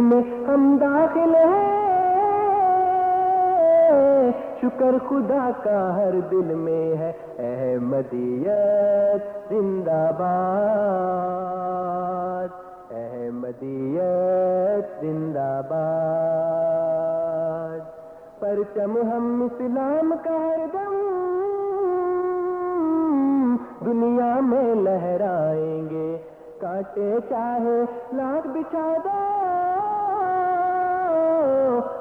میں ہم داخل ہیں شکر خدا کا ہر دل میں ہے۔ احمدیت زندہ باد۔ احمدیت زندہ باد۔ پرچم ہم اسلام کا ہر دم۔ دنیا میں لہرائیں گے۔ کاٹے چاہے لاکھ بچھا دو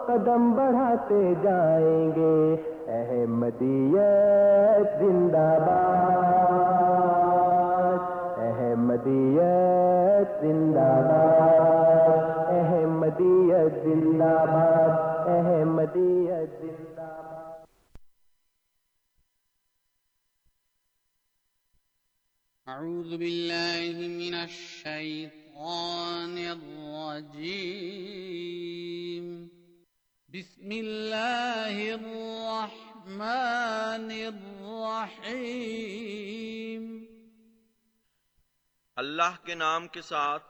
قدم بڑھاتے جائیں گے۔ احمدیت زندہ باد۔ احمدیت زندہ باد۔ احمدیت زندہ باد۔ احمدیت زندہ باد۔ أعوذ بالله من الشيطان الرجيم بسم الله الرحمن الرحيم اللہ کے نام کے ساتھ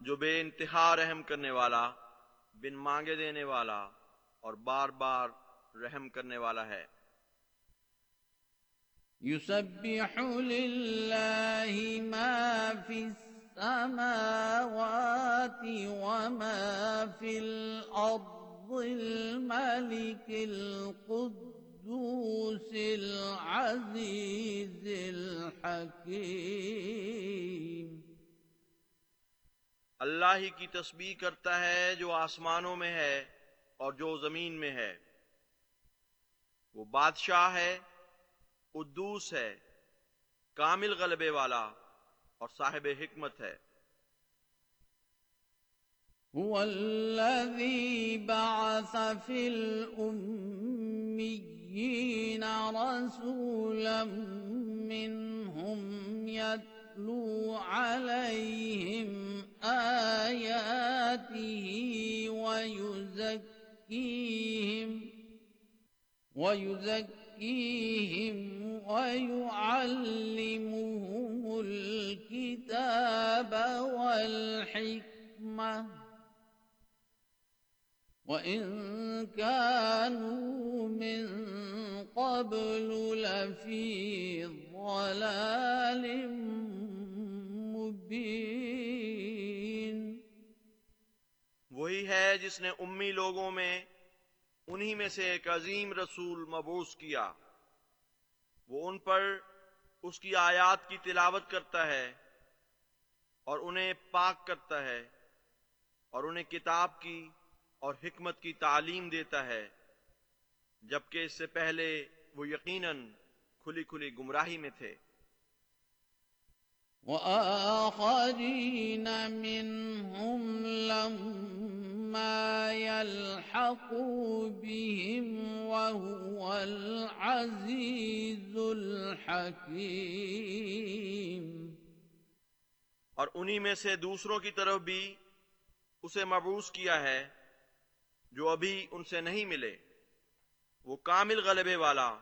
جو بے انتہا رحم کرنے والا بن مانگے دینے والا اور بار بار رحم کرنے والا ہے۔ يسبح لله ما في السماوات وما في الأرض الملك القدوس العزيز الحكيم. اللہ ہی کی تسبیح کرتا ہے جو آسمانوں میں ہے اور جو زمین میں ہے۔ وہ بادشاہ ہے، قدوس ہے، کامل غلبے والا اور صاحب حکمت ہے۔ هو الذي بعث في الأميين رسولا منهم يتلو عليهم آياته ويزكيهم ويزكيهم ويعلمهم الكتاب والحكمة وإن كانوا من قبل لفي ضلال مبين۔ وہی ہے جس نے امی لوگوں میں، انہی میں سے ایک عظیم رسول مبوس کیا۔ وہ ان پر اس کی آیات کی تلاوت کرتا ہے اور انہیں پاک کرتا ہے اور انہیں کتاب کی اور حکمت کی تعلیم دیتا ہے جبکہ اس سے پہلے وہ یقیناً کھلی کھلی گمراہی میں تھے۔ وآخرين منهم لما يلحقوا بهم وهو العزيز الحكيم اور انہی میں سے دوسروں کی طرف بھی اسے مبوس کیا ہے۔ جو ابھی ان سے نہیں ملے وہ کامل غلبے والا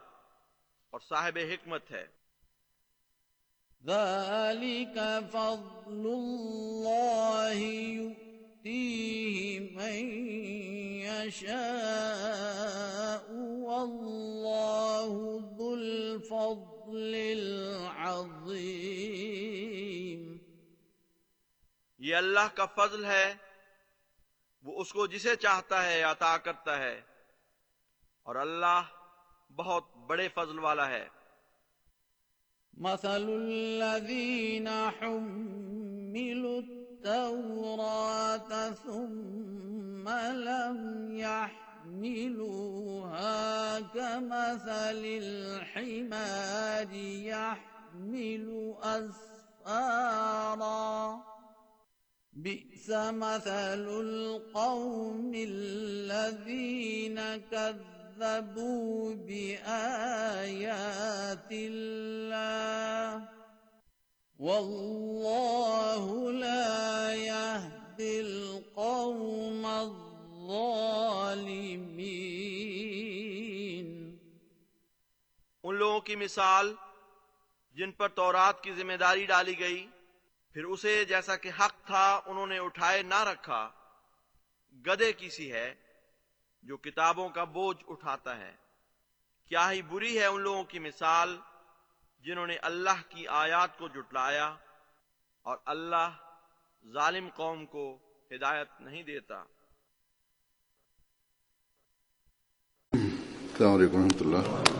اور صاحب حکمت ہے۔ ذلك فضل الله يؤتيه من يشاء والله ذو الفضل العظيم۔ یہ اللہ کا فضل ہے وہ اس کو جسے چاہتا ہے عطا کرتا ہے۔ اور اللہ بہت بڑے فضل والا ہے۔ مثل الذين حملوا التوراة ثم لم يحملوها كمثل الحمار يحمل أسفارا۔ بئس مثل القوم الذين كذبوا بآيات الله والله لا يهدي القوم الظالمين ان لوگوں کی مثال جن پر تورات کی ذمہ داری ڈالی گئی پھر اسے جیسا کہ حق تھا، انہوں نے اٹھائے نہ رکھا۔ گدے کی سی ہے جو کتابوں کا بوجھ اٹھاتا ہے۔ کیا ہی بری ہے ان لوگوں کی مثال جنہوں نے اللہ کی آیات کو جٹلایا اور اللہ ظالم قوم کو ہدایت نہیں دیتا۔ السلام علیکم ورحمۃ اللہ۔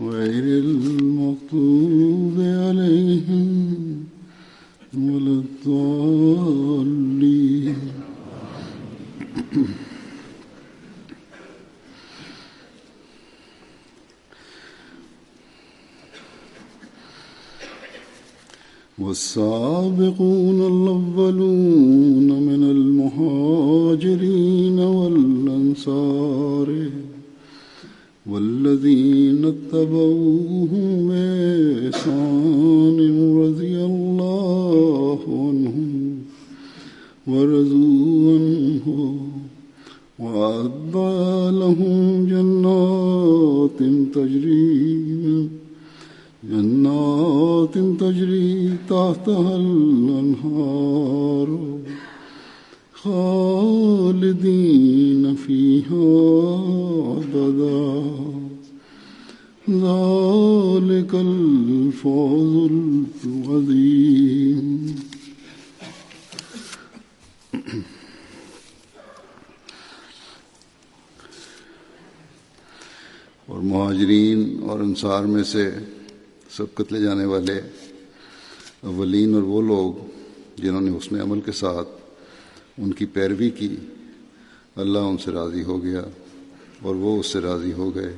غير المغضوب عليهم ولا الضالين. والسابقون الأولون من المهاجرين والأنصار. والذين اتبعوهم بإحسان رضي الله عنهم ورضوا عنه وأعد لهم جنات تجري من جنات تجري تحتها الأنهار خالدين فيها أبدا ذلك الفوز العظيم اور مہاجرین اور انصار میں سے سب قتلے جانے والے اولین اور وہ لوگ جنہوں نے حسن عمل کے ساتھ ان کی پیروی کی۔ اللہ ان سے راضی ہو گیا اور وہ اس سے راضی ہو گئے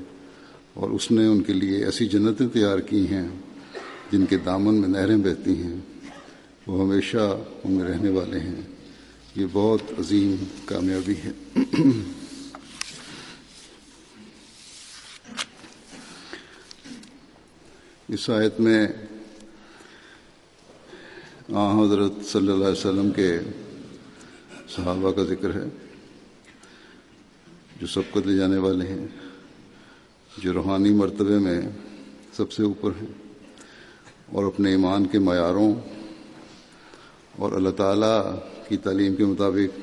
اور اس نے ان کے لیے ایسی جنتیں تیار کی ہیں جن کے دامن میں نہریں بہتی ہیں۔ وہ ہمیشہ ان میں رہنے والے ہیں۔ یہ بہت عظیم کامیابی ہے۔ اس آیت میں آ حضرت صلی اللہ علیہ وسلم کے صحابہ کا ذکر ہے، جو سب کو لے جانے والے ہیں، جو روحانی مرتبے میں سب سے اوپر ہیں اور اپنے ایمان کے معیاروں اور اللہ تعالیٰ کی تعلیم کے مطابق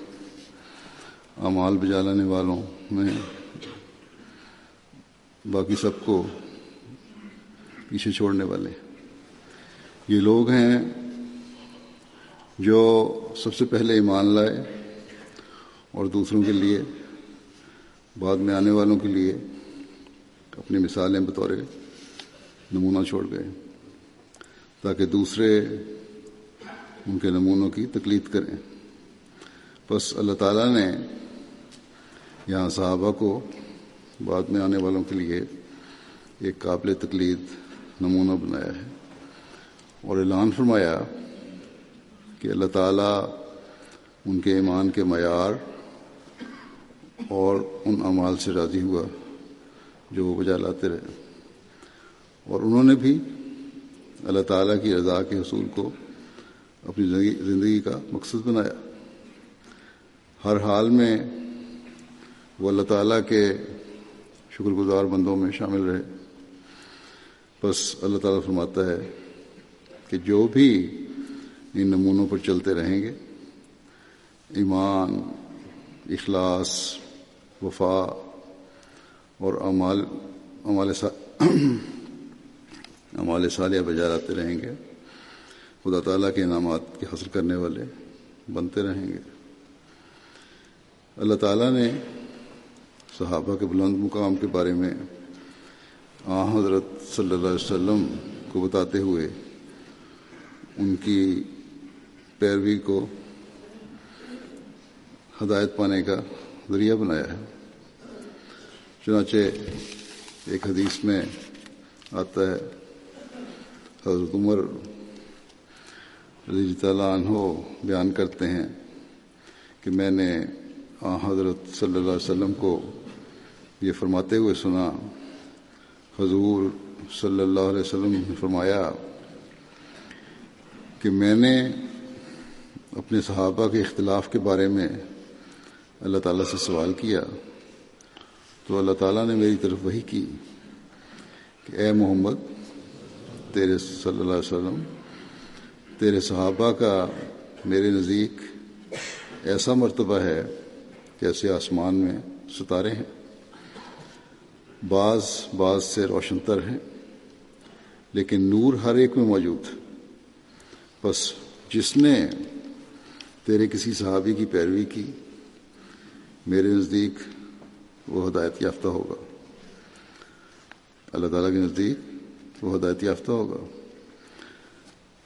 اعمال بجا لانے والوں میں باقی سب کو پیچھے چھوڑنے والے یہ لوگ ہیں جو سب سے پہلے ایمان لائے اور دوسروں کے لیے، بعد میں آنے والوں کے لیے اپنی مثالیں بطور نمونہ چھوڑ گئے، تاکہ دوسرے ان کے نمونوں کی تقلید کریں۔ بس اللہ تعالیٰ نے یہاں صحابہ کو بعد میں آنے والوں کے لیے ایک قابل تقلید نمونہ بنایا ہے اور اعلان فرمایا کہ اللہ تعالیٰ ان کے ایمان کے معیار اور ان اعمال سے راضی ہوا جو وہ بجا لاتے رہے۔ اور انہوں نے بھی اللہ تعالیٰ کی رضا کے حصول کو اپنی زندگی کا مقصد بنایا۔ ہر حال میں وہ اللہ تعالیٰ کے شکر گزار بندوں میں شامل رہے۔ بس اللہ تعالیٰ فرماتا ہے کہ جو بھی ان نمونوں پر چلتے رہیں گے، ایمان، اخلاص وفا اور اعمال امال امال صالحہ بجا لاتے رہیں گے۔ خدا تعالیٰ کے انعامات کے حاصل کرنے والے بنتے رہیں گے۔ اللہ تعالیٰ نے صحابہ کے بلند مقام کے بارے میں آ حضرت صلی اللہ علیہ وسلم کو بتاتے ہوئے ان کی پیروی کو ہدایت پانے کا ذریعہ بنایا ہے۔ چنانچہ ایک حدیث میں آتا ہے، حضرت عمر رضی تعالیٰ عنہ بیان کرتے ہیں کہ میں نے آ، حضرت صلی اللہ علیہ وسلم کو یہ فرماتے ہوئے سنا، حضور صلی اللہ علیہ وسلم نے فرمایا کہ میں نے اپنے صحابہ کے اختلاف کے بارے میں اللہ تعالیٰ سے سوال کیا تو اللہ تعالیٰ نے میری طرف وہی کی کہ اے محمد، تیرے صلی اللہ علیہ وسلم، تیرے صحابہ کا میرے نزدیک ایسا مرتبہ ہے جیسے آسمان میں ستارے ہیں۔ بعض بعض سے روشن تر ہیں، لیکن نور ہر ایک میں موجود۔ بس جس نے تیرے کسی صحابی کی پیروی کی میرے نزدیک وہ ہدایت یافتہ ہوگا۔ اللہ تعالیٰ کے نزدیک وہ ہدایت یافتہ ہوگا۔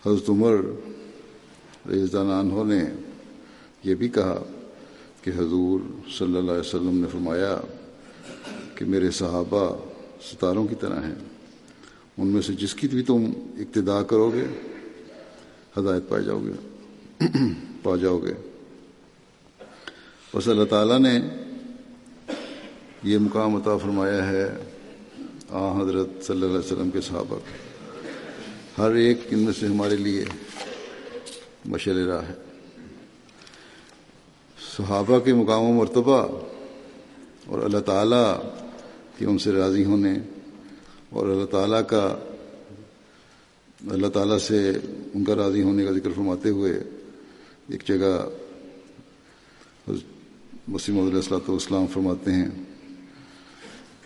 حضرت عمر رضان عنہ نے یہ بھی کہا کہ حضور صلی اللہ علیہ وسلم نے فرمایا کہ میرے صحابہ ستاروں کی طرح ہیں۔ ان میں سے جس کی بھی تم اقتدا کرو گے، ہدایت پائے جاؤ گے۔ پا جاؤ گے۔ بس اللہ تعالیٰ نے یہ مقام عطا فرمایا ہے آ حضرت صلی اللہ علیہ وسلم کے صحابہ ہر ایک ان میں سے ہمارے لیے مشل راہ ہے۔ صحابہ کے مقام و مرتبہ اور اللہ تعالیٰ کے ان سے راضی ہونے اور اللہ تعالیٰ کا اللہ تعالیٰ سے ان کا راضی ہونے کا ذکر فرماتے ہوئے ایک جگہ مسیم علیہ السلاۃ والسلام فرماتے ہیں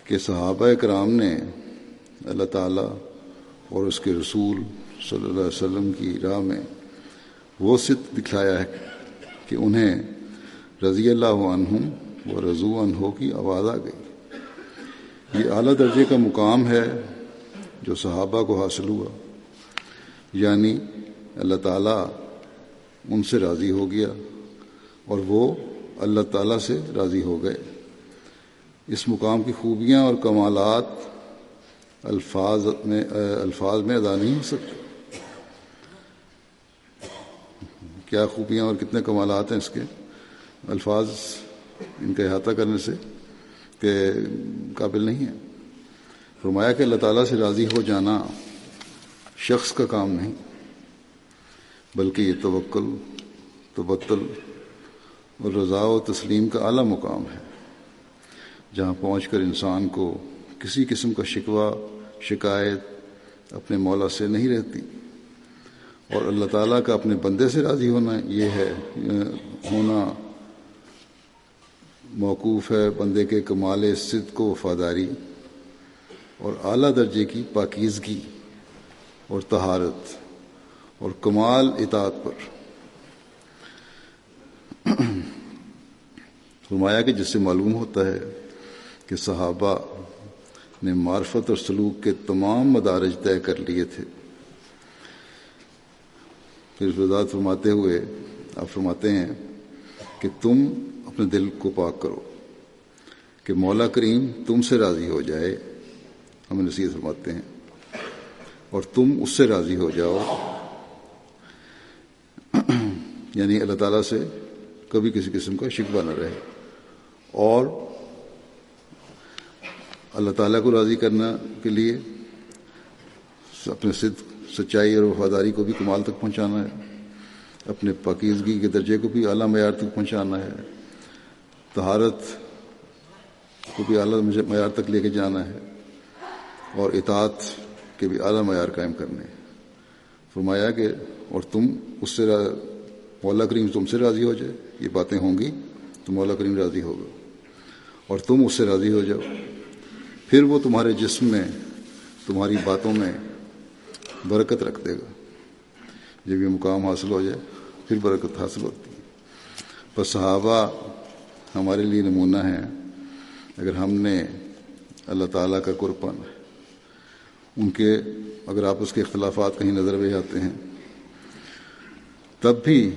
کہ صحابہ کرام نے اللہ تعالیٰ اور اس کے رسول صلی اللہ علیہ وسلم کی راہ میں وہ ست دکھلایا ہے کہ انہیں رضی اللہ عنہم و رضو عنہ کی آواز آ گئی۔ یہ اعلیٰ درجے کا مقام ہے جو صحابہ کو حاصل ہوا۔ یعنی اللہ تعالیٰ ان سے راضی ہو گیا اور وہ اللہ تعالیٰ سے راضی ہو گئے۔ اس مقام کی خوبیاں اور کمالات الفاظ میں الفاظ میں ادا نہیں ہو سکتے۔ کیا خوبیاں اور کتنے کمالات ہیں اس کے؟ الفاظ ان کا احاطہ کرنے سے کہ قابل نہیں ہے فرمایا کہ اللہ تعالیٰ سے راضی ہو جانا شخص کا کام نہیں، بلکہ یہ توکل، تبتل اور رضا و تسلیم کا اعلیٰ مقام ہے۔ جہاں پہنچ کر انسان کو کسی قسم کا شکوہ، شکایت اپنے مولا سے نہیں رہتی اور اللہ تعالیٰ کا اپنے بندے سے راضی ہونا، یہ ہے، ہونا موقوف ہے بندے کے کمال صدق و وفاداری اور اعلیٰ درجے کی پاکیزگی اور تہارت اور کمال اطاعت پر۔ فرمایا کہ جس سے معلوم ہوتا ہے کہ صحابہ نے معرفت اور سلوک کے تمام مدارج طے کر لیے تھے۔ پھر وضاحت فرماتے ہوئے آپ فرماتے ہیں کہ تم اپنے دل کو پاک کرو، کہ مولا کریم تم سے راضی ہو جائے ہمیں نصیحت فرماتے ہیں، اور تم اس سے راضی ہو جاؤ۔ یعنی اللہ تعالیٰ سے کبھی کسی قسم کا شکوہ نہ رہے۔ اور اللہ تعالیٰ کو راضی کرنا کے لیے اپنے صد سچائی اور وفاداری کو بھی کمال تک پہنچانا ہے۔ اپنے پاکیزگی کے درجے کو بھی اعلیٰ معیار تک پہنچانا ہے۔ تہارت کو بھی اعلیٰ معیار تک لے کے جانا ہے۔ اور اطاعت کے بھی اعلیٰ معیار قائم کرنے۔ فرمایا کہ اور تم اس سے مولا کریم تم سے راضی ہو جائے، یہ باتیں ہوں گی، تو مولا کریم راضی ہوگا۔ اور تم اس سے راضی ہو جاؤ۔ پھر وہ تمہارے جسم میں، تمہاری باتوں میں برکت رکھ دے گا۔ جب یہ مقام حاصل ہو جائے، پھر برکت حاصل ہوتی ہے۔ بس صحابہ ہمارے لیے نمونہ ہیں۔ اگر ہم نے اللہ تعالیٰ کا قربان، ان کے اگر آپس کے اختلافات کہیں نظر بھی آتے ہیں، تب بھی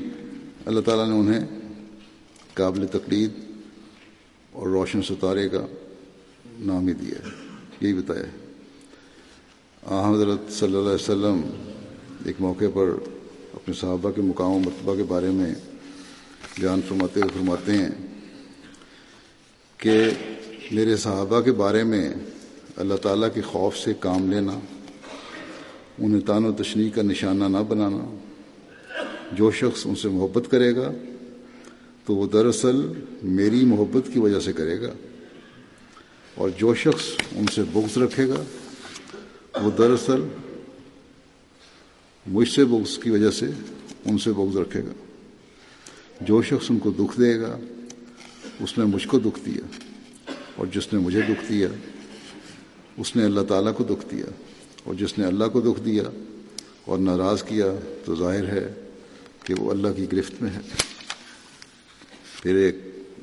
اللہ تعالیٰ نے انہیں قابل تقلید اور روشن ستارے کا نام ہی دیا ہے، یہی بتایا ہے۔ حضرت صلی اللہ علیہ وسلم ایک موقع پر اپنے صحابہ کے مقام و مرتبہ کے بارے میں بیان فرماتے ہوئے فرماتے ہیں کہ میرے صحابہ کے بارے میں اللہ تعالیٰ کے خوف سے کام لینا، انہیں تان و تشنی کا نشانہ نہ بنانا، جو شخص ان سے محبت کرے گا تو وہ دراصل میری محبت کی وجہ سے کرے گا اور جو شخص ان سے بغض رکھے گا، وہ دراصل مجھ سے بغض کی وجہ سے ان سے بغض رکھے گا۔ جو شخص ان کو دکھ دے گا، اس نے مجھ کو دکھ دیا اور جس نے مجھے دکھ دیا، اس نے اللہ تعالیٰ کو دکھ دیا اور جس نے اللہ کو دکھ دیا اور ناراض کیا تو ظاہر ہے کہ وہ اللہ کی گرفت میں ہے۔ پھر ایک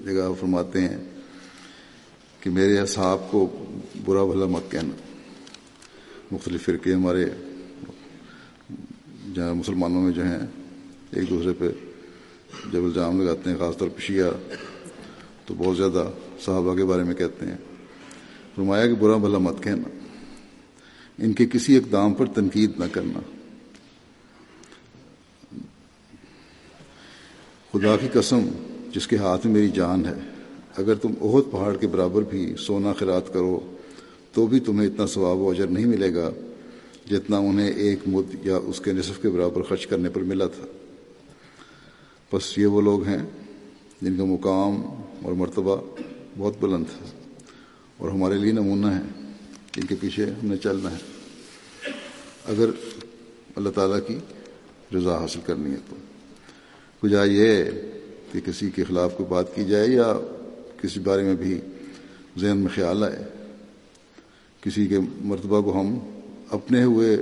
جگہ فرماتے ہیں کہ میرے اصحاب کو برا بھلا مت کہنا۔ مختلف فرقے ہمارے جہاں مسلمانوں میں جو ہیں، ایک دوسرے پہ جب الزام لگاتے ہیں، خاص طور پہ شیعہ تو بہت زیادہ صحابہ کے بارے میں کہتے ہیں۔ فرمایا کہ برا بھلا مت کہنا۔ ان کے کسی اقدام پر تنقید نہ کرنا۔ خدا کی قسم جس کے ہاتھ میں میری جان ہے۔ اگر تم عہد پہاڑ کے برابر بھی سونا خیرات کرو، تو بھی تمہیں اتنا ثواب و اجر نہیں ملے گا جتنا انہیں ایک مد یا اس کے نصف کے برابر خرچ کرنے پر ملا تھا۔ بس یہ وہ لوگ ہیں جن کا مقام اور مرتبہ بہت بلند ہے اور ہمارے لیے نمونہ ہے جن کے پیچھے ہمیں چلنا ہے۔ اگر اللہ تعالیٰ کی رضا حاصل کرنی ہے تو۔ کجا یہ کہ کسی کے خلاف کوئی بات کی جائے یا کسی بارے میں بھی ذہن میں خیال آئے۔ کسی کے مرتبہ کو ہم اپنے ہوئے،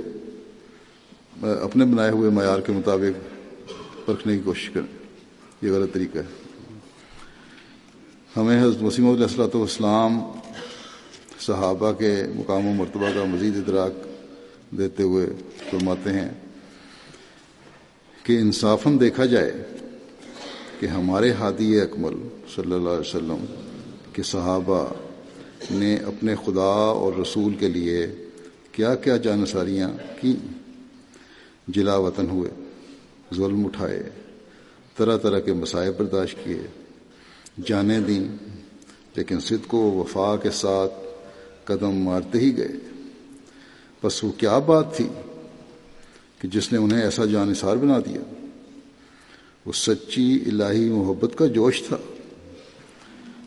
اپنے بنائے ہوئے معیار کے مطابق پرکھنے کی کوشش کریں۔ یہ غلط طریقہ ہے۔ ہمیں حضرت وسیم علیہ السلاۃ والسلام صحابہ کے مقام و مرتبہ کا مزید ادراک دیتے ہوئے فرماتے ہیں کہ انصافاً دیکھا جائے کہ ہمارے ہادی اکمل صلی اللہ علیہ وسلم کے صحابہ نے اپنے خدا اور رسول کے لیے کیا کیا جانساریاں کی؟ جلا وطن ہوئے، ظلم اٹھائے، طرح طرح کے مسائل برداشت کیے جانے دیں، لیکن صدق و وفا کے ساتھ قدم مارتے ہی گئے۔ بس وہ کیا بات تھی کہ جس نے انہیں ایسا جانصار بنا دیا؟ وہ سچی الہی محبت کا جوش تھا،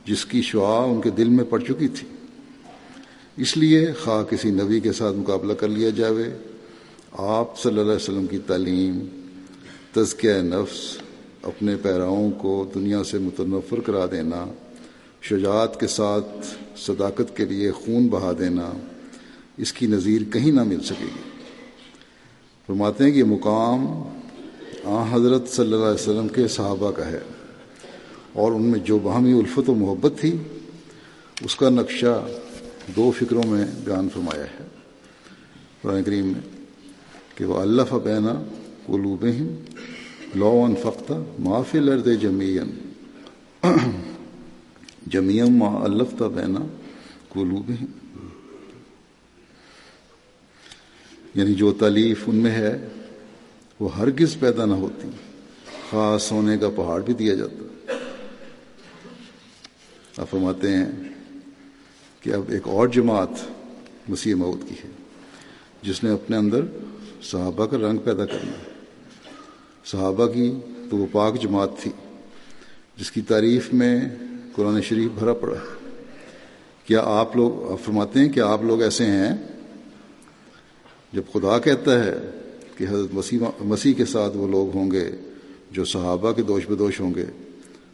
جس کی شعا ان کے دل میں پڑ چکی تھی۔ اس لیے خواہ کسی نبی کے ساتھ مقابلہ کر لیا جاوے، آپ صلی اللہ علیہ وسلم کی تعلیم، تزکیہ نفس، اپنے پیراؤں کو دنیا سے متنفر کرا دینا، شجاعت کے ساتھ صداقت کے لیے خون بہا دینا، اس کی نظیر کہیں نہ مل سکے گی۔ فرماتے ہیں کہ یہ مقام آ، حضرت صلی اللہ علیہ وسلم کے صحابہ کا ہے۔ اور ان میں جو باہمی الفت و محبت تھی، اس کا نقشہ دو فکروں میں بیان فرمایا ہے۔ قرآن کریم میں کہ وہ اللہ فبینہ قلوب لو ان فختہ معافی لرد جمین جمیم ما الفتا بینا قلوب یعنی جو تعلیف ان میں ہے وہ ہرگز پیدا نہ ہوتی۔ خاص سونے کا پہاڑ بھی دیا جاتا۔ آپ فرماتے ہیں کہ اب ایک اور جماعت مسیح مود کی ہے، جس نے اپنے اندر صحابہ کا رنگ پیدا کرنا صحابہ کی تو وہ پاک جماعت تھی، جس کی تعریف میں قرآن شریف بھرا پڑا۔ ہے کیا آپ لوگ فرماتے ہیں کہ آپ لوگ ایسے ہیں؟ جب خدا کہتا ہے کہ حضرت مسیح مسیح کے ساتھ وہ لوگ ہوں گے جو صحابہ کے دوش بدوش ہوں گے۔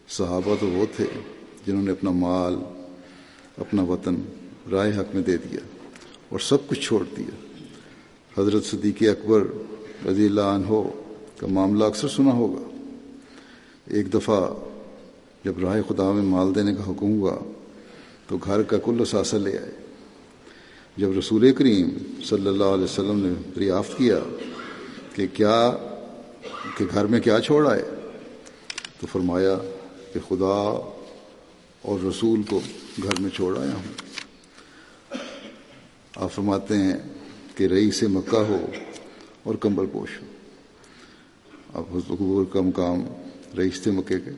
صحابہ تو وہ تھے جنہوں نے اپنا مال، اپنا وطن رائے حق میں دے دیا اور سب کچھ چھوڑ دیا۔ حضرت صدیق اکبر رضی اللہ عنہ کا معاملہ اکثر سنا ہوگا۔ ایک دفعہ جب راہ خدا میں مال دینے کا حکم ہوا تو گھر کا کل اثاثہ لے آئے۔ جب رسول کریم صلی اللہ علیہ وسلم نے دریافت کیا کہ کیا کہ گھر میں کیا چھوڑ آئے تو فرمایا کہ خدا اور رسول کو گھر میں چھوڑ آیا ہوں۔ آپ فرماتے ہیں کہ رئی سے مکہ ہو اور کمبل پوش ہو۔ اب حضور کا مقام رئیس تھے مکے کے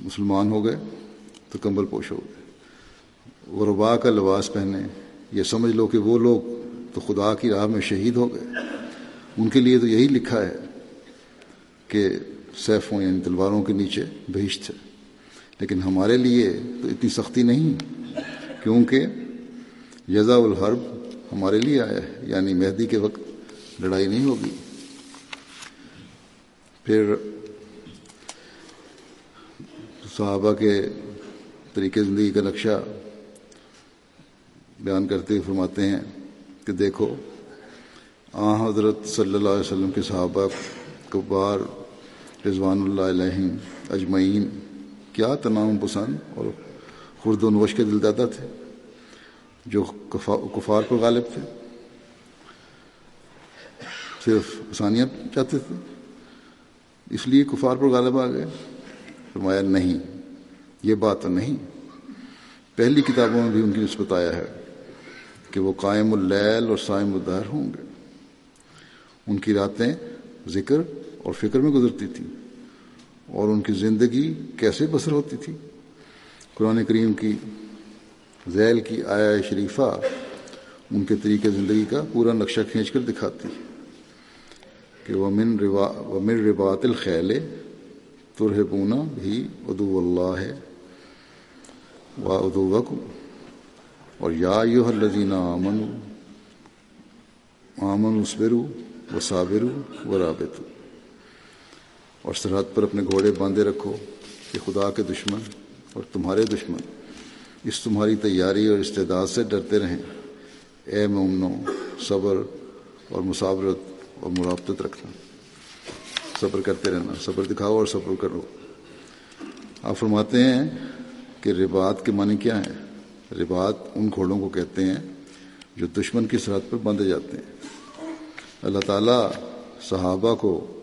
مسلمان ہو گئے تو کمبل پوش ہو گئے۔ وہ ربا کا لباس پہنے، یہ سمجھ لو کہ وہ لوگ تو خدا کی راہ میں شہید ہو گئے۔ ان کے لیے تو یہی لکھا ہے کہ سیفوں یعنی تلواروں کے نیچے بہشت ہے۔ لیکن ہمارے لیے تو اتنی سختی نہیں، کیونکہ یزا الحرب ہمارے لیے آیا ہے یعنی مہدی کے وقت لڑائی نہیں ہوگی۔ پھر صحابہ کے طریقے زندگی کا نقشہ بیان کرتے ہوئے فرماتے ہیں کہ دیکھو آ حضرت صلی اللہ علیہ وسلم کے صحابہ کبار رضوان اللہ علیہ اجمعین، کیا تمام پسند اور خرد و نوش کے دل دادا تھے؟ جو کفار پر غالب تھے؟ صرف آسانیاں چاہتے تھے؟ اس لیے کفار پر غالب آ گئے؟ فرمایا، نہیں، یہ بات تو نہیں۔ پہلی کتابوں میں بھی ان کی نسبت آیا ہے۔ کہ وہ قائم اللیل اور سائم الدہر ہوں گے۔ ان کی راتیں ذکر اور فکر میں گزرتی تھی اور ان کی زندگی کیسے بسر ہوتی تھی۔ قرآن کریم کی ذیل کی آیا شریفہ ان کے طریقے زندگی کا پورا نقشہ کھینچ کر دکھاتی کہ وہ من روا و من ربات الخیل ترہبونا بھی ادو اللہ ہے وا ادو اور یا یو الذین آمن آمن اسبرو و صابرو و رابطو اور سرحد پر اپنے گھوڑے باندھے رکھو کہ خدا کے دشمن اور تمہارے دشمن اس تمہاری تیاری اور استعداد سے ڈرتے رہیں۔ اے مومنو صبر اور مساورت اور مرابطت رکھنا۔ صبر کرتے رہنا، صبر دکھاؤ اور صبر کرو۔ آپ فرماتے ہیں کہ ربات کے معنی کیا ہیں؟ ربات ان گھوڑوں کو کہتے ہیں جو دشمن کی سرحد پر باندھے جاتے ہیں۔ اللہ تعالیٰ صحابہ کو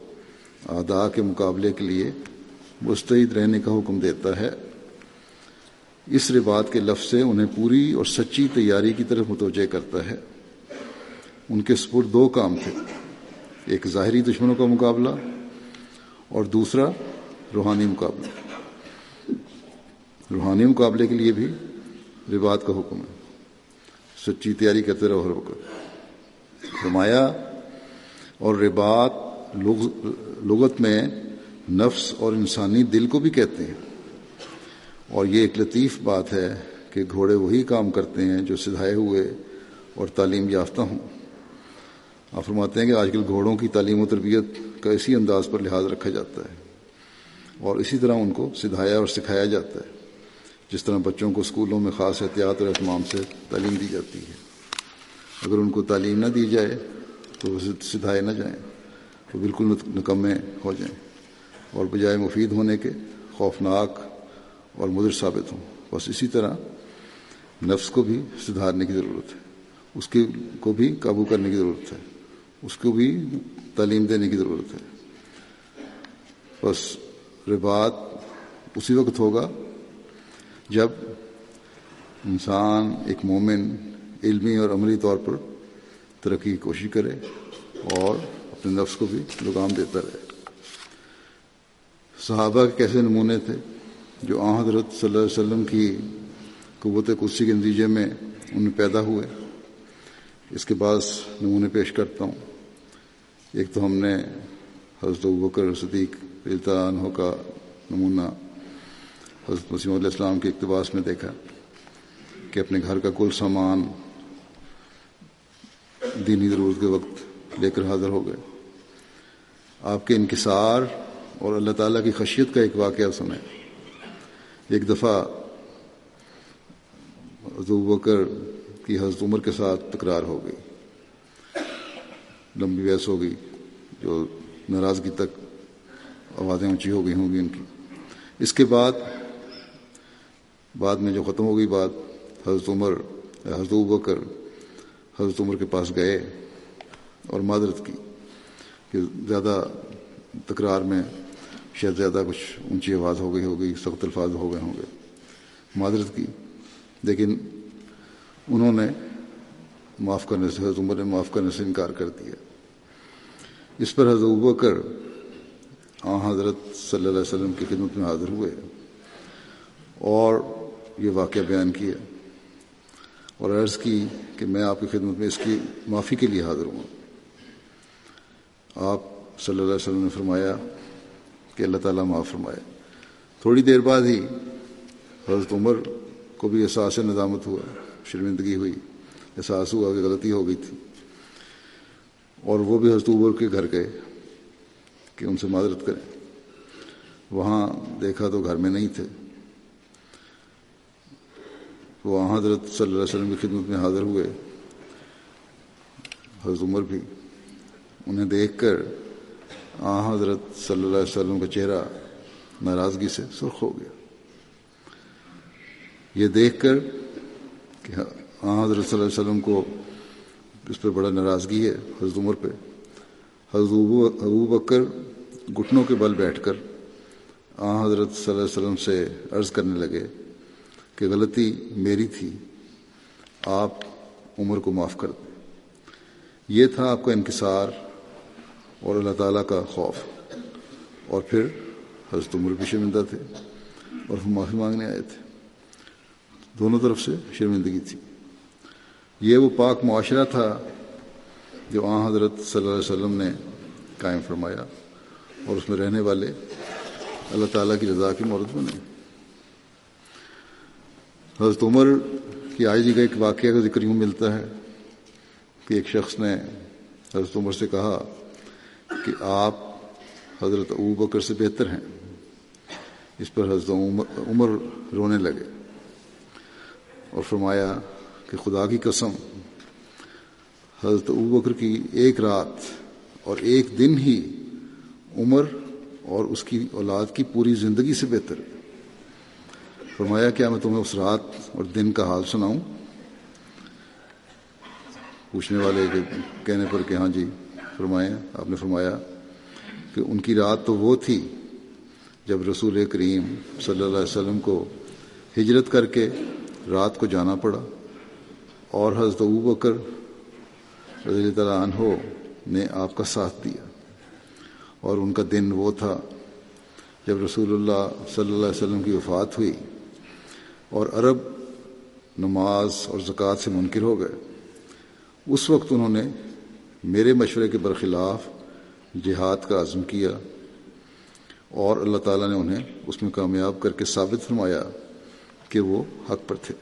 ادا کے مقابلے کے لیے مستعد رہنے کا حکم دیتا ہے۔ اس ربات کے لفظ سے انہیں پوری اور سچی تیاری کی طرف متوجہ کرتا ہے۔ ان کے سپر دو کام تھے، ایک ظاہری دشمنوں کا مقابلہ اور دوسرا روحانی مقابلہ۔ روحانی مقابلے کے لیے بھی ربات کا حکم ہے۔ سچی تیاری کرتے رہو ہر وقت۔ فرمایا، اور ربات لغت میں نفس اور انسانی دل کو بھی کہتے ہیں۔ اور یہ ایک لطیف بات ہے کہ گھوڑے وہی کام کرتے ہیں جو سدھائے ہوئے اور تعلیم یافتہ ہوں۔ آپ فرماتے ہیں کہ آج کل گھوڑوں کی تعلیم و تربیت کا اسی انداز پر لحاظ رکھا جاتا ہے اور اسی طرح ان کو سدھایا اور سکھایا جاتا ہے۔ جس طرح بچوں کو اسکولوں میں خاص احتیاط اور اہتمام سے تعلیم دی جاتی ہے۔ اگر ان کو تعلیم نہ دی جائے تو وہ سدھائے نہ جائیں، تو بالکل نکمے ہو جائیں۔ اور بجائے مفید ہونے کے خوفناک اور مضر ثابت ہوں۔ بس اسی طرح نفس کو بھی سدھارنے کی ضرورت ہے۔ اس کے کو بھی قابو کرنے کی ضرورت ہے۔ اس کو بھی تعلیم دینے کی ضرورت ہے۔ بس ربات اسی وقت ہوگا جب انسان ایک مومن علمی اور عملی طور پر ترقی کی کوشش کرے اور اپنے نفس کو بھی لگام دیتا رہے۔ صحابہ کے کیسے نمونے تھے؟ جو آ حضرت صلی اللہ علیہ وسلم کی قوت کرسی کے نتیجے میں ان میں پیدا ہوئے۔ اس کے بعد نمونے پیش کرتا ہوں۔ ایک تو ہم نے حضرت بکر صدیق عنہ کا نمونہ حضرت مسیم علیہ السلام کے اقتباس میں دیکھا کہ اپنے گھر کا کل سامان دینی ضرورت کے وقت لے کر حاضر ہو گئے۔ آپ کے انکسار اور اللہ تعالیٰ کی خشیت کا ایک واقعہ سنیں۔ ایک دفعہ حضرت بکر کی حضرت عمر کے ساتھ تکرار ہو گئی۔ لمبی بحث ہو گئی جو ناراضگی تک آوازیں اونچی ہو گئی ہوں گی ان کی۔ اس کے بعد بعد میں جو ختم ہو گئی بات، حضرت عمر، حضرت بکر حضرت عمر کے پاس گئے اور معذرت کی کہ زیادہ تکرار میں شاید زیادہ کچھ اونچی آواز ہو گئی ہو گئی سخت الفاظ ہو گئے ہوں گے۔ معذرت کی۔ لیکن انہوں نے معاف کرنے سے، حضرت عمر نے معاف کرنے سے انکار کر دیا۔ اس پر حضرت بکر آ حضرت صلی اللہ علیہ وسلم کی خدمت میں حاضر ہوئے اور یہ واقعہ بیان کیا اور عرض کی کہ میں آپ کی خدمت میں اس کی معافی کے لیے حاضر ہوں۔ آپ صلی اللہ علیہ وسلم نے فرمایا کہ اللہ تعالیٰ معاف فرمائے۔ تھوڑی دیر بعد ہی حضرت عمر کو بھی احساس ندامت ہوا، شرمندگی ہوئی، احساس ہوا کہ غلطی ہو گئی تھی۔ اور وہ بھی حضرت عمر کے گھر گئے کہ ان سے معذرت کریں۔ وہاں دیکھا تو گھر میں نہیں تھے۔ وہ حضرت صلی اللہ علیہ وسلم کی خدمت میں حاضر ہوئے۔ حضرت عمر بھی۔ انہیں دیکھ کر آ حضرت صلی اللہ علیہ وسلم کا چہرہ ناراضگی سے سرخ ہو گیا۔ یہ دیکھ کر کہ آ حضرت صلی اللہ علیہ وسلم کو اس پہ بڑا ناراضگی ہے حضرت عمر پہ۔ حضرت ابو بکر گھٹنوں کے بل بیٹھ کر آ حضرت صلی اللہ علیہ وسلم سے عرض کرنے لگے۔ کہ غلطی میری تھی، آپ عمر کو معاف کر دیں۔ یہ تھا آپ کا انکسار اور اللہ تعالیٰ کا خوف۔ اور پھر حضرت عمر بھی شرمندہ تھے اور وہ معافی مانگنے آئے تھے۔ دونوں طرف سے شرمندگی تھی۔ یہ وہ پاک معاشرہ تھا جو آ حضرت صلی اللہ علیہ وسلم نے قائم فرمایا اور اس میں رہنے والے اللہ تعالیٰ کی رضا کی مورت بنے حضرت عمر کی آئی جی کا ایک واقعہ کا ذکر یوں ملتا ہے کہ ایک شخص نے حضرت عمر سے کہا کہ آپ حضرت ابو بکر سے بہتر ہیں۔ اس پر حضرت عمر عمر رونے لگے اور فرمایا کہ خدا کی قسم، حضرت ابو بکر کی ایک رات اور ایک دن ہی عمر اور اس کی اولاد کی پوری زندگی سے بہتر ہے۔ فرمایا کیا میں تمہیں اس رات اور دن کا حال سناؤں۔ پوچھنے والے کے کہنے پر کہ ہاں جی فرمائیں آپ نے فرمایا کہ ان کی رات تو وہ تھی جب رسول کریم صلی اللہ علیہ وسلم کو ہجرت کر کے رات کو جانا پڑا اور حضرت ابو بکر رضی اللہ تعالیٰ عنہ نے آپ کا ساتھ دیا۔ اور ان کا دن وہ تھا جب رسول اللہ صلی اللہ علیہ وسلم کی وفات ہوئی۔ اور عرب نماز اور زکوٰۃ سے منکر ہو گئے۔ اس وقت انہوں نے میرے مشورے کے برخلاف جہاد کا عزم کیا اور اللہ تعالیٰ نے انہیں اس میں کامیاب کر کے ثابت فرمایا کہ وہ حق پر تھے۔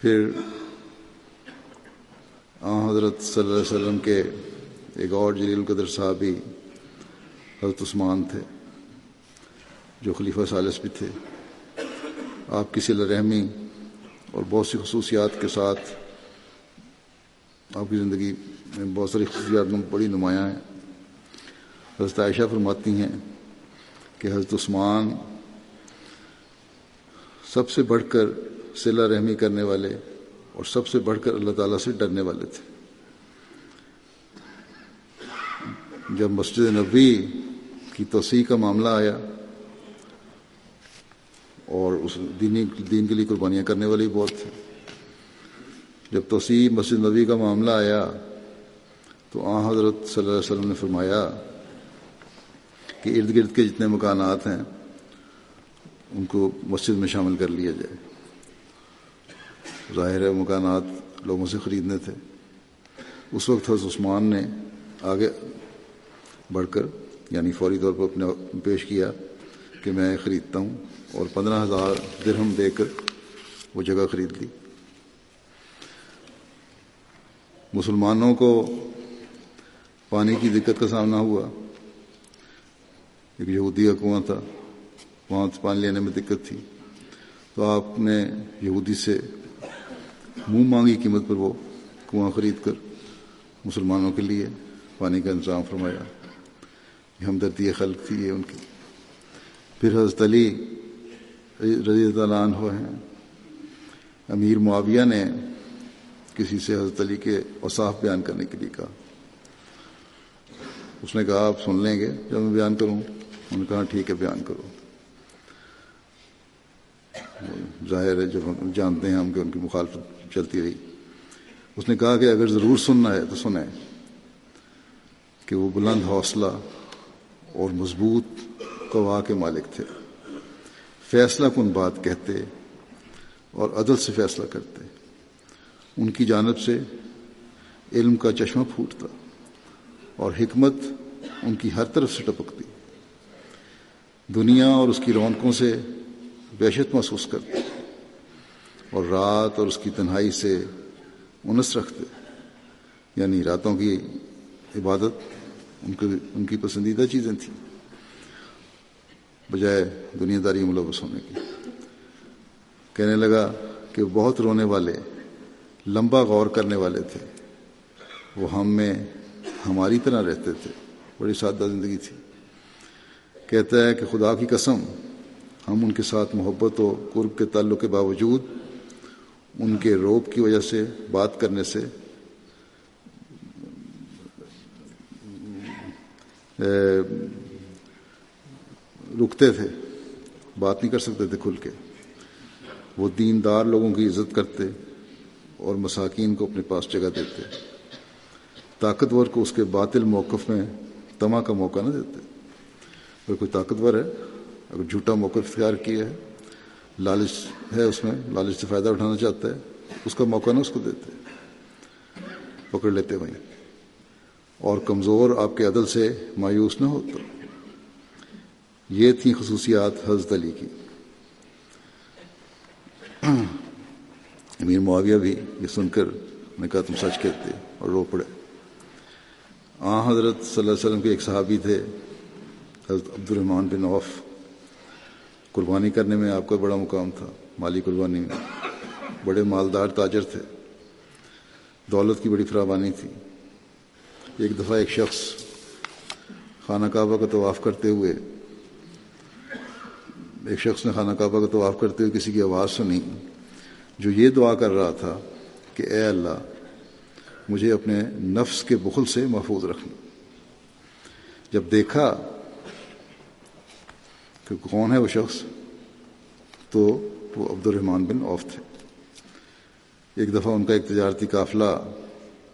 پھر آ حضرت صلی اللہ علیہ وسلم کے ایک اور جلیل القدر صاحبی حضرت عثمان تھے، جو خلیفہ ثالث بھی تھے۔ آپ کی صلی رحمی اور بہت سی خصوصیات کے ساتھ آپ کی زندگی میں بہت ساری خصوصیات بڑی نمایاں ہیں۔ حضرت عائشہ فرماتی ہیں کہ حضرت عثمان سب سے بڑھ کر صلہ رحمی کرنے والے اور سب سے بڑھ کر اللہ تعالیٰ سے ڈرنے والے تھے۔ جب مسجد نبی کی توسیع کا معاملہ آیا اور اس دینی دین کے لیے قربانیاں کرنے والے بہت تھے جب توسیع مسجد نبی کا معاملہ آیا، تو آ حضرت صلی اللہ علیہ وسلم نے فرمایا کہ ارد گرد کے جتنے مکانات ہیں، ان کو مسجد میں شامل کر لیا جائے۔ ظاہر ہے مکانات لوگوں سے خریدنے تھے۔ اس وقت حضرت عثمان نے آگے بڑھ کر یعنی فوری طور پر اپنے پیش کیا کہ میں خریدتا ہوں۔ اور پندرہ ہزار درہم دے کر وہ جگہ خرید لی۔ مسلمانوں کو پانی کی دقت کا سامنا ہوا۔ ایک یہودی کا کنواں تھا، وہاں سے پانی لینے میں دقت تھی۔ تو آپ نے یہودی سے منہ مانگی قیمت پر وہ کنواں خرید کر مسلمانوں کے لیے پانی کا انتظام فرمایا۔ یہ ہمدردی خلق تھی یہ ان کی۔ پھر حضرت علی رضی اللہ عنہ ہیں۔ امیر معاویہ نے کسی سے حضرت علی کے اوصاف بیان کرنے کے لیے کہا۔ اس نے کہا، آپ سن لیں گے جب میں بیان کروں۔ انہوں نے کہا، ٹھیک ہے، بیان کرو۔ ظاہر ہے، جب ہم جانتے ہیں ہم کہ ان کی مخالفت چلتی رہی۔ اس نے کہا کہ اگر ضرور سننا ہے تو سنیں کہ وہ بلند حوصلہ اور مضبوط قوا کے مالک تھے۔ فیصلہ کن بات کہتے اور عدل سے فیصلہ کرتے۔ ان کی جانب سے علم کا چشمہ پھوٹتا اور حکمت ان کی ہر طرف سے ٹپکتی۔ دنیا اور اس کی رونقوں سے وحشت محسوس کرتے اور رات اور اس کی تنہائی سے انس رکھتے۔ یعنی راتوں کی عبادت ان کی ان کی پسندیدہ چیزیں تھیں۔ بجائے دنیا داری ملوث ہونے کی۔ کہنے لگا کہ بہت رونے والے، لمبا غور کرنے والے تھے۔ وہ ہم میں ہماری طرح رہتے تھے۔ بڑی سادہ زندگی تھی۔ کہتا ہے کہ خدا کی قسم، ہم ان کے ساتھ محبت و قرب کے تعلق کے باوجود، ان کے روب کی وجہ سے، بات کرنے سے رکتے تھے، بات نہیں کر سکتے تھے کھل کے۔ وہ دیندار لوگوں کی عزت کرتے اور مساکین کو اپنے پاس جگہ دیتے۔ طاقتور کو اس کے باطل موقف میں تما کا موقع نہ دیتے۔ اگر کوئی طاقتور ہے، اگر جھوٹا موقف اختیار کیا ہے، لالچ ہے اس میں، لالچ سے فائدہ اٹھانا چاہتا ہے، اس کا موقع نہ اس کو دیتے۔ پکڑ لیتے وہیں۔ اور کمزور آپ کے عدل سے مایوس نہ ہوتا۔ یہ تھیں خصوصیات حضرت علی کی۔ امیر معاویہ بھی یہ سن کر نے کہا تم سچ کہتے اور رو پڑے۔ آ، حضرت صلی اللہ علیہ وسلم کے ایک صحابی تھے، حضرت عبد الرحمٰن بن عوف۔ قربانی کرنے میں آپ کا بڑا مقام تھا، مالی قربانی میں۔ بڑے مالدار تاجر تھے۔ دولت کی بڑی فراوانی تھی۔ ایک دفعہ ایک شخص خانہ کعبہ کا طواف کرتے ہوئے ایک شخص نے خانہ کعبہ کا طواف کرتے ہوئے کسی کی آواز سنی، جو یہ دعا کر رہا تھا کہ اے اللہ، مجھے اپنے نفس کے بخل سے محفوظ رکھنا جب دیکھا کہ کون ہے وہ شخص، تو وہ عبد الرحمٰن بن عوف تھے۔ ایک دفعہ ان کا ایک تجارتی قافلہ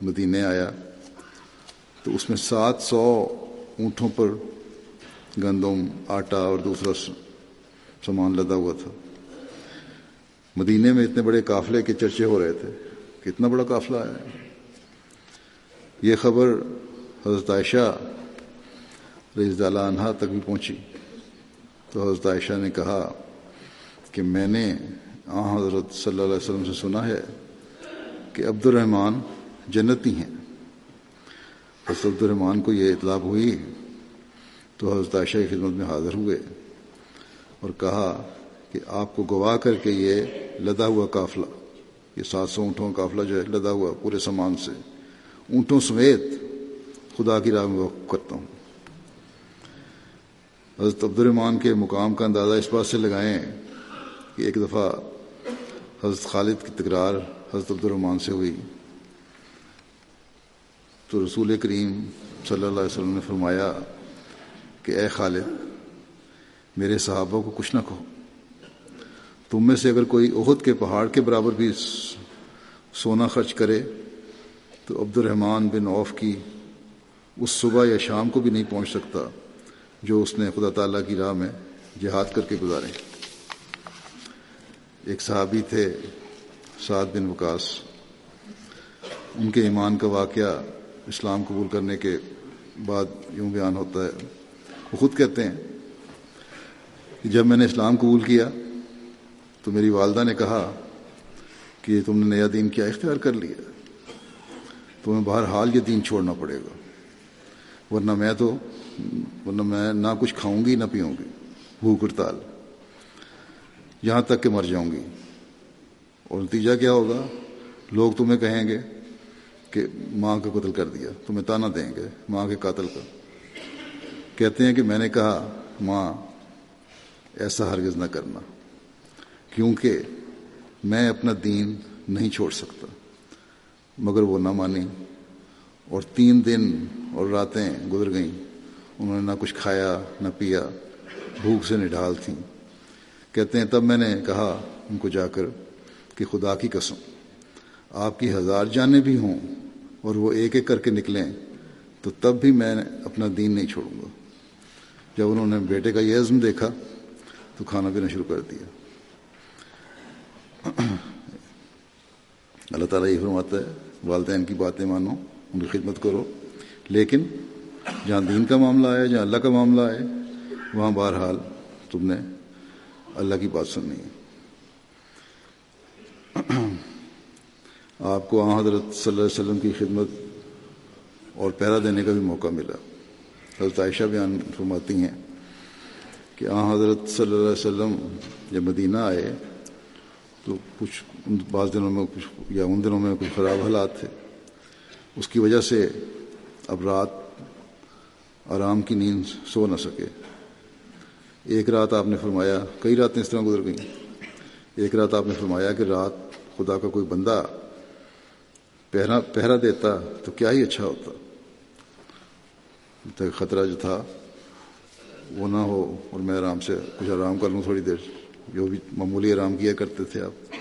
مدینے آیا، تو اس میں سات سو اونٹوں پر گندم، آٹا اور دوسرا سامان لدا ہوا تھا۔ مدینے میں اتنے بڑے قافلے کے چرچے ہو رہے تھے۔ کتنا بڑا قافلہ ہے۔ یہ خبر حضرت عائشہ رضی اللہ عنہ تک بھی پہنچی۔ تو حضرت عائشہ نے کہا کہ میں نے آ حضرت صلی اللہ علیہ وسلم سے سنا ہے کہ عبد الرحمٰن جنتی ہیں۔ حضرت عبد الرحمٰن کو یہ اطلاع ہوئی تو حضرت عائشہ کی خدمت میں حاضر ہوئے۔ اور کہا کہ آپ کو گواہ کر کے یہ لدا ہوا قافلہ، یہ سات سو اونٹوں کا قافلہ جو ہے لدا ہوا پورے سامان سے۔ اونٹوں سمیت خدا کی راہ میں وقف کرتا ہوں۔ حضرت عبد الرحمٰن کے مقام کا اندازہ اس بات سے لگائیں کہ ایک دفعہ حضرت خالد کی تکرار حضرت عبد الرحمٰن سے ہوئی۔ تو رسول کریم صلی اللہ علیہ وسلم نے فرمایا کہ اے خالد میرے صحابہ کو کچھ نہ کہو۔ تم میں سے اگر کوئی عہد کے پہاڑ کے برابر بھی سونا خرچ کرے، تو عبد الرحمٰن بن عوف کی اس صبح یا شام کو بھی نہیں پہنچ سکتا جو اس نے خدا تعالیٰ کی راہ میں جہاد کر کے گزارے۔ ایک صحابی تھے سعد بن وکاس ان کے ایمان کا واقعہ اسلام قبول کرنے کے بعد یوں بیان ہوتا ہے۔ وہ خود کہتے ہیں کہ جب میں نے اسلام قبول کیا تو میری والدہ نے کہا کہ تم نے نیا دین کیا اختیار کر لیا تمہیں بہرحال یہ دین چھوڑنا پڑے گا۔ ورنہ میں تو، ورنہ میں نہ کچھ کھاؤں گی، نہ پیوں گی۔ بھوک ہڑتال۔ یہاں تک کہ مر جاؤں گی۔ اور نتیجہ کیا ہوگا؟ لوگ تمہیں کہیں گے کہ ماں کا قتل کر دیا، تمہیں تانا دیں گے ماں کے قاتل کا۔ کہتے ہیں کہ میں نے کہا، ماں ایسا ہرگز نہ کرنا، کیونکہ میں اپنا دین نہیں چھوڑ سکتا۔ مگر وہ نہ مانی اور تین دن اور راتیں گزر گئیں، انہوں نے نہ کچھ کھایا، نہ پیا، بھوک سے نڈال تھیں کہتے ہیں، تب میں نے کہا ان کو جا کر کہ خدا کی قسم، آپ کی ہزار جانیں بھی ہوں اور وہ ایک ایک کر کے نکلیں، تو تب بھی میں اپنا دین نہیں چھوڑوں گا۔ جب انہوں نے بیٹے کا یہ عزم دیکھا تو کھانا پینا شروع کر دیا۔ اللہ تعالیٰ یہ فرماتا ہے، والدین کی باتیں مانو، ان کی خدمت کرو۔ لیکن جہاں دین کا معاملہ آئے جہاں اللہ کا معاملہ آئے وہاں بہرحال تم نے اللہ کی بات سننی ہے۔ آپ کو آن حضرت صلی اللہ علیہ وسلم کی خدمت اور پہرا دینے کا بھی موقع ملا۔ حضرت عائشہ بیان فرماتی ہیں کہ آن حضرت صلی اللہ علیہ وسلم جب مدینہ آئے، تو کچھ بعض دنوں میں کچھ، یا ان دنوں میں کچھ خراب حالات تھے۔ اس کی وجہ سے اب رات آرام کی نیند سو نہ سکے۔ ایک رات آپ نے فرمایا، کئی راتیں اس طرح گزر گئیں۔ ایک رات آپ نے فرمایا کہ رات خدا کا کوئی بندہ پہرا پہرا دیتا تو کیا ہی اچھا ہوتا۔ خطرہ جو تھا وہ نہ ہو اور میں آرام سے کچھ آرام کر لوں تھوڑی دیر۔ جو بھی معمولی آرام کیا کرتے تھے آپ۔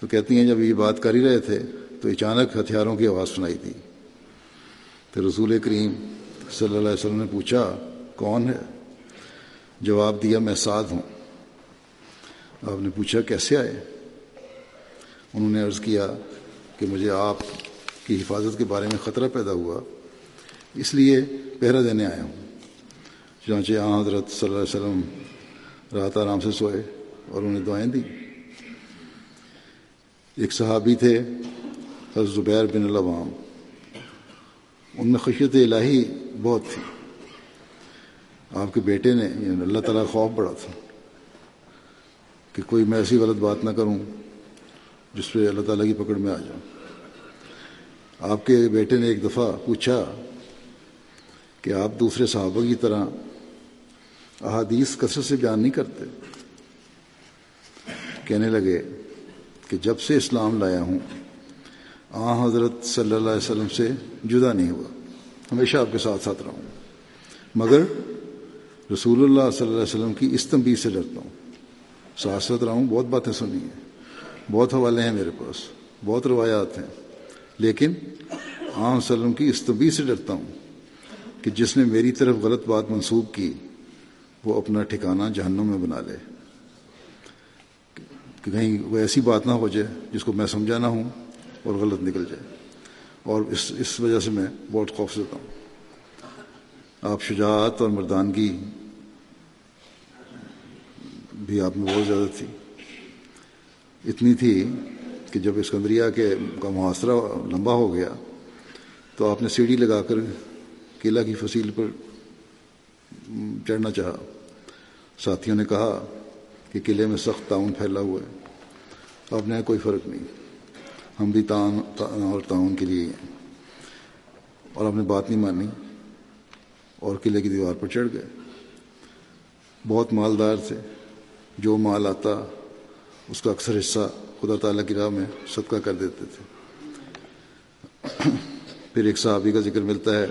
تو کہتی ہیں جب یہ بات کر ہی رہے تھے تو اچانک ہتھیاروں کی آواز سنائی تھی تو رسول کریم صلی اللہ علیہ وسلم نے پوچھا، کون ہے؟ جواب دیا، میں سعد ہوں۔ آپ نے پوچھا، کیسے آئے؟ انہوں نے عرض کیا کہ مجھے آپ کی حفاظت کے بارے میں خطرہ پیدا ہوا، اس لیے پہرا دینے آیا ہوں۔ چنانچہ آن حضرت صلی اللہ علیہ وسلم رات آرام سے سوئے اور انہیں دعائیں دیں۔ ایک صحابی تھے، حضرت زبیر بن الوام ان میں خشیت الہی بہت تھی۔ آپ کے بیٹے نے یعنی اللہ تعالیٰ خوف بڑا تھا کہ کوئی میں ایسی غلط بات نہ کروں جس پہ اللہ تعالیٰ کی پکڑ میں آ جاؤں۔ آپ کے بیٹے نے ایک دفعہ پوچھا کہ آپ دوسرے صحابہ کی طرح احادیث کثرت سے بیان نہیں کرتے۔ کہنے لگے کہ جب سے اسلام لایا ہوں آ حضرت صلی اللہ علیہ وسلم سے جدا نہیں ہوا۔ ہمیشہ آپ کے ساتھ ساتھ رہا ہوں۔ مگر رسول اللہ صلی اللہ علیہ وسلم کی اس تنبیہ سے ڈرتا ہوں۔ ساتھ ساتھ رہا ہوں، بہت باتیں سنی ہیں۔ بہت حوالے ہیں میرے پاس، بہت روایات ہیں۔ لیکن عام وسلم کی اس تنبیہ سے ڈرتا ہوں کہ جس نے میری طرف غلط بات منسوخ کی وہ اپنا ٹھکانہ جہنم میں بنا لے۔ کہ کہیں وہ ایسی بات نہ ہو جائے جس کو میں سمجھا نہ ہوں اور غلط نکل جائے۔ اور اس اس وجہ سے میں بہت خوف دیتا ہوں۔ آپ شجاعت اور مردانگی بھی آپ میں بہت زیادہ تھی۔ اتنی تھی کہ جب اسکندریہ کے کا محاصرہ لمبا ہو گیا تو آپ نے سیڑھی لگا کر قلعہ کی فصیل پر چڑھنا چاہا۔ ساتھیوں نے کہا کہ قلعے میں سخت تعاون پھیلا ہوا ہے۔ اب نے کوئی فرق نہیں۔ ہم بھی تعاون اور تعاون کے لیے ہیں۔ اور آپ نے بات نہیں مانی۔ اور قلعے کی دیوار پر چڑھ گئے۔ بہت مالدار تھے۔ جو مال آتا، اس کا اکثر حصہ خدا تعالیٰ کی راہ میں صدقہ کر دیتے تھے۔ پھر ایک صحابی کا ذکر ملتا ہے۔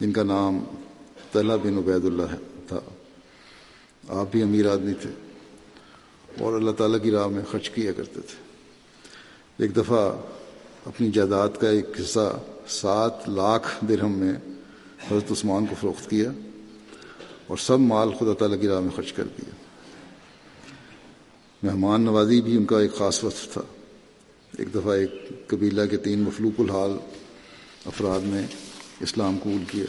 جن کا نام طلحہ بن عبید اللہ تھا۔ آپ بھی امیر آدمی تھے اور اللہ تعالیٰ کی راہ میں خرچ کیا کرتے تھے۔ ایک دفعہ اپنی جائیداد کا ایک حصہ سات لاکھ درہم میں حضرت عثمان کو فروخت کیا اور سب مال خدا تعالیٰ کی راہ میں خرچ کر دیا۔ مہمان نوازی بھی ان کا ایک خاص وصف تھا۔ ایک دفعہ ایک قبیلہ کے تین مفلوق الحال افراد نے اسلام قبول کیا۔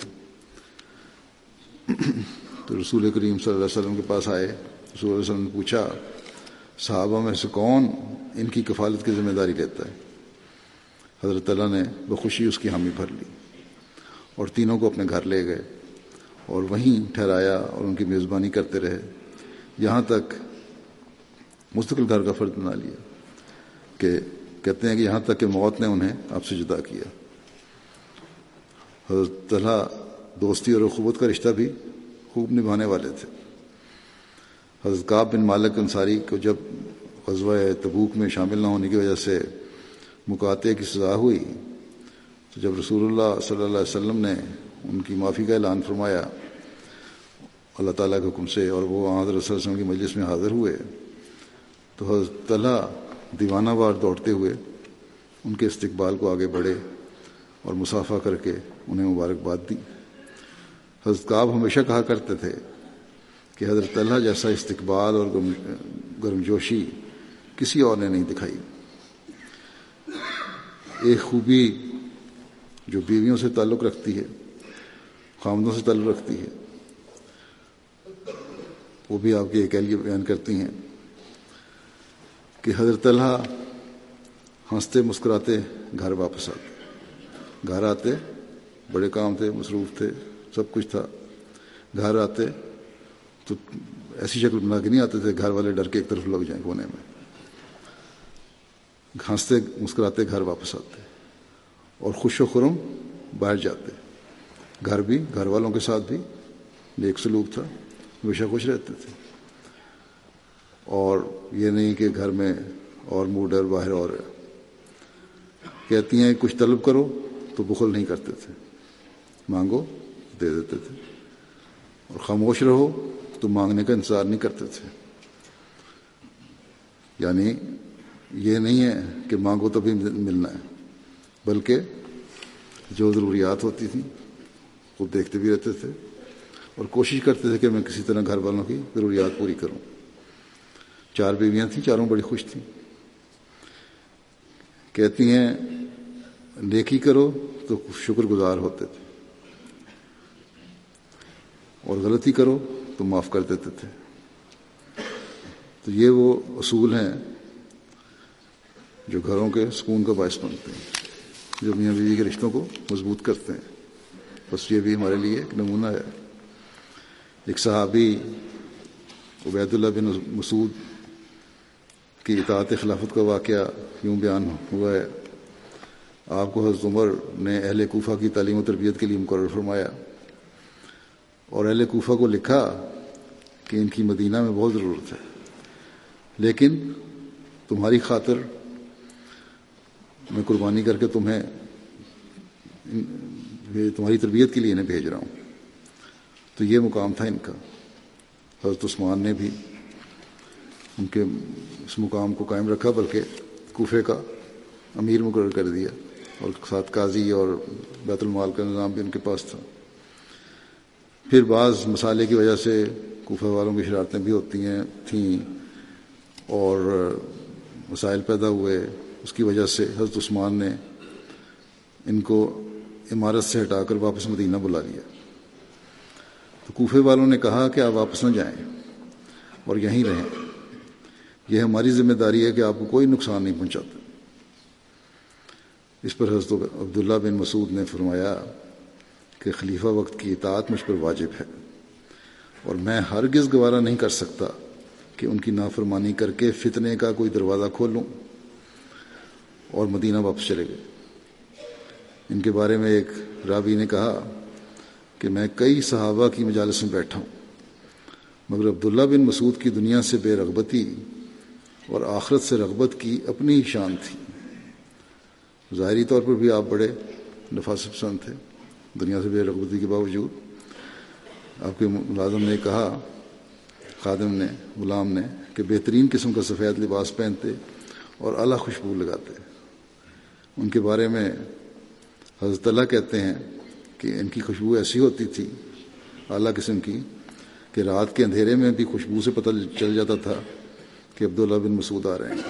تو رسول کریم صلی اللہ علیہ وسلم کے پاس آئے، رسول اللہ علیہ وسلم نے پوچھا، صحابہ میں سے کون ان کی کفالت کی ذمہ داری لیتا ہے؟ حضرت اللہ نے بخوشی اس کی حامی بھر لی اور تینوں کو اپنے گھر لے گئے اور وہیں ٹھہرایا اور ان کی میزبانی کرتے رہے۔ یہاں تک مستقل گھر کا فرد بنا لیا کہ کہتے ہیں کہ یہاں تک کہ موت نے انہیں آپ سے جدا کیا۔ حضرت طلحہ دوستی اور اخوت کا رشتہ بھی خوب نبھانے والے تھے۔ حضرت کعب بن مالک انصاری کو جب غزوہ تبوک میں شامل نہ ہونے کی وجہ سے مکاتے کی سزا ہوئی، تو جب رسول اللہ صلی اللہ علیہ وسلم نے ان کی معافی کا اعلان فرمایا، اللہ تعالیٰ کے حکم سے اور وہ حضرت صلی اللہ علیہ وسلم کی مجلس میں حاضر ہوئے، تو حضرت طلحہ دیوانہ وار دوڑتے ہوئے ان کے استقبال کو آگے بڑھے اور مسافہ کر کے انہیں مبارکباد دی۔ حضرت کعب ہمیشہ کہا کرتے تھے کہ حضرت طلحہ جیسا استقبال اور گرم جوشی کسی اور نے نہیں دکھائی۔ ایک خوبی جو بیویوں سے تعلق رکھتی ہے خامدوں سے تعلق رکھتی ہے، وہ بھی آپ کے اکیلیے بیان کرتی ہیں کہ حضرت طلحہ ہنستے مسکراتے گھر واپس آتے۔ گھر آتے، بڑے کام تھے، مصروف تھے۔ سب کچھ تھا۔ گھر آتے تو ایسی شکل بنا کے نہیں آتے تھے، گھر والے ڈر کے ایک طرف لگ جائیں کونے میں۔ ہنستے مسکراتے، گھر واپس آتے اور خوش و خرم باہر جاتے۔ گھر بھی، گھر والوں کے ساتھ بھی نیک سلوک تھا، ہمیشہ خوش رہتے تھے۔ اور یہ نہیں کہ گھر میں اور منہ ڈر باہر اور کہتی ہیں، کچھ طلب کرو تو بخل نہیں کرتے تھے۔ مانگو دے دیتے تھے۔ اور خاموش رہو، تو مانگنے کا انتظار نہیں کرتے تھے۔ یعنی یہ نہیں ہے کہ مانگو تو بھی ملنا ہے، بلکہ جو ضروریات ہوتی تھیں، وہ دیکھتے بھی رہتے تھے۔ اور کوشش کرتے تھے کہ میں کسی طرح گھر والوں کی ضروریات پوری کروں۔ چار بیویاں تھیں، چاروں بڑی خوش تھیں۔ کہتی ہیں، نیکی کرو تو شکر گزار ہوتے تھے۔ اور غلطی کرو تو معاف کر دیتے تھے۔ تو یہ وہ اصول ہیں جو گھروں کے سکون کا باعث بنتے ہیں، جو میاں بیوی کے رشتوں کو مضبوط کرتے ہیں۔ بس یہ بھی ہمارے لیے ایک نمونہ ہے۔ ایک صحابی عبید اللہ بن مسعود کی اطاعت خلافت کا واقعہ یوں بیان ہوا ہے۔ آپ کو حضرت عمر نے اہل کوفہ کی تعلیم و تربیت کے لیے مقرر فرمایا۔ اور اہل کوفہ کو لکھا کہ ان کی مدینہ میں بہت ضرورت ہے۔ لیکن تمہاری خاطر میں قربانی کر کے تمہیں تمہاری تربیت کے لیے انہیں بھیج رہا ہوں۔ تو یہ مقام تھا ان کا۔ حضرت عثمان نے بھی ان کے اس مقام کو قائم رکھا، بلکہ کوفے کا امیر مقرر کر دیا اور ساتھ قاضی اور بیت المال کا نظام بھی ان کے پاس تھا۔ پھر بعض مسالے کی وجہ سے کوفہ والوں کی شرارتیں بھی ہوتی ہیں، تھیں اور مسائل پیدا ہوئے۔ اس کی وجہ سے حضرت عثمان نے ان کو عمارت سے ہٹا کر واپس مدینہ بلا لیا۔ تو کوفے والوں نے کہا کہ آپ واپس نہ جائیں اور یہیں رہیں۔ یہ ہماری ذمہ داری ہے کہ آپ کو کوئی نقصان نہیں پہنچاتا۔ اس پر حضرت عبداللہ بن مسعود نے فرمایا کہ خلیفہ وقت کی اطاعت مجھ پر واجب ہے اور میں ہرگز گوارہ نہیں کر سکتا کہ ان کی نافرمانی کر کے فتنے کا کوئی دروازہ کھولوں اور مدینہ واپس چلے گئے۔ ان کے بارے میں ایک راوی نے کہا کہ میں کئی صحابہ کی مجالس میں بیٹھا ہوں، مگر عبداللہ بن مسعود کی دنیا سے بے رغبتی اور آخرت سے رغبت کی اپنی ہی شان تھی۔ ظاہری طور پر بھی آپ بڑے نفاس پسند تھے۔ دنیا سے بے رغبتی کے باوجود۔ آپ کے ملازم نے کہا، خادم نے، غلام نے، کہ بہترین قسم کا سفید لباس پہنتے اور اعلیٰ خوشبو لگاتے۔ ان کے بارے میں حضرت اللہ کہتے ہیں کہ ان کی خوشبو ایسی ہوتی تھی، اعلیٰ قسم کی، کہ رات کے اندھیرے میں بھی خوشبو سے پتہ چل جاتا تھا کہ عبداللہ بن مسعود آ رہے ہیں۔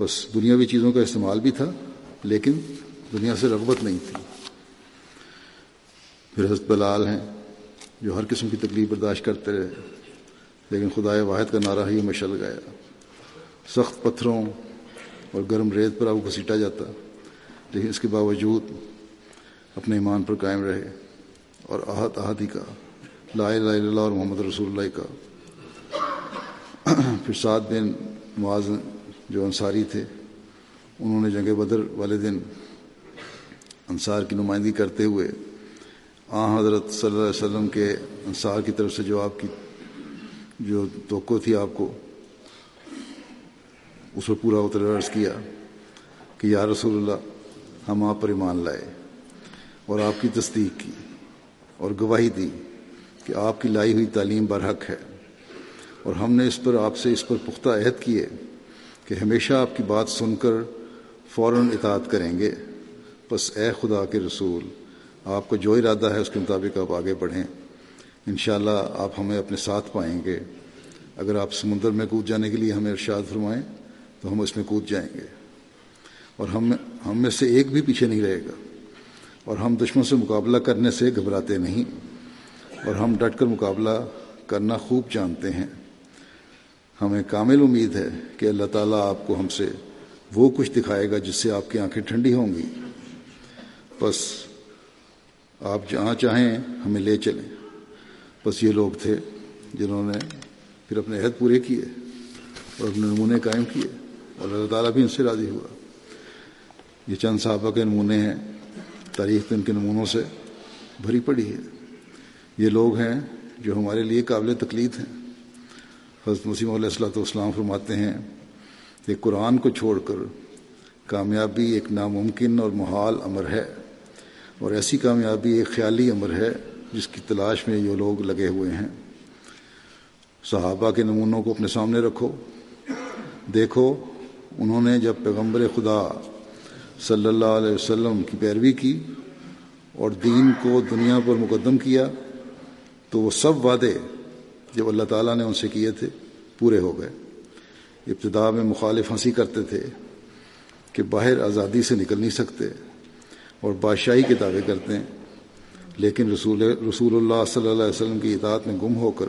بس دنیاوی چیزوں کا استعمال بھی تھا، لیکن دنیا سے رغبت نہیں تھی۔ پھر حضرت بلال ہیں، جو ہر قسم کی تکلیف برداشت کرتے رہے۔ لیکن خدا واحد کا نعرہ ہی مشل گیا سخت پتھروں اور گرم ریت پر آپ کو گھسیٹا جاتا۔ لیکن اس کے باوجود اپنے ایمان پر قائم رہے۔ اور احد احدی کا، لا الہ الا اللہ اور محمد رسول اللہ کا۔ پھر سات دن معاذ جو انصاری تھے، انہوں نے جنگ بدر والے دن انصار کی نمائندگی کرتے ہوئے آ حضرت صلی اللہ علیہ وسلم کے انصار کی طرف سے جو آپ کی جو توقع تھی آپ کو، اس پر پورا اتر عرض کیا کہ یا رسول اللہ، ہم آپ پر ایمان لائے اور آپ کی تصدیق کی اور گواہی دی کہ آپ کی لائی ہوئی تعلیم برحق ہے اور ہم نے اس پر، آپ سے اس پر پختہ عہد کیے کہ ہمیشہ آپ کی بات سن کر فوراً اطاعت کریں گے۔ بس اے خدا کے رسول آپ کو جو ارادہ ہے اس کے مطابق آپ آگے بڑھیں۔ انشاءاللہ آپ ہمیں اپنے ساتھ پائیں گے۔ اگر آپ سمندر میں کود جانے کے لیے ہمیں ارشاد فرمائیں تو ہم اس میں کود جائیں گے۔ اور ہم ہم میں سے ایک بھی پیچھے نہیں رہے گا۔ اور ہم دشمن سے مقابلہ کرنے سے گھبراتے نہیں۔ اور ہم ڈٹ کر مقابلہ کرنا خوب جانتے ہیں۔ ہمیں کامل امید ہے کہ اللہ تعالیٰ آپ کو ہم سے وہ کچھ دکھائے گا جس سے آپ کی آنکھیں ٹھنڈی ہوں گی۔ بس آپ جہاں چاہیں ہمیں لے چلیں۔ بس یہ لوگ تھے جنہوں نے پھر اپنے عہد پورے کیے اور اپنے نمونے قائم کیے اور اللہ تعالیٰ بھی ان سے راضی ہوا۔ یہ چند صحابہ کے نمونے ہیں۔ تاریخ ان کے نمونوں سے بھری پڑی ہے۔ یہ لوگ ہیں جو ہمارے لیے قابل تقلید ہیں۔ حضرت مسیم علیہ السلۃ والسلام فرماتے ہیں کہ قرآن کو چھوڑ کر کامیابی ایک ناممکن اور محال امر ہے۔ اور ایسی کامیابی ایک خیالی امر ہے جس کی تلاش میں یہ لوگ لگے ہوئے ہیں۔ صحابہ کے نمونوں کو اپنے سامنے رکھو۔ دیکھو، انہوں نے جب پیغمبر خدا صلی اللہ علیہ وسلم کی پیروی کی اور دین کو دنیا پر مقدم کیا، تو وہ سب وعدے جب اللہ تعالیٰ نے ان سے کیے تھے، پورے ہو گئے۔ ابتدا میں مخالف ہنسی کرتے تھے کہ باہر آزادی سے نکل نہیں سکتے۔ اور بادشاہی کے دعوے کرتے ہیں۔ لیکن رسول رسول اللہ صلی اللہ علیہ وسلم کی اطاعت میں گم ہو کر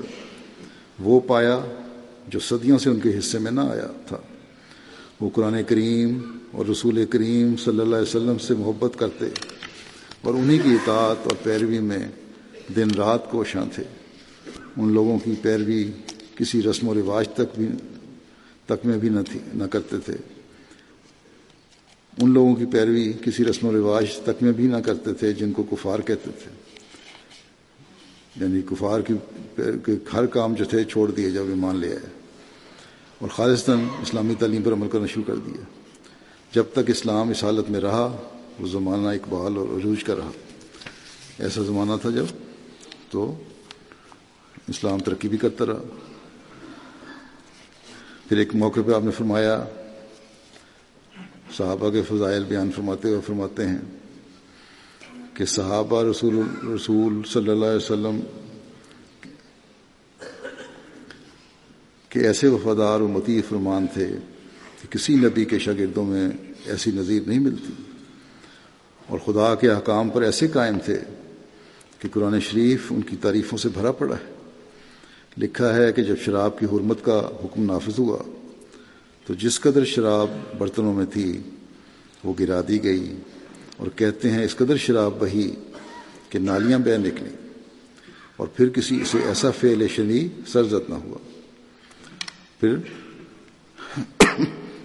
وہ پایا جو صدیوں سے ان کے حصے میں نہ آیا تھا۔ وہ قرآن کریم اور رسول کریم صلی اللہ علیہ وسلم سے محبت کرتے اور انہی کی اطاعت اور پیروی میں دن رات کوشاں تھے۔ ان لوگوں کی پیروی کسی رسم و رواج تک بھی تک میں بھی نہ تھی نہ کرتے تھے۔ ان لوگوں کی پیروی کسی رسم و رواج تک میں بھی نہ کرتے تھے جن کو کفار کہتے تھے۔ یعنی کفار کی ہر کام جو تھے چھوڑ دیے جب ایمان لے آئے۔ اور خالصتاً اسلامی تعلیم پر عمل کرنا شروع کر دیا۔ جب تک اسلام اس حالت میں رہا، وہ زمانہ اقبال اور عروج کا رہا۔ ایسا زمانہ تھا جب تو اسلام ترقی بھی کرتا رہا۔ پھر ایک موقع پہ آپ نے فرمایا صحابہ کے فضائل بیان فرماتے ہوئے فرماتے ہیں کہ صحابہ رسول رسول صلی اللہ علیہ وسلم کہ ایسے وفادار و متی فرمان تھے کہ کسی نبی کے شاگردوں میں ایسی نظیر نہیں ملتی اور خدا کے احکام پر ایسے قائم تھے کہ قرآن شریف ان کی تعریفوں سے بھرا پڑا ہے۔ لکھا ہے کہ جب شراب کی حرمت کا حکم نافذ ہوا تو جس قدر شراب برتنوں میں تھی، وہ گرا دی گئی اور کہتے ہیں اس قدر شراب بہی کہ نالیاں بہ نکلیں۔ اور پھر کسی سے ایسا فعل شنی سرزد نہ ہوا۔ پھر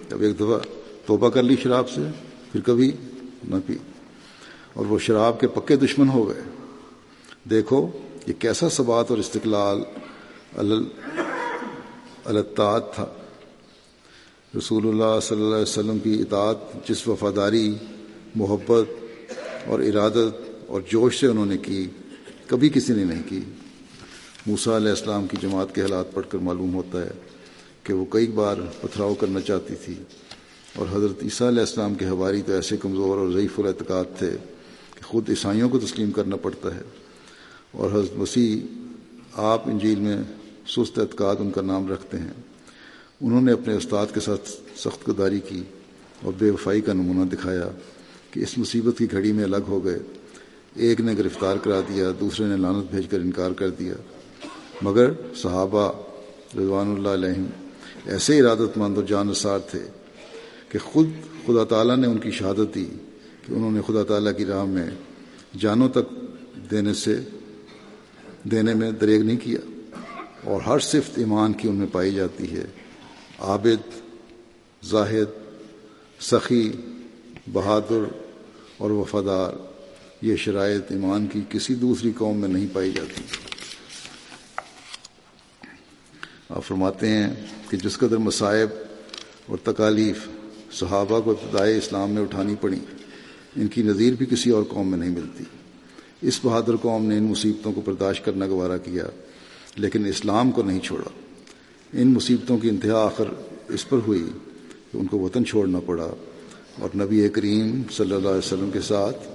جب ایک دفعہ توبہ کر لی شراب سے، پھر کبھی نہ پی۔ اور وہ شراب کے پکے دشمن ہو گئے۔ دیکھو یہ کیسا ثبات اور استقلال الطاعت تھا۔ رسول اللہ صلی اللہ علیہ وسلم کی اطاعت، جس وفاداری، محبت اور ارادت اور جوش سے انہوں نے کی، کبھی کسی نے نہیں کی۔ موسیٰ علیہ السلام کی جماعت کے حالات پڑھ کر معلوم ہوتا ہے کہ وہ کئی بار پتھراؤ کرنا چاہتی تھی اور حضرت عیسیٰ علیہ السلام کے حواری تو ایسے کمزور اور ضعیف الاعتقاد تھے کہ خود عیسائیوں کو تسلیم کرنا پڑتا ہے۔ اور حضرت مسیح آپ انجیل میں سست اعتقاد ان کا نام رکھتے ہیں۔ انہوں نے اپنے استاد کے ساتھ سخت گداری کی اور بے وفائی کا نمونہ دکھایا کہ اس مصیبت کی گھڑی میں الگ ہو گئے۔ ایک نے گرفتار کرا دیا، دوسرے نے لانت بھیج کر انکار کر دیا۔ مگر صحابہ رضوان اللہ علیہم ایسے ارادت مند اور جانصار تھے کہ خود خدا تعالیٰ نے ان کی شہادت دی کہ انہوں نے خدا تعالیٰ کی راہ میں جانوں تک دینے سے دینے میں دریغ نہیں کیا۔ اور ہر صفت ایمان کی ان میں پائی جاتی ہے۔ عابد، زاہد، سخی، بہادر اور وفادار۔ یہ شرائط ایمان کی کسی دوسری قوم میں نہیں پائی جاتی۔ آپ فرماتے ہیں کہ جس قدر مصائب اور تکالیف صحابہ کو ابتدائی اسلام میں اٹھانی پڑی، ان کی نظیر بھی کسی اور قوم میں نہیں ملتی۔ اس بہادر قوم نے ان مصیبتوں کو برداشت کرنا گوارا کیا، لیکن اسلام کو نہیں چھوڑا۔ ان مصیبتوں کی انتہا آخر اس پر ہوئی کہ ان کو وطن چھوڑنا پڑا اور نبی کریم صلی اللہ علیہ وسلم کے ساتھ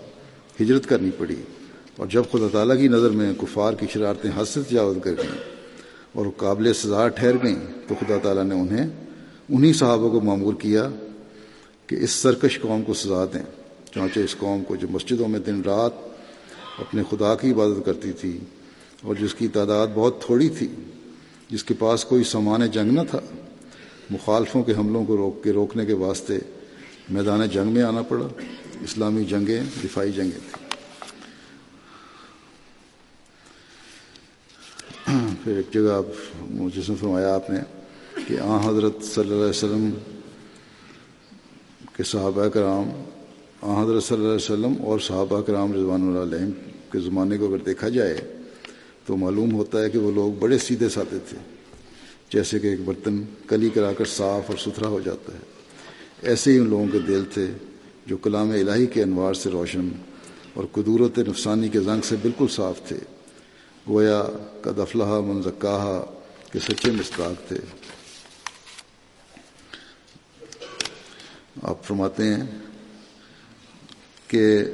ہجرت کرنی پڑی اور جب خدا تعالیٰ کی نظر میں کفار کی شرارتیں حد سے تجاوز کر گئیں اور قابل سزا ٹھہر گئیں تو خدا تعالیٰ نے انہیں انہی صحابہ کو معمور کیا کہ اس سرکش قوم کو سزا دیں۔ چانچہ اس قوم کو جو مسجدوں میں دن رات اپنے خدا کی عبادت کرتی تھی اور جس کی تعداد بہت تھوڑی تھی جس کے پاس کوئی سامان جنگ نہ تھا۔ مخالفوں کے حملوں کو روک کے روکنے کے واسطے میدان جنگ میں آنا پڑا۔ اسلامی جنگیں دفاعی جنگیں تھیں۔ پھر ایک جگہ جس میں فرمایا آپ نے کہ آ حضرت صلی اللہ علیہ وسلم کے صحابہ کرام آ حضرت صلی اللہ علیہ وسلم اور صحابہ کرام رضوان اللہ علیہ کے زمانے کو اگر دیکھا جائے تو معلوم ہوتا ہے کہ وہ لوگ بڑے سیدھے سادے تھے۔ جیسے کہ ایک برتن کلی کرا کر صاف اور ستھرا ہو جاتا ہے۔ ایسے ہی ان لوگوں کے دل تھے جو کلام الہی کے انوار سے روشن اور قدورت نفسانی کے زنگ سے بالکل صاف تھے۔ گویا کا دفلہ منزکاہا کے سچے مستاق تھے۔ آپ فرماتے ہیں کہ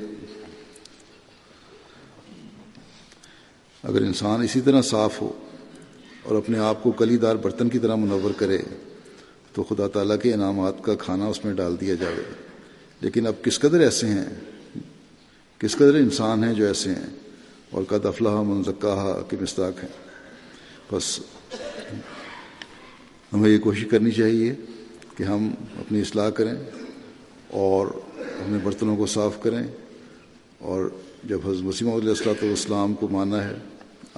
اگر انسان اسی طرح صاف ہو اور اپنے آپ کو کلی دار برتن کی طرح منور کرے، تو خدا تعالیٰ کے انعامات کا کھانا اس میں ڈال دیا جائے لیکن اب کس قدر ایسے ہیں؟ کس قدر انسان ہیں جو ایسے ہیں؟ اور قد افلاح منزکہ کے مستاق ہیں۔ بس ہمیں یہ کوشش کرنی چاہیے کہ ہم اپنی اصلاح کریں اور اپنے برتنوں کو صاف کریں۔ اور جب حضرت مسیم علیہ السلاۃ والسلام کو مانا ہے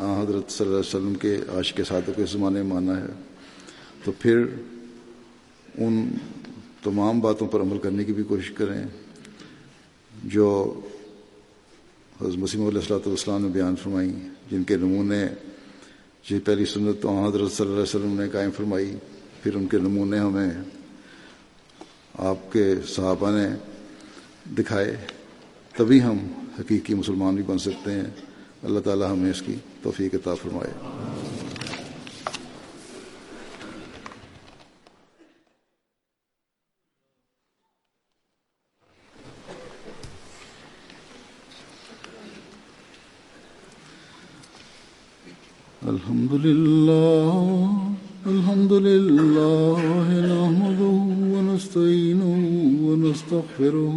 حضرت صلی اللہ علیہ وسلم کے عاشق کے ساتھوں کے زمانے میں مانا ہے۔ تو پھر ان تمام باتوں پر عمل کرنے کی بھی کوشش کریں۔ جو حضرت مسیم علیہ السلاۃ والسلام نے بیان فرمائی، جن کے نمونے جی پہلی سنت تو حضرت صلی اللہ علیہ وسلم نے قائم فرمائی، پھر ان کے نمونے ہمیں آپ کے صحابہ نے دکھائے، تبھی ہم حقیقی مسلمان بھی بن سکتے ہیں۔ اللہ تعالی ہمیں اس کی توفیق عطا فرمائے۔ الحمد لله الحمد لله نحمده ونستعينه ونستغفره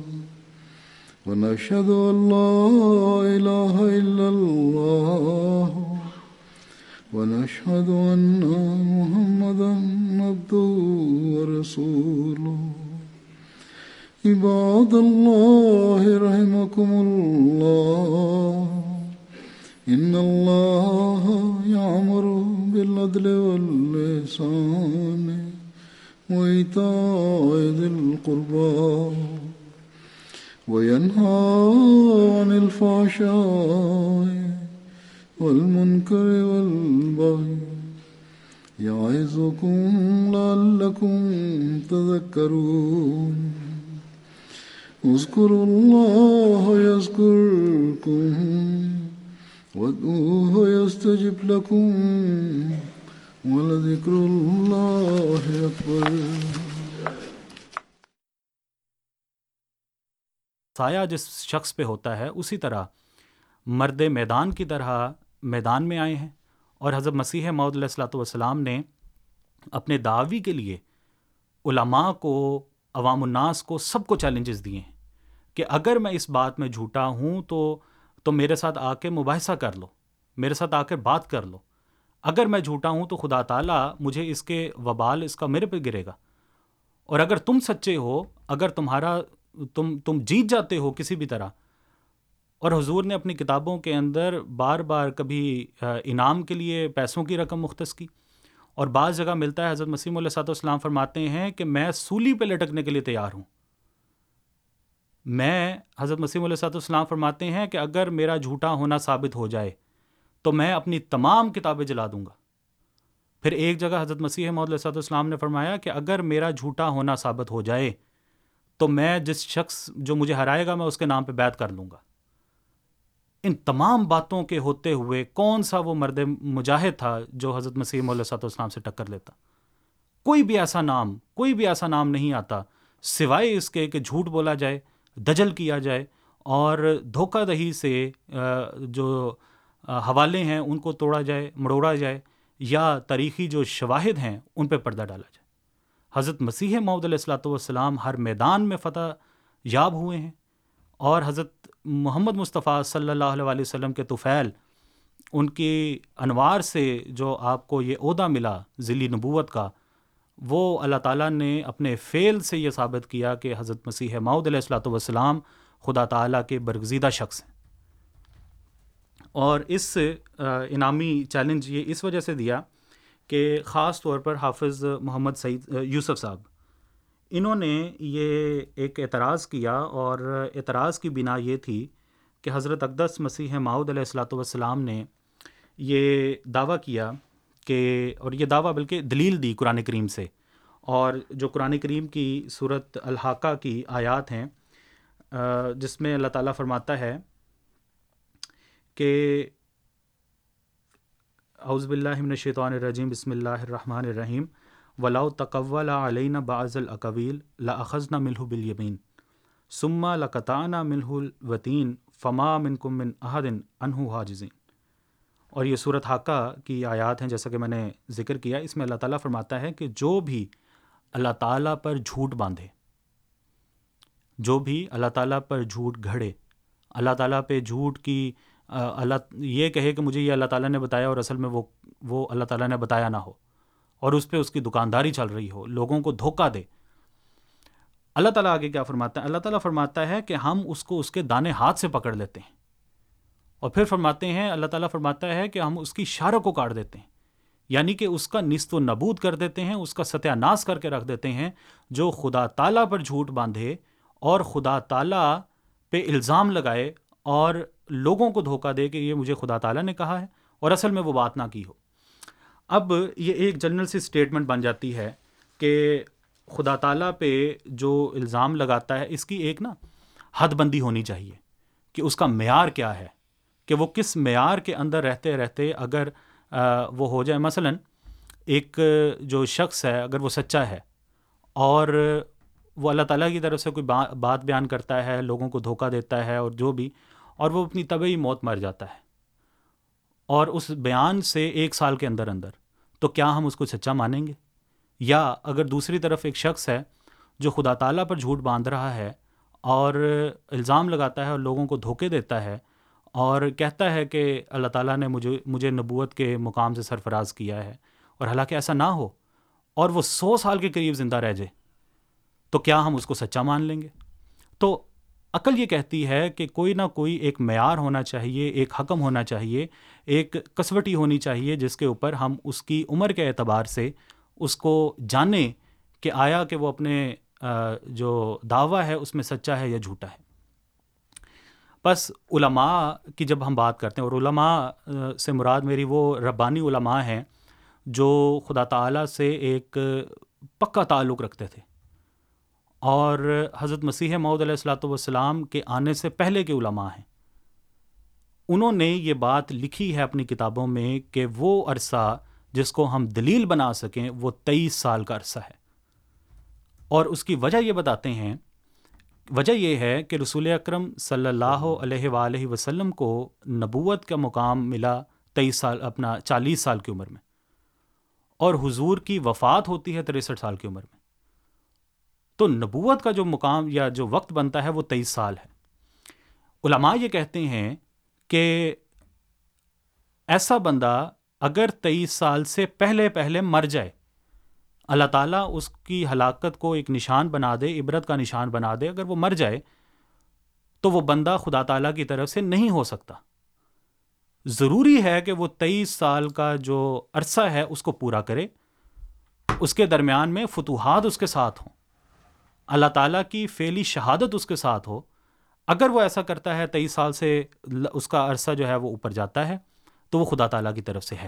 ونشهد أن لا إله إلا الله. ونشهد أن محمدا عبده ورسوله. عباد الله رحمكم الله. إن الله يعمر بالعدل واللسان وإيتاء ذي القربى. وينهى عن الفحشاء والمنكر والبغي يعظكم لعلكم تذكرون اذكروا الله يذكركم وادعوه يستجب لكم ولذكر الله أكبر سایہ جس شخص پہ ہوتا ہے، اسی طرح مرد میدان کی طرح میدان میں آئے ہیں۔ اور حضرت مسیح معود علیہ السلاۃ والسلام نے اپنے دعوی کے لیے علماء کو، عوام الناس کو سب کو چیلنجز دیے ہیں کہ اگر میں اس بات میں جھوٹا ہوں تو تو میرے ساتھ آ کے مباحثہ کر لو، میرے ساتھ آ کے بات کر لو۔ اگر میں جھوٹا ہوں تو خدا تعالیٰ مجھے اس کے وبال، اس کا میرے پہ گرے گا۔ اور اگر تم سچے ہو، اگر تمہارا تم تم جیت جاتے ہو کسی بھی طرح۔ اور حضور نے اپنی کتابوں کے اندر بار بار کبھی انعام کے لیے پیسوں کی رقم مختص کی۔ اور بعض جگہ ملتا ہے، حضرت مسیم علیہ صاحب السلام فرماتے ہیں کہ میں سولی پہ لٹکنے کے لیے تیار ہوں۔ میں، حضرت مسیم علیہ صاحب السلام فرماتے ہیں کہ اگر میرا جھوٹا ہونا ثابت ہو جائے تو میں اپنی تمام کتابیں جلا دوں گا۔ پھر ایک جگہ حضرت مسیح محدود صاحب السلام نے فرمایا کہ اگر میرا جھوٹا ہونا ثابت ہو جائے تو میں جس شخص جو مجھے ہرائے گا میں اس کے نام پہ بیت کر لوں گا۔ ان تمام باتوں کے ہوتے ہوئے کون سا وہ مرد مجاہد تھا جو حضرت مسیح علیہ صاحب السلام سے ٹکر لیتا؟ کوئی بھی ایسا نام، کوئی بھی ایسا نام نہیں آتا، سوائے اس کے کہ جھوٹ بولا جائے، دجل کیا جائے اور دھوکہ دہی سے جو حوالے ہیں، ان کو توڑا جائے مڑوڑا جائے یا تاریخی جو شواہد ہیں، ان پہ پردہ ڈالا جائے۔ حضرت مسیح محدود علیہ السلاۃ والسلام ہر میدان میں فتح یاب ہوئے ہیں اور حضرت محمد مصطفیٰ صلی اللہ علیہ وسلم کے طفیل ان کی انوار سے جو آپ کو یہ عہدہ ملا ذیلی نبوت کا، وہ اللہ تعالیٰ نے اپنے فعل سے یہ ثابت کیا کہ حضرت مسیح ماؤد علیہ السلاۃ والسلام خدا تعالیٰ کے برگزیدہ شخص ہیں۔ اور اس انعامی چیلنج یہ اس وجہ سے دیا کہ خاص طور پر حافظ محمد سعید یوسف صاحب۔ انہوں نے یہ ایک اعتراض کیا اور اعتراض کی بنا یہ تھی کہ حضرت اقدس مسیح ماؤد علیہ السلاۃ والسلام نے یہ دعویٰ کیا کہ، اور یہ دعویٰ بلکہ دلیل دی قرآن کریم سے۔ اور جو قرآن کریم کی صورت الحاقہ کی آیات ہیں جس میں اللہ تعالیٰ فرماتا ہے کہ اعوذ باللہ من الشیطان الرجیم، بسم اللہ الرحمن الرحیم. ولاؤ تقول علین بعض القویل لاخذ نہ ملہ بالیمین ثمہ لقطانہ ملہ الوطین فما من کم من احدن انہو حاجزین اور یہ صورت حاقہ کی آیات ہیں، جیسا کہ میں نے ذکر کیا، اس میں اللہ تعالیٰ فرماتا ہے کہ جو بھی اللہ تعالیٰ پر جھوٹ باندھے، جو بھی اللہ تعالیٰ پر جھوٹ گھڑے، اللہ تعالیٰ پہ جھوٹ کی اللہ یہ کہے کہ مجھے یہ اللہ تعالیٰ نے بتایا اور اصل میں وہ وہ اللہ تعالیٰ نے بتایا نہ ہو اور اس پہ اس کی دکانداری چل رہی ہو، لوگوں کو دھوکہ دے۔ اللہ تعالیٰ آگے کیا فرماتا ہے؟ اللہ تعالیٰ فرماتا ہے کہ ہم اس کو اس کے دانے ہاتھ سے پکڑ لیتے ہیں۔ اور پھر فرماتے ہیں، اللہ تعالیٰ فرماتا ہے کہ ہم اس کی شارہ کو کاٹ دیتے ہیں۔ یعنی کہ اس کا نصف و نبود کر دیتے ہیں، اس کا ستیہ ناس کر کے رکھ دیتے ہیں، جو خدا تعالیٰ پر جھوٹ باندھے اور خدا تعالیٰ پہ الزام لگائے اور لوگوں کو دھوکہ دے کہ یہ مجھے خدا تعالیٰ نے کہا ہے اور اصل میں وہ بات نہ کی ہو۔ اب یہ ایک جنرل سی اسٹیٹمنٹ بن جاتی ہے کہ خدا تعالیٰ پہ جو الزام لگاتا ہے، اس کی ایک نا حد بندی ہونی چاہیے کہ اس کا معیار کیا ہے، کہ وہ کس معیار کے اندر رہتے رہتے اگر وہ ہو جائے مثلا ایک جو شخص ہے، اگر وہ سچا ہے اور وہ اللہ تعالیٰ کی طرف سے کوئی بات بیان کرتا ہے، لوگوں کو دھوکہ دیتا ہے اور جو بھی اور وہ اپنی طبعی موت مر جاتا ہے۔ اور اس بیان سے ایک سال کے اندر اندر، تو کیا ہم اس کو سچا مانیں گے؟ یا اگر دوسری طرف ایک شخص ہے جو خدا تعالیٰ پر جھوٹ باندھ رہا ہے اور الزام لگاتا ہے اور لوگوں کو دھوکے دیتا ہے اور کہتا ہے کہ اللہ تعالیٰ نے مجھے مجھے نبوت کے مقام سے سرفراز کیا ہے اور حالانکہ ایسا نہ ہو اور وہ سو سال کے قریب زندہ رہ جائے، تو کیا ہم اس کو سچا مان لیں گے؟ تو عقل یہ کہتی ہے کہ کوئی نہ کوئی ایک معیار ہونا چاہیے، ایک حکم ہونا چاہیے، ایک کسوٹی ہونی چاہیے جس کے اوپر ہم اس کی عمر کے اعتبار سے اس کو جانیں کہ آیا کہ وہ اپنے جو دعویٰ ہے اس میں سچا ہے یا جھوٹا ہے۔ بس علماء کی جب ہم بات کرتے ہیں اور علماء سے مراد میری وہ ربانی علماء ہیں جو خدا تعالیٰ سے ایک پکا تعلق رکھتے تھے۔ اور حضرت مسیح معود علیہ السلاۃ والسلام کے آنے سے پہلے کے علماء ہیں۔ انہوں نے یہ بات لکھی ہے اپنی کتابوں میں کہ وہ عرصہ جس کو ہم دلیل بنا سکیں وہ تیئیس سال کا عرصہ ہے۔ اور اس کی وجہ یہ بتاتے ہیں، وجہ یہ ہے کہ رسول اکرم صلی اللہ علیہ وآلہ وسلم کو نبوت کا مقام ملا تیئیس سال، اپنا چالیس سال کی عمر میں۔ اور حضور کی وفات ہوتی ہے تریسٹھ سال کی عمر میں۔ تو نبوت کا جو مقام یا جو وقت بنتا ہے وہ تیئیس سال ہے۔ علماء یہ کہتے ہیں کہ ایسا بندہ اگر تیئیس سال سے پہلے پہلے مر جائے، اللہ تعالیٰ اس کی ہلاکت کو ایک نشان بنا دے، عبرت کا نشان بنا دے، اگر وہ مر جائے تو وہ بندہ خدا تعالیٰ کی طرف سے نہیں ہو سکتا۔ ضروری ہے کہ وہ تیئیس سال کا جو عرصہ ہے اس کو پورا کرے، اس کے درمیان میں فتوحات اس کے ساتھ ہوں۔ اللہ تعالیٰ کی فعلی شہادت اس کے ساتھ ہو، اگر وہ ایسا کرتا ہے تیئیس سال سے اس کا عرصہ جو ہے وہ اوپر جاتا ہے، تو وہ خدا تعالیٰ کی طرف سے ہے۔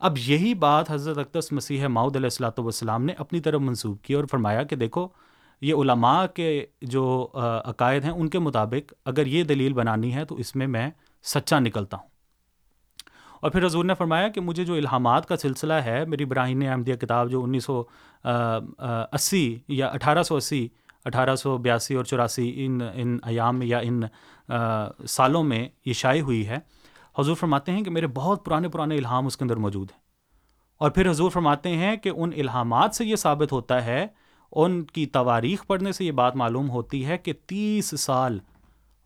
اب یہی بات حضرت اقدس مسیح ماؤد علیہ السلاۃ والسلام نے اپنی طرف منسوخ کی اور فرمایا کہ دیکھو، یہ علماء کے جو عقائد ہیں، ان کے مطابق اگر یہ دلیل بنانی ہے تو اس میں میں سچا نکلتا ہوں۔ اور پھر حضور نے فرمایا کہ مجھے جو الہامات کا سلسلہ ہے، میری براہین احمدیہ کتاب جو انیس سو اسی یا اٹھارہ سو اسی، اٹھارہ سو بیاسی اور چوراسی ان ان ایام یا ان سالوں میں یہ شائع ہوئی ہے۔ حضور فرماتے ہیں کہ میرے بہت پرانے پرانے الہام اس کے اندر موجود ہیں۔ اور پھر حضور فرماتے ہیں کہ ان الہامات سے یہ ثابت ہوتا ہے، ان کی تواریخ پڑھنے سے یہ بات معلوم ہوتی ہے کہ تیس سال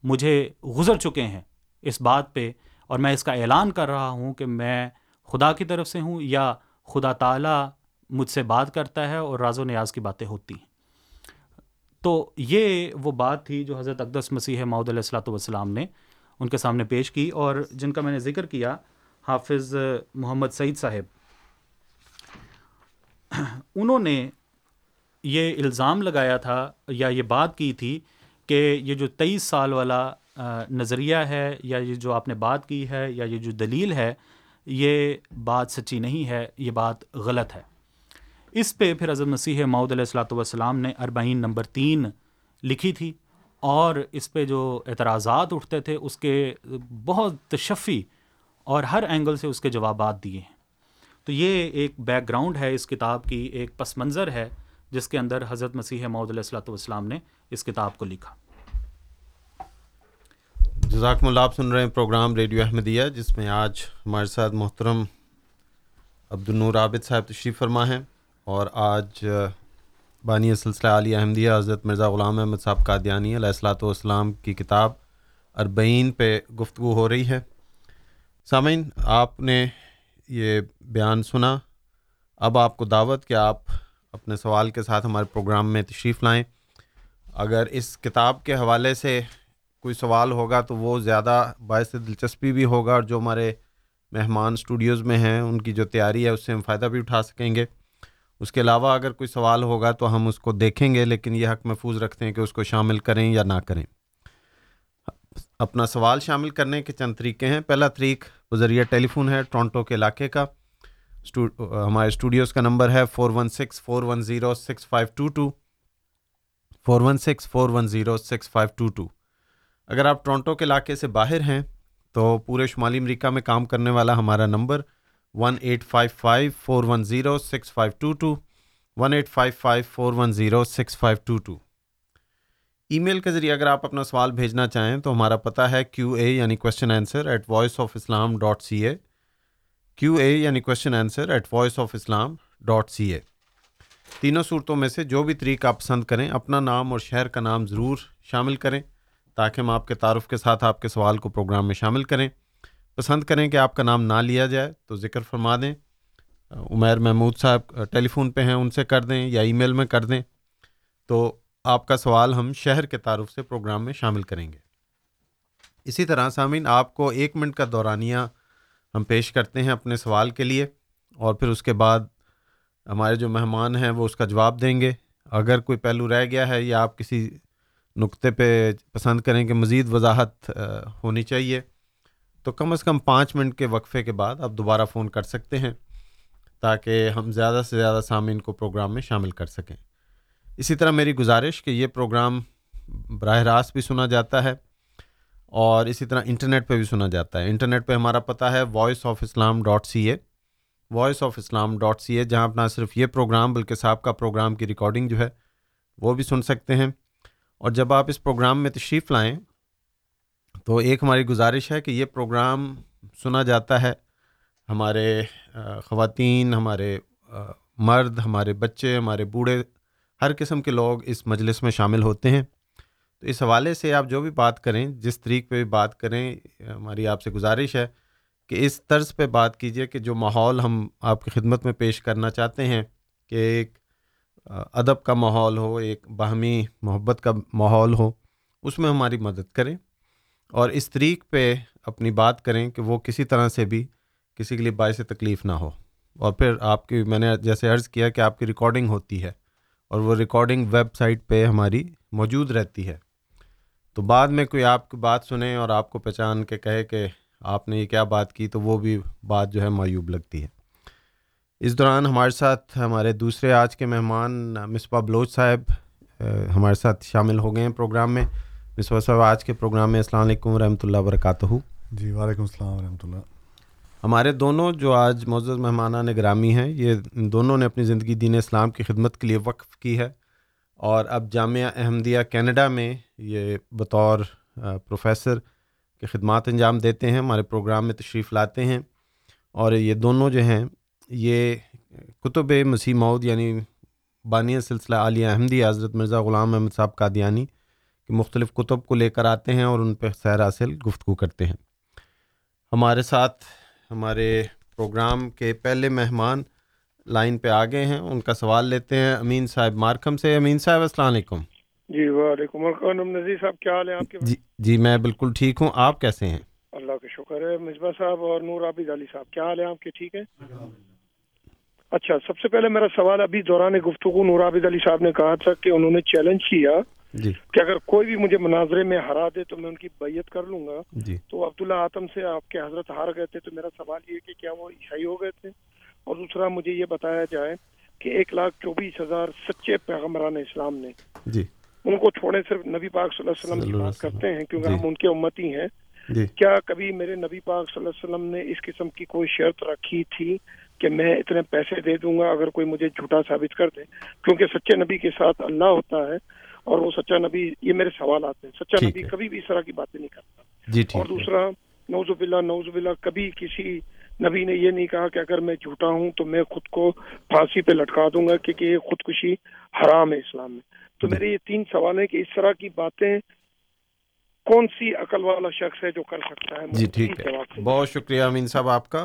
مجھے گزر چکے ہیں اس بات پہ۔ اور میں اس کا اعلان کر رہا ہوں کہ میں خدا کی طرف سے ہوں یا خدا تعالیٰ مجھ سے بات کرتا ہے اور راز و نیاز کی باتیں ہوتی ہیں۔ تو یہ وہ بات تھی جو حضرت اقدس مسیح معود علیہ السلاۃ والسلام نے ان کے سامنے پیش کی اور جن کا میں نے ذکر کیا، حافظ محمد سعید صاحب۔ انہوں نے یہ الزام لگایا تھا یا یہ بات کی تھی کہ یہ جو تیئیس سال والا نظریہ ہے یا یہ جو آپ نے بات کی ہے یا یہ جو دلیل ہے، یہ بات سچی نہیں ہے، یہ بات غلط ہے۔ اس پہ پھر حضرت مسیح معود علیہ السلاۃ والسلام نے اربعین نمبر تین لکھی تھی اور اس پہ جو اعتراضات اٹھتے تھے، اس کے بہت تشفی اور ہر اینگل سے اس کے جوابات دیے ہیں۔ تو یہ ایک بیک گراؤنڈ ہے اس کتاب کی، ایک پس منظر ہے جس کے اندر حضرت مسیح معود علیہ السلاۃ والسلام نے اس کتاب کو لکھا۔ جزاکم اللہ، آپ سن رہے ہیں پروگرام ریڈیو احمدیہ، جس میں آج ہمارے ساتھ محترم عبد النور عابد صاحب تشریف فرما ہیں اور آج بانی سلسلہ علی احمدیہ حضرت مرزا غلام احمد صاحب قادیانی علیہ السلاۃ والسلام کی کتاب اربعین پہ گفتگو ہو رہی ہے۔ سامعین، آپ نے یہ بیان سنا۔ اب آپ کو دعوت کہ آپ اپنے سوال کے ساتھ ہمارے پروگرام میں تشریف لائیں۔ اگر اس کتاب کے حوالے سے کوئی سوال ہوگا تو وہ زیادہ باعث دلچسپی بھی ہوگا اور جو ہمارے مہمان اسٹوڈیوز میں ہیں، ان کی جو تیاری ہے، اس سے ہم فائدہ بھی اٹھا سکیں گے۔ اس کے علاوہ اگر کوئی سوال ہوگا تو ہم اس کو دیکھیں گے، لیکن یہ حق محفوظ رکھتے ہیں کہ اس کو شامل کریں یا نہ کریں۔ اپنا سوال شامل کرنے کے چند طریقے ہیں۔ پہلا طریق ذریعہ ٹیلی فون ہے، ٹورنٹو کے علاقے کا۔ ہمارے اسٹوڈیوز کا نمبر ہے four one six four one zero six five two two four one six four one zero six five two two اگر آپ ٹورنٹو کے علاقے سے باہر ہیں، تو پورے شمالی امریکہ میں کام کرنے والا ہمارا number one eight five five four one zero six five two two one eight five five four one zero six five two two email کے ذریعے اگر آپ اپنا سوال بھیجنا چاہیں تو ہمارا پتہ ہے کیو اے یعنی question answer at voice of Islam dot C A Q A یعنی question answer at voice of Islam dot C A تینوں صورتوں میں سے جو بھی طریقہ آپ پسند کریں، اپنا نام اور شہر کا نام ضرور شامل کریں۔ تاکہ ہم آپ کے تعارف کے ساتھ آپ کے سوال کو پروگرام میں شامل کریں۔ پسند کریں کہ آپ کا نام نہ لیا جائے تو ذکر فرما دیں۔ عمیر محمود صاحب ٹیلی فون پہ ہیں، ان سے کر دیں یا ای میل میں کر دیں۔ تو آپ کا سوال ہم شہر کے تعارف سے پروگرام میں شامل کریں گے۔ اسی طرح سامعین، آپ کو ایک منٹ کا دورانیہ ہم پیش کرتے ہیں اپنے سوال کے لیے اور پھر اس کے بعد ہمارے جو مہمان ہیں وہ اس کا جواب دیں گے۔ اگر کوئی پہلو رہ گیا ہے یا آپ کسی نقطے پہ پسند کریں کہ مزید وضاحت ہونی چاہیے۔ تو کم از کم پانچ منٹ کے وقفے کے بعد آپ دوبارہ فون کر سکتے ہیں تاکہ ہم زیادہ سے زیادہ سامعین کو پروگرام میں شامل کر سکیں۔ اسی طرح میری گزارش کہ یہ پروگرام براہ راست بھی سنا جاتا ہے اور اسی طرح انٹرنیٹ پہ بھی سنا جاتا ہے۔ انٹرنیٹ پہ ہمارا پتہ ہے voice of Islam dot C A voice of Islam dot C A جہاں نہ صرف یہ پروگرام بلکہ صاحب کا پروگرام کی ریکارڈنگ جو ہے وہ بھی سن سکتے ہیں۔ اور جب آپ اس پروگرام میں تشریف لائیں تو ایک ہماری گزارش ہے کہ یہ پروگرام سنا جاتا ہے۔ ہمارے خواتین، ہمارے مرد، ہمارے بچے، ہمارے بوڑھے، ہر قسم کے لوگ اس مجلس میں شامل ہوتے ہیں۔ تو اس حوالے سے آپ جو بھی بات کریں، جس طریق پہ بھی بات کریں، ہماری آپ سے گزارش ہے کہ اس طرز پہ بات کیجیے کہ جو ماحول ہم آپ کی خدمت میں پیش کرنا چاہتے ہیں کہ ایک ادب کا ماحول ہو، ایک باہمی محبت کا ماحول ہو، اس میں ہماری مدد کریں اور اس طریق پہ اپنی بات کریں کہ وہ کسی طرح سے بھی کسی کے لیے باعث تکلیف نہ ہو۔ اور پھر آپ کی، میں نے جیسے عرض کیا کہ آپ کی ریکارڈنگ ہوتی ہے اور وہ ریکارڈنگ ویب سائٹ پہ ہماری موجود رہتی ہے۔ تو بعد میں کوئی آپ کی بات سنیں اور آپ کو پہچان کے کہے کہ آپ نے یہ کیا بات کی، تو وہ بھی بات جو ہے معیوب لگتی ہے۔ اس دوران ہمارے ساتھ ہمارے دوسرے آج کے مہمان مصباح بلوچ صاحب ہمارے ساتھ شامل ہو گئے ہیں پروگرام میں۔ مصباح صاحب آج کے پروگرام میں السلام علیکم ورحمۃ اللہ وبرکاتہ۔ جی وعلیکم السلام ورحمۃ اللہ۔ ہمارے دونوں جو آج معزز مہمانان گرامی ہیں یہ دونوں نے اپنی زندگی دین اسلام کی خدمت کے لیے وقف کی ہے۔ اور اب جامعہ احمدیہ کینیڈا میں یہ بطور پروفیسر کے خدمات انجام دیتے ہیں ہمارے پروگرام میں تشریف لاتے ہیں۔ اور یہ دونوں جو ہیں یہ کتب مسیح مود یعنی بانی سلسلہ عالیہ احمدی حضرت مرزا غلام احمد صاحب قادیانی کے مختلف کتب کو لے کر آتے ہیں اور ان پہ سیر حاصل گفتگو کرتے ہیں۔ ہمارے ساتھ ہمارے پروگرام کے پہلے مہمان لائن پہ آگے ہیں ان کا سوال لیتے ہیں امین صاحب مارکم سے۔ امین صاحب السلام علیکم۔ جی وعلیکم السلام۔ نذیر صاحب کیا حال ہے آپ کے جی جی میں بالکل ٹھیک ہوں۔ آپ کیسے ہیں؟ اللہ کا شکر ہے مصباح صاحب اور نور عابد علی صاحب کیا حال ہے آپ کے؟ ٹھیک ہے اچھا سب سے پہلے میرا سوال ابھی دوران گفتگو نور عابد علی صاحب نے کہا تھا کہ انہوں نے چیلنج کیا جی۔ کہ اگر کوئی بھی مجھے مناظرے میں ہرا دے تو میں ان کی بیعت کر لوں گا۔ جی۔ تو عبداللہ آتم سے آپ کے حضرت ہار گئے تھے تو میرا سوال یہ کہ کیا وہ عیسائی ہو گئے تھے؟ اور دوسرا مجھے یہ بتایا جائے کہ ایک لاکھ چوبیس ہزار سچے پیغمبران اسلام نے جی۔ ان کو چھوڑے صرف نبی پاک صلی اللہ علیہ وسلم کی بات کرتے ہیں کیونکہ جی۔ ہم ان کے امتی ہیں۔ جی۔ کیا کبھی میرے نبی پاک صلی اللہ علیہ وسلم نے اس قسم کی کوئی شرط رکھی تھی کہ میں اتنے پیسے دے دوں گا اگر کوئی مجھے جھوٹا ثابت کر دے کیونکہ سچے نبی کے ساتھ اللہ ہوتا ہے اور وہ سچا نبی یہ میرے سوالات ہیں۔ سچا نبی۔ کبھی بھی اس طرح کی باتیں نہیں کرتا۔ جی اور دوسرا نوز باللہ نوز باللہ کبھی کسی نبی نے یہ نہیں کہا کہ اگر میں جھوٹا ہوں تو میں خود کو پھانسی پہ لٹکا دوں گا کیونکہ یہ خودکشی حرام ہے اسلام میں۔ تو۔ میرے یہ تین سوال ہیں کہ اس طرح کی باتیں کون سی عقل والا شخص ہے جو کر سکتا ہے؟ جی ٹھیک ہے۔ بہت شکریہ امین صاحب آپ کا۔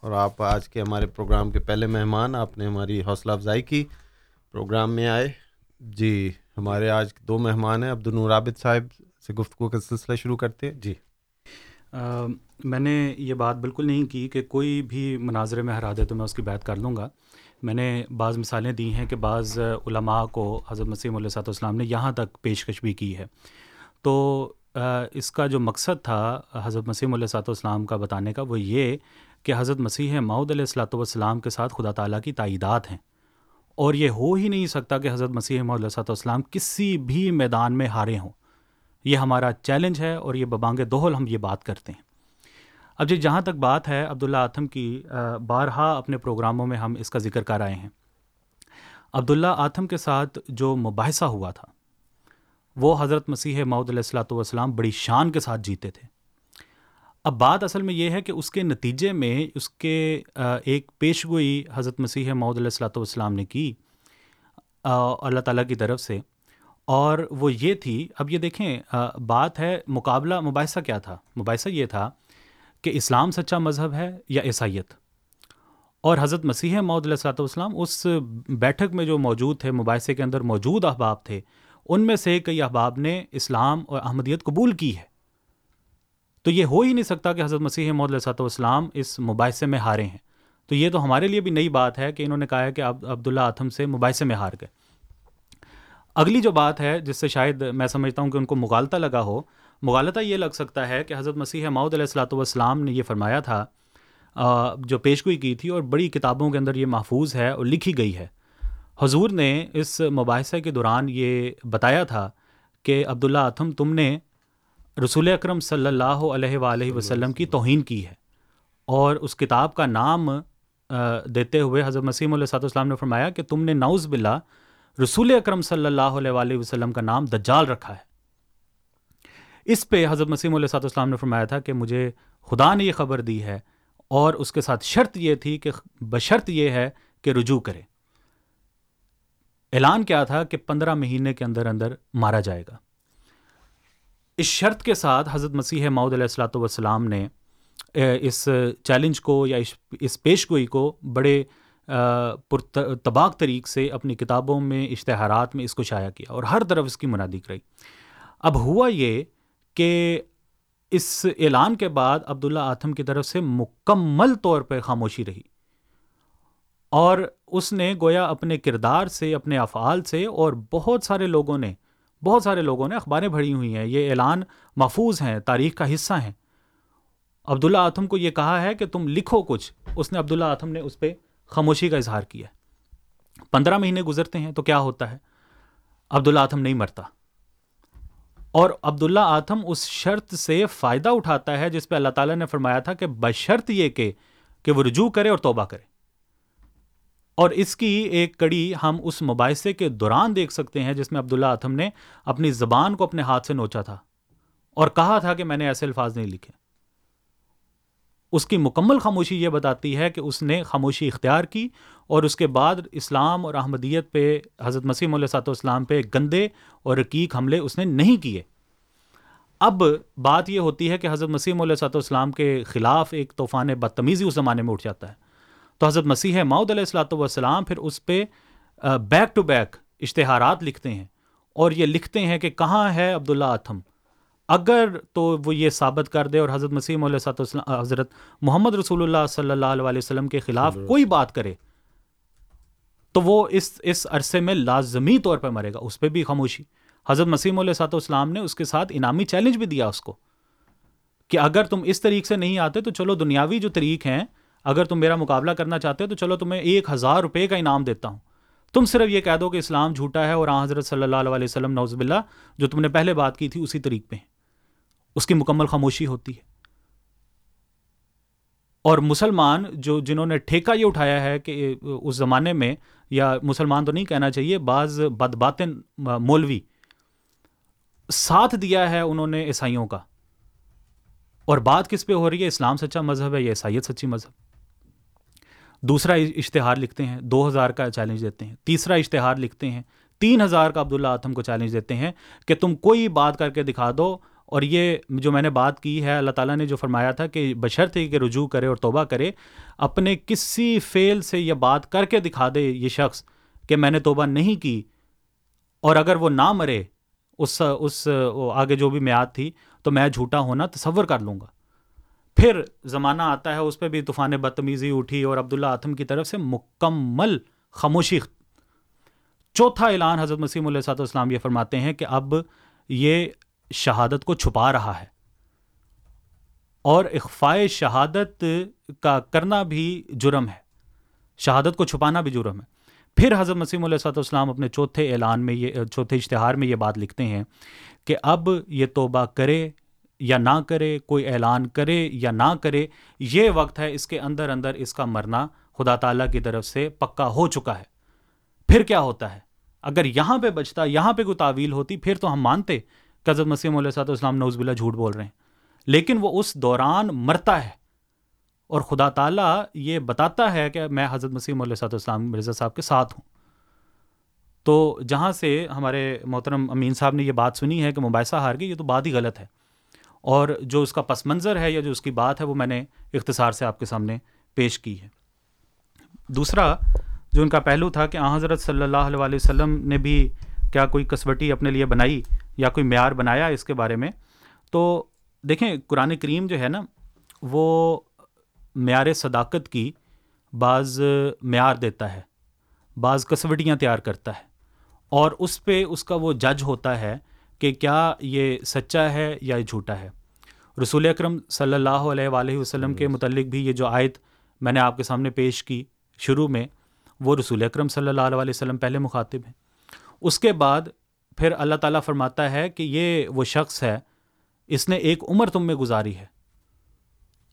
اور آپ آج کے ہمارے پروگرام کے پہلے مہمان، آپ نے ہماری حوصلہ افزائی کی، پروگرام میں آئے۔ جی ہمارے آج دو مہمان ہیں عبد النور عابد صاحب سے گفتگو کا سلسلہ شروع کرتے ہیں۔ جی۔ میں نے یہ بات بالکل نہیں کی کہ کوئی بھی مناظرے میں ہرا دے تو میں اس کی بات کر لوں گا۔ میں نے بعض مثالیں دی ہیں کہ بعض علماء کو حضرت مسیم علیہ صاحب السلام نے یہاں تک پیشکش بھی کی ہے۔ تو اس کا جو مقصد تھا حضرت مسیم علیہ صاحب السلام کا بتانے کا وہ یہ کہ حضرت مسیح معود علیہ الصلاۃ والسلام کے ساتھ خدا تعالیٰ کی تائیدات ہیں۔ اور یہ ہو ہی نہیں سکتا کہ حضرت مسیح معود علیہ والسلام کسی بھی میدان میں ہارے ہوں۔ یہ ہمارا چیلنج ہے اور یہ ببانگ دوہل ہم یہ بات کرتے ہیں۔ اب جی جہاں تک بات ہے، عبداللہ آتم کی بارہا اپنے پروگراموں میں ہم اس کا ذکر کر آئے ہیں۔ عبداللہ آتم کے ساتھ جو مباحثہ ہوا تھا، وہ حضرت مسیح معود علیہ الصلاۃ والسلام بڑی شان کے ساتھ جیتے تھے۔ اب بات اصل میں یہ ہے کہ اس کے نتیجے میں اس کے ایک پیشگوئی حضرت مسیح معود علیہ الصلاۃ والسلام نے کی اللہ تعالیٰ کی طرف سے، اور وہ یہ تھی، اب یہ دیکھیں بات ہے مقابلہ، مباحثہ کیا تھا؟ مباحثہ یہ تھا کہ اسلام سچا مذہب ہے یا عیسائیت؟ اور حضرت مسیح معود علیہ الصلاۃ والسلام اس بیٹھک میں جو موجود تھے، مباحثے کے اندر موجود احباب تھے، ان میں سے کئی احباب نے اسلام اور احمدیت قبول کی ہے۔ تو یہ ہو ہی نہیں سکتا کہ حضرت مسیح معود علیہ الصلاۃ والسلام اس مباحثے میں ہارے ہیں۔ تو یہ تو ہمارے لیے بھی نئی بات ہے کہ انہوں نے کہا ہے کہ عبد عبداللہ آتم سے مباحثے میں ہار گئے۔ اگلی جو بات ہے، جس سے شاید میں سمجھتا ہوں کہ ان کو مغالطہ لگا ہو، مغالطہ یہ لگ سکتا ہے کہ حضرت مسیح معود علیہ الصلاۃ والسلام نے یہ فرمایا تھا جو پیشگوئی کی تھی اور بڑی کتابوں کے اندر یہ محفوظ ہے اور لکھی گئی ہے۔ حضور نے اس مباحثہ کے دوران یہ بتایا تھا کہ عبداللہ اتھم تم نے رسول اکرم صلی اللہ علیہ وآلہ وسلم کی توہین کی ہے۔ اور اس کتاب کا نام دیتے ہوئے حضرت مسیم علیہ صاحب السلام نے فرمایا کہ تم نے نعوذ باللہ رسول اکرم صلی اللہ علیہ وآلہ وسلم کا نام دجال رکھا ہے۔ اس پہ حضرت مسیم علیہ صاحب السلام نے فرمایا تھا کہ مجھے خدا نے یہ خبر دی ہے اور اس کے ساتھ شرط یہ تھی کہ بشرط یہ ہے کہ رجوع کرے۔ اعلان کیا تھا کہ پندرہ مہینے کے اندر اندر مارا جائے گا۔ اس شرط کے ساتھ حضرت مسیح معود علیہ السلاۃ والسلام نے اس چیلنج کو یا اس پیش گوئی کو بڑے تباک طریق سے اپنی کتابوں میں، اشتہارات میں اس کو شائع کیا اور ہر طرف اس کی منادی کرائی۔ اب ہوا یہ کہ اس اعلان کے بعد عبداللہ آتم کی طرف سے مکمل طور پر خاموشی رہی اور اس نے گویا اپنے کردار سے، اپنے افعال سے اور بہت سارے لوگوں نے بہت سارے لوگوں نے اخباریں بھری ہوئی ہیں، یہ اعلان محفوظ ہیں، تاریخ کا حصہ ہیں۔ عبداللہ آتم کو یہ کہا ہے کہ تم لکھو کچھ۔ اس نے عبداللہ آتم نے اس پہ خاموشی کا اظہار کیا۔ پندرہ مہینے گزرتے ہیں تو کیا ہوتا ہے؟ عبداللہ آتم نہیں مرتا۔ اور عبداللہ آتم اس شرط سے فائدہ اٹھاتا ہے جس پہ اللہ تعالیٰ نے فرمایا تھا کہ بشرط یہ کہ کہ وہ رجوع کرے اور توبہ کرے۔ اور اس کی ایک کڑی ہم اس مباحثے کے دوران دیکھ سکتے ہیں جس میں عبداللہ آتم نے اپنی زبان کو اپنے ہاتھ سے نوچا تھا اور کہا تھا کہ میں نے ایسے الفاظ نہیں لکھے۔ اس کی مکمل خاموشی یہ بتاتی ہے کہ اس نے خاموشی اختیار کی اور اس کے بعد اسلام اور احمدیت پہ، حضرت مسیم علیہ سات اسلام پہ گندے اور رقیق حملے اس نے نہیں کیے۔ اب بات یہ ہوتی ہے کہ حضرت مسیم علیہ سات اسلام کے خلاف ایک طوفان بدتمیزی اس زمانے میں اٹھ جاتا ہے۔ تو حضرت مسیح ماؤد علیہ السلاۃ والسلام پھر اس پہ بیک ٹو بیک اشتہارات لکھتے ہیں اور یہ لکھتے ہیں کہ کہاں ہے عبداللہ آتھم؟ اگر تو وہ یہ ثابت کر دے اور حضرت مسیم علیہ صاحب حضرت محمد رسول اللہ صلی اللہ علیہ وسلم کے خلاف کوئی بات کرے تو وہ اس اس عرصے میں لازمی طور پر مرے گا اس پہ بھی خاموشی۔ حضرت مسیم علیہ صاحب اسلام نے اس کے ساتھ انعامی چیلنج بھی دیا اس کو کہ اگر تم اس طریق سے نہیں آتے تو چلو دنیاوی جو طریق ہیں اگر تم میرا مقابلہ کرنا چاہتے ہو تو چلو تمہیں ایک ہزار روپے کا انعام دیتا ہوں۔ تم صرف یہ کہہ دو کہ اسلام جھوٹا ہے اور حضرت صلی اللہ علیہ وسلم نوز باللہ، جو تم نے پہلے بات کی تھی اسی طریق پہ اس کی مکمل خاموشی ہوتی ہے۔ اور مسلمان جو جنہوں نے ٹھیکہ یہ اٹھایا ہے کہ اس زمانے میں، یا مسلمان تو نہیں کہنا چاہیے، بعض بد باطن مولوی، ساتھ دیا ہے انہوں نے عیسائیوں کا۔ اور بات کس پہ ہو رہی ہے؟ اسلام سچا مذہب ہے یا عیسائیت سچی مذہب؟ دوسرا اشتہار لکھتے ہیں، دو ہزار کا چیلنج دیتے ہیں۔ تیسرا اشتہار لکھتے ہیں، تین ہزار کا عبداللہ آتم کو چیلنج دیتے ہیں کہ تم کوئی بات کر کے دکھا دو۔ اور یہ جو میں نے بات کی ہے، اللہ تعالیٰ نے جو فرمایا تھا کہ بشر تھے کہ رجوع کرے اور توبہ کرے، اپنے کسی فیل سے یہ بات کر کے دکھا دے یہ شخص کہ میں نے توبہ نہیں کی۔ اور اگر وہ نہ مرے، اس اس، آگے جو بھی میعاد تھی، تو میں جھوٹا ہونا تصور کر لوں گا۔ پھر زمانہ آتا ہے، اس پہ بھی طوفان بدتمیزی اٹھی اور عبداللہ آتم کی طرف سے مکمل خاموشی چوتھا اعلان حضرت مسیم علیہ صاحب السلام یہ فرماتے ہیں کہ اب یہ شہادت کو چھپا رہا ہے۔ اور اخفائے شہادت کا کرنا بھی جرم ہے۔ شہادت کو چھپانا بھی جرم ہے۔ پھر حضرت مسیم علیہ صاحب السلام اپنے چوتھے اعلان میں یہ، چوتھے اشتہار میں یہ بات لکھتے ہیں کہ اب یہ توبہ کرے یا نہ کرے، کوئی اعلان کرے یا نہ کرے، یہ وقت ہے اس کے اندر اندر اس کا مرنا خدا تعالیٰ کی طرف سے پکا ہو چکا ہے۔ پھر کیا ہوتا ہے؟ اگر یہاں پہ بچتا، یہاں پہ کوئی تعویل ہوتی، پھر تو ہم مانتے کہ حضرت مسیم علیہ صاحب السلام نوز بلا جھوٹ بول رہے ہیں۔ لیکن وہ اس دوران مرتا ہے۔ اور خدا تعالیٰ یہ بتاتا ہے کہ میں حضرت مسیم علیہ صاحب السلام مرزا صاحب کے ساتھ ہوں۔ تو جہاں سے ہمارے محترم امین صاحب نے یہ بات سنی ہے کہ مباحثہ ہار گئی یہ تو بات ہی غلط ہے۔ اور جو اس کا پس منظر ہے یا جو اس کی بات ہے وہ میں نے اختصار سے آپ کے سامنے پیش کی ہے۔ دوسرا، جو ان کا پہلو تھا کہ آ حضرت صلی اللہ علیہ وسلم نے بھی کیا کوئی کسوٹی اپنے لیے بنائی یا کوئی معیار بنایا اس کے بارے میں، تو دیکھیں قرآن کریم جو ہے نا، وہ معیار صداقت کی بعض معیار دیتا ہے، بعض کسوٹیاں تیار کرتا ہے اور اس پہ اس کا وہ جج ہوتا ہے کہ کیا یہ سچا ہے یا یہ جھوٹا ہے۔ رسول اکرم صلی اللہ علیہ وآلہ وسلم کے متعلق بھی یہ جو آیت میں نے آپ کے سامنے پیش کی شروع میں وہ رسول اکرم صلی اللہ علیہ وسلم پہلے مخاطب ہیں۔ اس کے بعد پھر اللہ تعالیٰ فرماتا ہے کہ یہ وہ شخص ہے اس نے ایک عمر تم میں گزاری ہے۔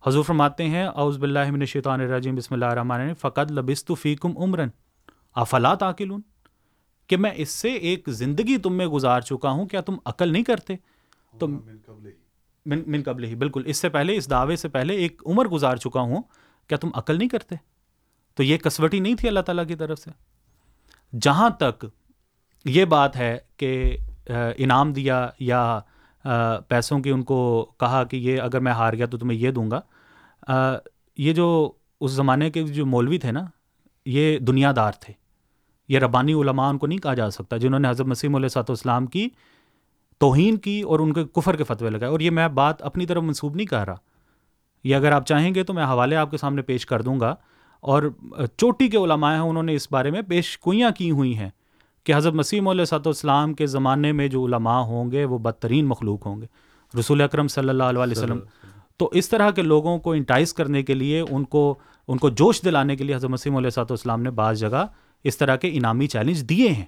حضور فرماتے ہیں اوز باللہ من الشیطان الرجیم بسم اللہ الرحمن الرحیم فقط لبست فیکم عمرن افلا تاکلون؟ کہ میں اس سے ایک زندگی تم میں گزار چکا ہوں کیا تم عقل نہیں کرتے؟ تم من من قبل ہی بالکل۔ اس سے پہلے اس دعوے سے پہلے ایک عمر گزار چکا ہوں کیا تم عقل نہیں کرتے؟ تو یہ کسوٹی نہیں تھی اللہ تعالیٰ کی طرف سے؟ جہاں تک یہ بات ہے کہ انعام دیا یا پیسوں کی ان کو کہا کہ یہ اگر میں ہار گیا تو تمہیں یہ دوں گا یہ جو اس زمانے کے جو مولوی تھے نا یہ دنیا دار تھے۔ یہ ربانی علماء ان کو نہیں کہا جا سکتا جنہوں نے حضرت مسیم علیہ صاحب اسلام کی توہین کی اور ان کے کفر کے فتوے لگائے۔ اور یہ میں بات اپنی طرف منسوب نہیں کر رہا۔ یہ اگر آپ چاہیں گے تو میں حوالے آپ کے سامنے پیش کر دوں گا۔ اور چوٹی کے علماء ہیں انہوں نے اس بارے میں پیش کوئیاں کی ہوئی ہیں کہ حضرت مسیم علیہ صاحب السلام کے زمانے میں جو علماء ہوں گے وہ بدترین مخلوق ہوں گے۔ رسول اکرم صلی اللہ علیہ وسلم۔ تو اس طرح کے لوگوں کو انٹائز کرنے کے لیے ان کو ان کو جوش دلانے کے لیے حضرت مسیم علیہ صاحب السلام نے بعض جگہ اس طرح کے انعامی چیلنج دیے ہیں۔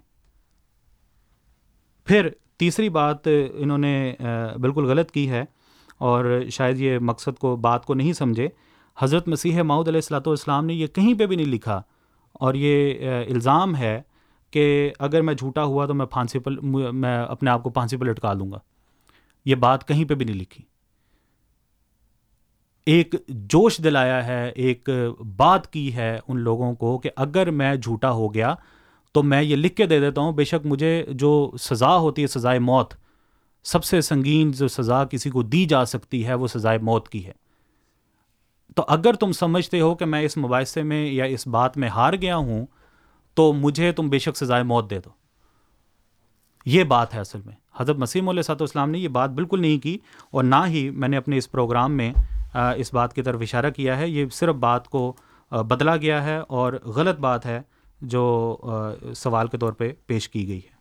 پھر تیسری بات انہوں نے بالکل غلط کی ہے اور شاید یہ مقصد کو، بات کو نہیں سمجھے۔ حضرت مسیح ماؤد علیہ السلاۃ والسلام نے یہ کہیں پہ بھی نہیں لکھا اور یہ الزام ہے کہ اگر میں جھوٹا ہوا تو میں پھانسی پر میں اپنے آپ کو پھانسی پر لٹکا لوں گا۔ یہ بات کہیں پہ بھی نہیں لکھی۔ ایک جوش دلایا ہے، ایک بات کی ہے ان لوگوں کو کہ اگر میں جھوٹا ہو گیا تو میں یہ لکھ کے دے دیتا ہوں، بے شک مجھے جو سزا ہوتی ہے، سزائے موت، سب سے سنگین جو سزا کسی کو دی جا سکتی ہے، وہ سزائے موت کی ہے۔ تو اگر تم سمجھتے ہو کہ میں اس مباحثے میں یا اس بات میں ہار گیا ہوں، تو مجھے تم بے شک سزائے موت دے دو۔ یہ بات ہے اصل میں۔ حضرت مسیم علیہ صاحب اسلام نے یہ بات بالکل نہیں کی اور نہ ہی میں نے اپنے اس پروگرام میں اس بات کی طرف اشارہ کیا ہے۔ یہ صرف بات کو بدلا گیا ہے اور غلط بات ہے جو سوال کے طور پہ پیش کی گئی ہے۔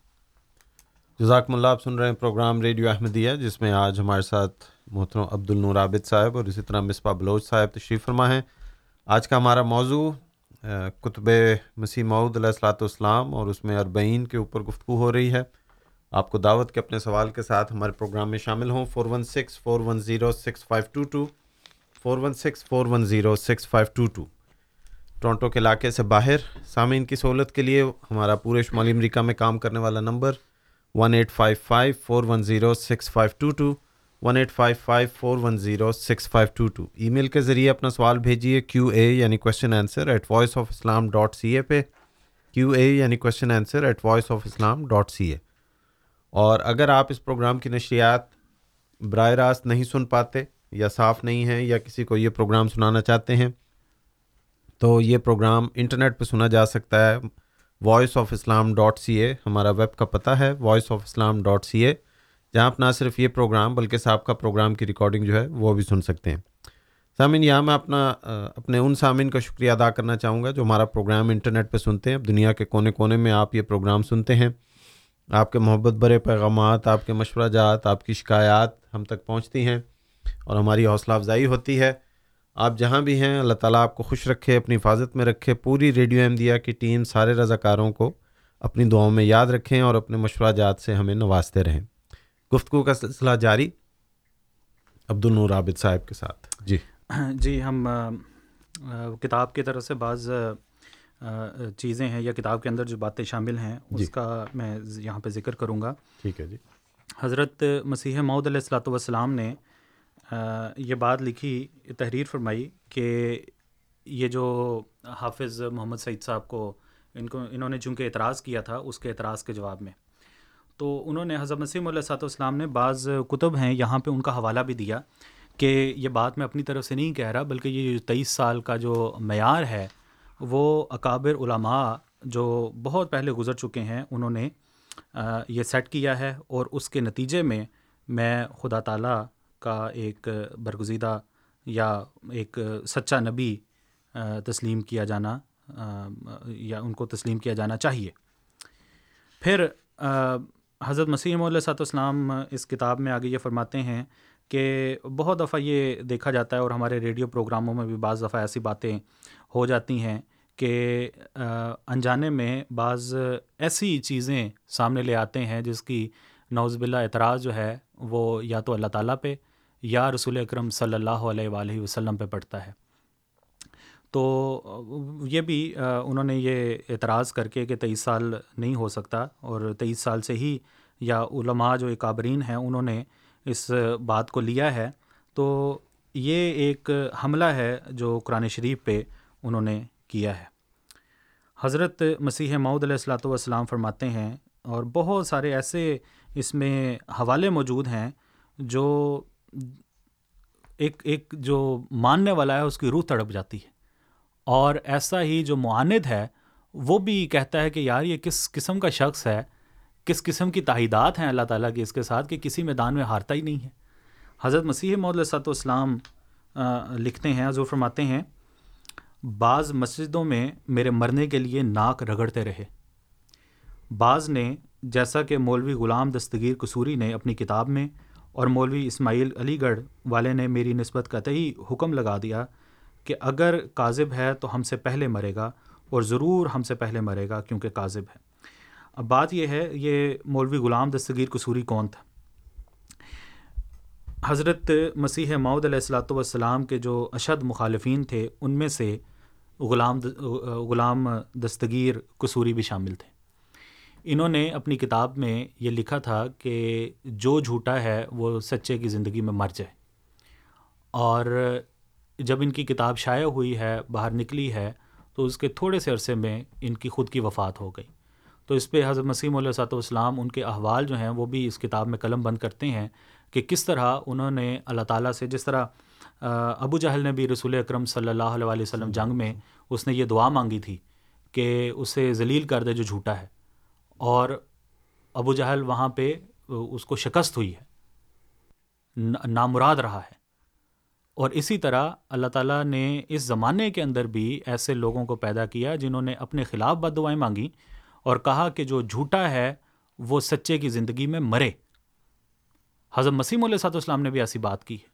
جزاکم اللہ، آپ سن رہے ہیں پروگرام ریڈیو احمدیہ، جس میں آج ہمارے ساتھ محترم عبد النور عابد صاحب اور اسی طرح مصباح بلوچ صاحب تشریف فرما ہیں۔ آج کا ہمارا موضوع کتب مسیح معود علیہ السلاۃ والسلام اور اس میں اربعین کے اوپر گفتگو ہو رہی ہے۔ آپ کو دعوت کے اپنے سوال کے ساتھ ہمارے پروگرام میں شامل ہوں۔ Four one six, four one zero, six five two two. Four one six, four one zero, six five two two. Toronto کے علاقے سے باہر۔ سامعین کی سہولت کے لیے ہمارا پورے شمالی امریکہ میں کام کرنے والا number one eight five five, four one zero, six five two two. One eight five five, four one zero, six five two two. Email کے ذریعے اپنا سوال بھیجیے کیو اے یعنی question answer at voice of Islam dot C A پہ۔ Q A یعنی question answer at voice of Islam dot C A اور اگر آپ اس پروگرام کی نشریات براہ راست نہیں سن پاتے یا صاف نہیں ہیں یا کسی کو یہ پروگرام سنانا چاہتے ہیں، تو یہ پروگرام انٹرنیٹ پہ سنا جا سکتا ہے۔ Voice of Islam dot C A ہمارا ویب کا پتہ ہے۔ Voice of Islam dot C A جہاں آپ نہ صرف یہ پروگرام بلکہ صاحب کا پروگرام کی ریکارڈنگ جو ہے وہ بھی سن سکتے ہیں۔ سامعین، یہاں میں اپنا، اپنے ان سامعین کا شکریہ ادا کرنا چاہوں گا جو ہمارا پروگرام انٹرنیٹ پہ سنتے ہیں۔ دنیا کے کونے کونے میں آپ یہ پروگرام سنتے ہیں۔ آپ کے محبت برے پیغامات، آپ کے مشورہ جات، آپ کی شکایات ہم تک پہنچتی ہیں۔ اور ہماری حوصلہ افزائی ہوتی ہے۔ آپ جہاں بھی ہیں اللہ تعالیٰ آپ کو خوش رکھے اپنی حفاظت میں رکھے پوری ریڈیو احمدیہ کی ٹیم سارے رضاکاروں کو اپنی دعاؤں میں یاد رکھیں اور اپنے مشورہ جات سے ہمیں نوازتے رہیں۔ گفتگو کا سلسلہ جاری۔ عبد النور عابد صاحب کے ساتھ۔ جی۔ جی ہم کتاب کی طرف سے بعض چیزیں ہیں یا کتاب کے اندر جو باتیں شامل ہیں اس جی۔ کا میں یہاں پہ ذکر کروں گا۔ ٹھیک ہے جی۔ حضرت مسیح معود علیہ السلاۃ والسلام نے یہ بات لکھی، تحریر فرمائی کہ یہ جو حافظ محمد سعید صاحب کو ان کو، انہوں نے چونکہ اعتراض کیا تھا، اس کے اعتراض کے جواب میں۔ تو انہوں نے حضرت مسیم علیہ صاحب والسلام نے بعض کتب ہیں، یہاں پہ ان کا حوالہ بھی دیا کہ یہ بات میں اپنی طرف سے نہیں کہہ رہا، بلکہ یہ تیئیس سال کا جو معیار ہے، وہ اکابر علماء جو بہت پہلے گزر چکے ہیں، انہوں نے یہ سیٹ کیا ہے اور اس کے نتیجے میں میں خدا تعالیٰ کا ایک برگزیدہ یا ایک سچا نبی تسلیم کیا جانا یا ان کو تسلیم کیا جانا چاہیے۔ پھر حضرت مسیم علیہ صاحب اسلام اس کتاب میں آگے یہ فرماتے ہیں کہ بہت دفعہ یہ دیکھا جاتا ہے اور ہمارے ریڈیو پروگراموں میں بھی بعض دفعہ ایسی باتیں ہو جاتی ہیں کہ انجانے میں بعض ایسی چیزیں سامنے لے آتے ہیں جس کی نوز باللہ اعتراض جو ہے وہ یا تو اللہ تعالیٰ پہ یا رسول اکرم صلی اللہ علیہ وآلہ وسلم پہ پڑتا ہے۔ تو یہ بھی انہوں نے یہ اعتراض کر کے کہ تیئیس سال نہیں ہو سکتا اور تیئیس سال سے ہی یا علماء جو اکابرین ہیں انہوں نے اس بات کو لیا ہے۔ تو یہ ایک حملہ ہے جو قرآن شریف پہ انہوں نے کیا ہے۔ حضرت مسیح معود علیہ السلاۃ والسلام فرماتے ہیں اور بہت سارے ایسے اس میں حوالے موجود ہیں جو ایک ایک جو ماننے والا ہے، اس کی روح تڑپ جاتی ہے۔ اور ایسا ہی جو معاند ہے، وہ بھی کہتا ہے کہ یار، یہ کس قسم کا شخص ہے؟ کس قسم کی تحیدات ہیں اللہ تعالیٰ کی اس کے ساتھ کہ کسی میدان میں ہارتا ہی نہیں ہے۔ حضرت مسیح محدود صاحب اسلام لکھتے ہیں، حضور فرماتے ہیں، بعض مسجدوں میں میرے مرنے کے لیے ناک رگڑتے رہے۔ بعض نے جیسا کہ مولوی غلام دستگیر قصوری نے اپنی کتاب میں اور مولوی اسماعیل علی گڑھ والے نے میری نسبت قطعی حکم لگا دیا کہ اگر کاذب ہے تو ہم سے پہلے مرے گا اور ضرور ہم سے پہلے مرے گا کیونکہ کاذب ہے۔ اب بات یہ ہے، یہ مولوی غلام دستگیر قصوری کون تھا؟ حضرت مسیح معود علیہ السلاۃ والسلام کے جو اشد مخالفین تھے، ان میں سے غلام غلام دستگیر قصوری بھی شامل تھے۔ انہوں نے اپنی کتاب میں یہ لکھا تھا کہ جو جھوٹا ہے وہ سچے کی زندگی میں مر جائے۔ اور جب ان کی کتاب شائع ہوئی ہے، باہر نکلی ہے، تو اس کے تھوڑے سے عرصے میں ان کی خود کی وفات ہو گئی۔ تو اس پہ حضرت مسیم علیہ صاحب والسلام ان کے احوال جو ہیں وہ بھی اس کتاب میں قلم بند کرتے ہیں کہ کس طرح انہوں نے اللہ تعالیٰ سے جس طرح ابو جہل نے بھی رسول اکرم صلی اللہ علیہ وسلم جنگ میں اس نے یہ دعا مانگی تھی کہ اسے ذلیل کر دے جو جھوٹا ہے۔ اور ابو جہل وہاں پہ اس کو شکست ہوئی ہے۔ نامراد رہا ہے۔ اور اسی طرح اللہ تعالیٰ نے اس زمانے کے اندر بھی ایسے لوگوں کو پیدا کیا جنہوں نے اپنے خلاف بد دعائیں مانگی اور کہا کہ جو جھوٹا ہے وہ سچے کی زندگی میں مرے۔ حضرت مسیم علیہ صاحب اسلام نے بھی ایسی بات کی ہے۔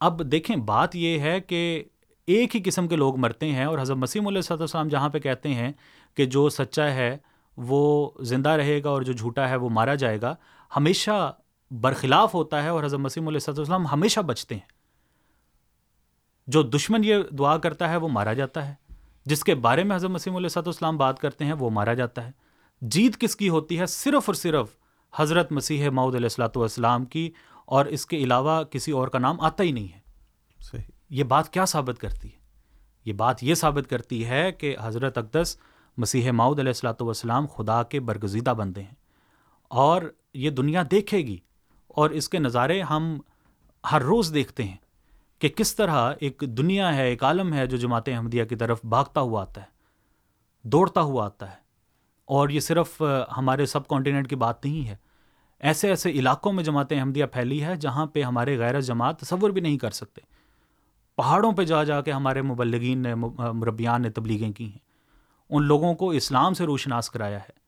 اب دیکھیں، بات یہ ہے کہ ایک ہی قسم کے لوگ مرتے ہیں اور حضرت مسیم علیہ صاحب السلام جہاں پہ کہتے ہیں کہ جو سچا ہے وہ زندہ رہے گا اور جو جھوٹا ہے وہ مارا جائے گا ہمیشہ برخلاف ہوتا ہے اور حضرت مسیم علیہ السلام ہمیشہ بچتے ہیں۔ جو دشمن یہ دعا کرتا ہے وہ مارا جاتا ہے۔ جس کے بارے میں حضرت مسیم علیہ صاحب السلام بات کرتے ہیں وہ مارا جاتا ہے۔ جیت کس کی ہوتی ہے؟ صرف اور صرف حضرت مسیح معود علیہ السلاۃ والسلام کی اور اس کے علاوہ کسی اور کا نام آتا ہی نہیں ہے۔ صحیح۔ یہ بات کیا ثابت کرتی ہے؟ یہ بات یہ ثابت کرتی ہے کہ حضرت اقدس مسیح ماؤد علیہ السلاۃ والسلام خدا کے برگزیدہ بندے ہیں۔ اور یہ دنیا دیکھے گی اور اس کے نظارے ہم ہر روز دیکھتے ہیں کہ کس طرح ایک دنیا ہے، ایک عالم ہے جو جماعت احمدیہ کی طرف بھاگتا ہوا آتا ہے، دوڑتا ہوا آتا ہے۔ اور یہ صرف ہمارے سب کانٹیننٹ کی بات نہیں ہے، ایسے ایسے علاقوں میں جماعت احمدیہ پھیلی ہے جہاں پہ ہمارے غیر جماعت تصور بھی نہیں کر سکتے۔ پہاڑوں پہ جا جا کے ہمارے مبلگین نے، مربیان نے تبلیغیں کی ہیں۔ ان لوگوں کو اسلام سے روشناس کرایا ہے۔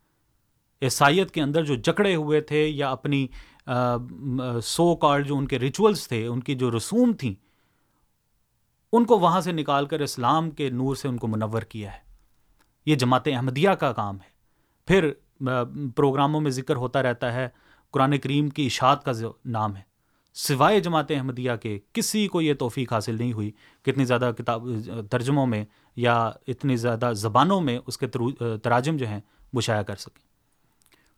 عیسائیت کے اندر جو جکڑے ہوئے تھے یا اپنی سو کارڈ جو ان کے ریچولس تھے، ان کی جو رسوم تھیں، ان کو وہاں سے نکال کر اسلام کے نور سے ان کو منور کیا ہے۔ یہ جماعت احمدیہ کا کام ہے۔ پھر پروگراموں میں ذکر ہوتا رہتا ہے، قرآن کریم کی اشاعت کا نام ہے۔ سوائے جماعت احمدیہ کے کسی کو یہ توفیق حاصل نہیں ہوئی کتنی زیادہ کتاب، ترجموں میں یا اتنی زیادہ زبانوں میں اس کے تراجم جو ہیں وہ شائع کر سکیں۔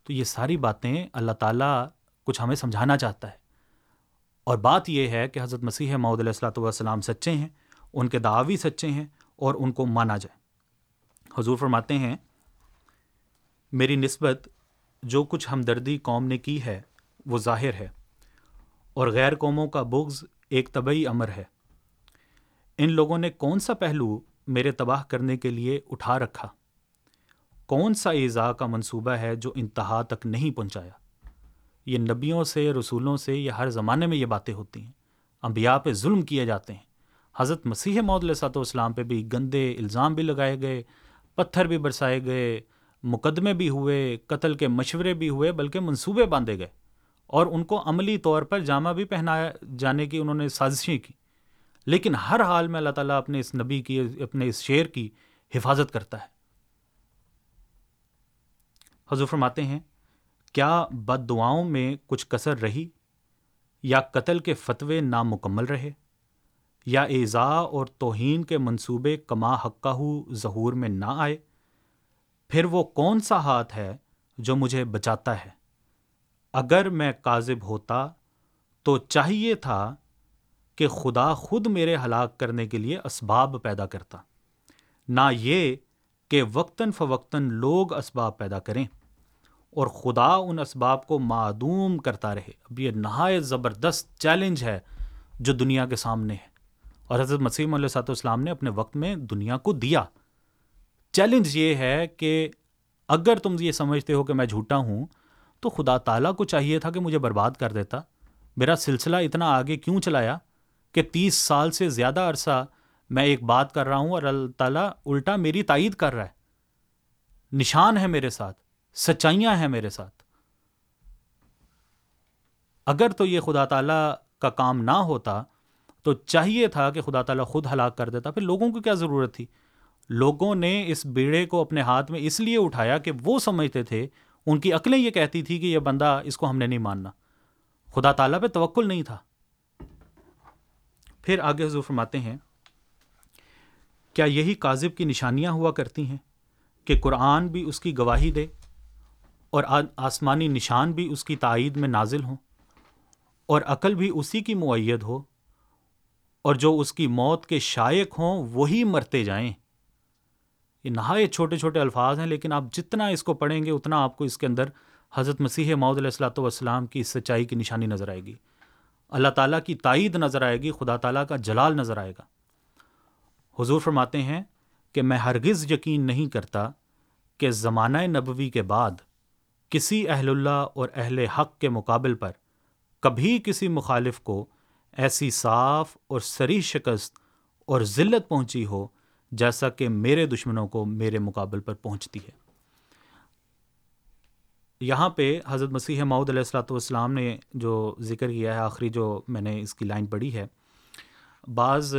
تو یہ ساری باتیں اللہ تعالیٰ کچھ ہمیں سمجھانا چاہتا ہے۔ اور بات یہ ہے کہ حضرت مسیح محدود علیہ السلاۃ والسلام سچے ہیں، ان کے دعوی سچے ہیں اور ان کو مانا جائے۔ حضور فرماتے ہیں، میری نسبت جو کچھ ہمدردی قوم نے کی ہے وہ ظاہر ہے۔ اور غیر قوموں کا بغض ایک طبعی امر ہے۔ ان لوگوں نے کون سا پہلو میرے تباہ کرنے کے لیے اٹھا رکھا؟ کون سا ایزا کا منصوبہ ہے جو انتہا تک نہیں پہنچایا؟ یہ نبیوں سے، رسولوں سے یہ ہر زمانے میں یہ باتیں ہوتی ہیں۔ انبیاء پہ ظلم کیے جاتے ہیں۔ حضرت مسیح علیہ صاحب والسلام پہ بھی گندے الزام بھی لگائے گئے، پتھر بھی برسائے گئے، مقدمے بھی ہوئے، قتل کے مشورے بھی ہوئے، بلکہ منصوبے باندھے گئے۔ اور ان کو عملی طور پر جامع بھی پہنایا جانے کی انہوں نے سازشیں کی۔ لیکن ہر حال میں اللہ تعالیٰ اپنے اس نبی کی، اپنے اس شعر کی حفاظت کرتا ہے۔ حضور فرماتے ہیں، کیا بد دعاؤں میں کچھ کثر رہی؟ یا قتل کے فتوے نامکمل رہے؟ یا ایزا اور توہین کے منصوبے کما حقہ ظہور میں نہ آئے؟ پھر وہ کون سا ہاتھ ہے جو مجھے بچاتا ہے؟ اگر میں کاذب ہوتا تو چاہیے تھا کہ خدا خود میرے ہلاک کرنے کے لیے اسباب پیدا کرتا۔ نہ یہ کہ وقتاً فوقتاً لوگ اسباب پیدا کریں اور خدا ان اسباب کو معدوم کرتا رہے۔ اب یہ نہایت زبردست چیلنج ہے جو دنیا کے سامنے ہے۔ اور حضرت مسیم علیہ صاحب السلام نے اپنے وقت میں دنیا کو دیا۔ چیلنج یہ ہے کہ اگر تم یہ سمجھتے ہو کہ میں جھوٹا ہوں تو خدا تعالیٰ کو چاہیے تھا کہ مجھے برباد کر دیتا۔ میرا سلسلہ اتنا آگے کیوں چلایا کہ تیس سال سے زیادہ عرصہ میں ایک بات کر رہا ہوں اور اللہ تعالیٰ الٹا میری تائید کر رہا ہے۔ نشان ہے میرے ساتھ، سچائیاں ہیں میرے ساتھ۔ اگر تو یہ خدا تعالیٰ کا کام نہ ہوتا تو چاہیے تھا کہ خدا تعالیٰ خود ہلاک کر دیتا۔ پھر لوگوں کو کیا ضرورت تھی؟ لوگوں نے اس بیڑے کو اپنے ہاتھ میں اس لیے اٹھایا کہ وہ سمجھتے تھے ان کی عقلیں یہ کہتی تھی کہ یہ بندہ اس کو ہم نے نہیں ماننا۔ خدا تعالیٰ پہ توکل نہیں تھا۔ پھر آگے حضور فرماتے ہیں، کیا یہی کاذب کی نشانیاں ہوا کرتی ہیں کہ قرآن بھی اس کی گواہی دے اور آسمانی نشان بھی اس کی تائید میں نازل ہوں اور عقل بھی اسی کی معید ہو اور جو اس کی موت کے شائق ہوں وہی مرتے جائیں؟ یہ نہایت چھوٹے چھوٹے الفاظ ہیں، لیکن آپ جتنا اس کو پڑھیں گے، اتنا آپ کو اس کے اندر حضرت مسیح معود علیہ السلاۃ والسلام کی سچائی کی نشانی نظر آئے گی۔ اللہ تعالیٰ کی تائید نظر آئے گی، خدا تعالیٰ کا جلال نظر آئے گا۔ حضور فرماتے ہیں کہ میں ہرگز یقین نہیں کرتا کہ زمانہ نبوی کے بعد کسی اہل اللہ اور اہل حق کے مقابل پر کبھی کسی مخالف کو ایسی صاف اور سری شکست اور ذلت پہنچی ہو جیسا کہ میرے دشمنوں کو میرے مقابل پر پہنچتی ہے۔ یہاں پہ حضرت مسیح معود علیہ السلاۃ والسلام نے جو ذکر کیا ہے، آخری جو میں نے اس کی لائن پڑھی ہے، بعض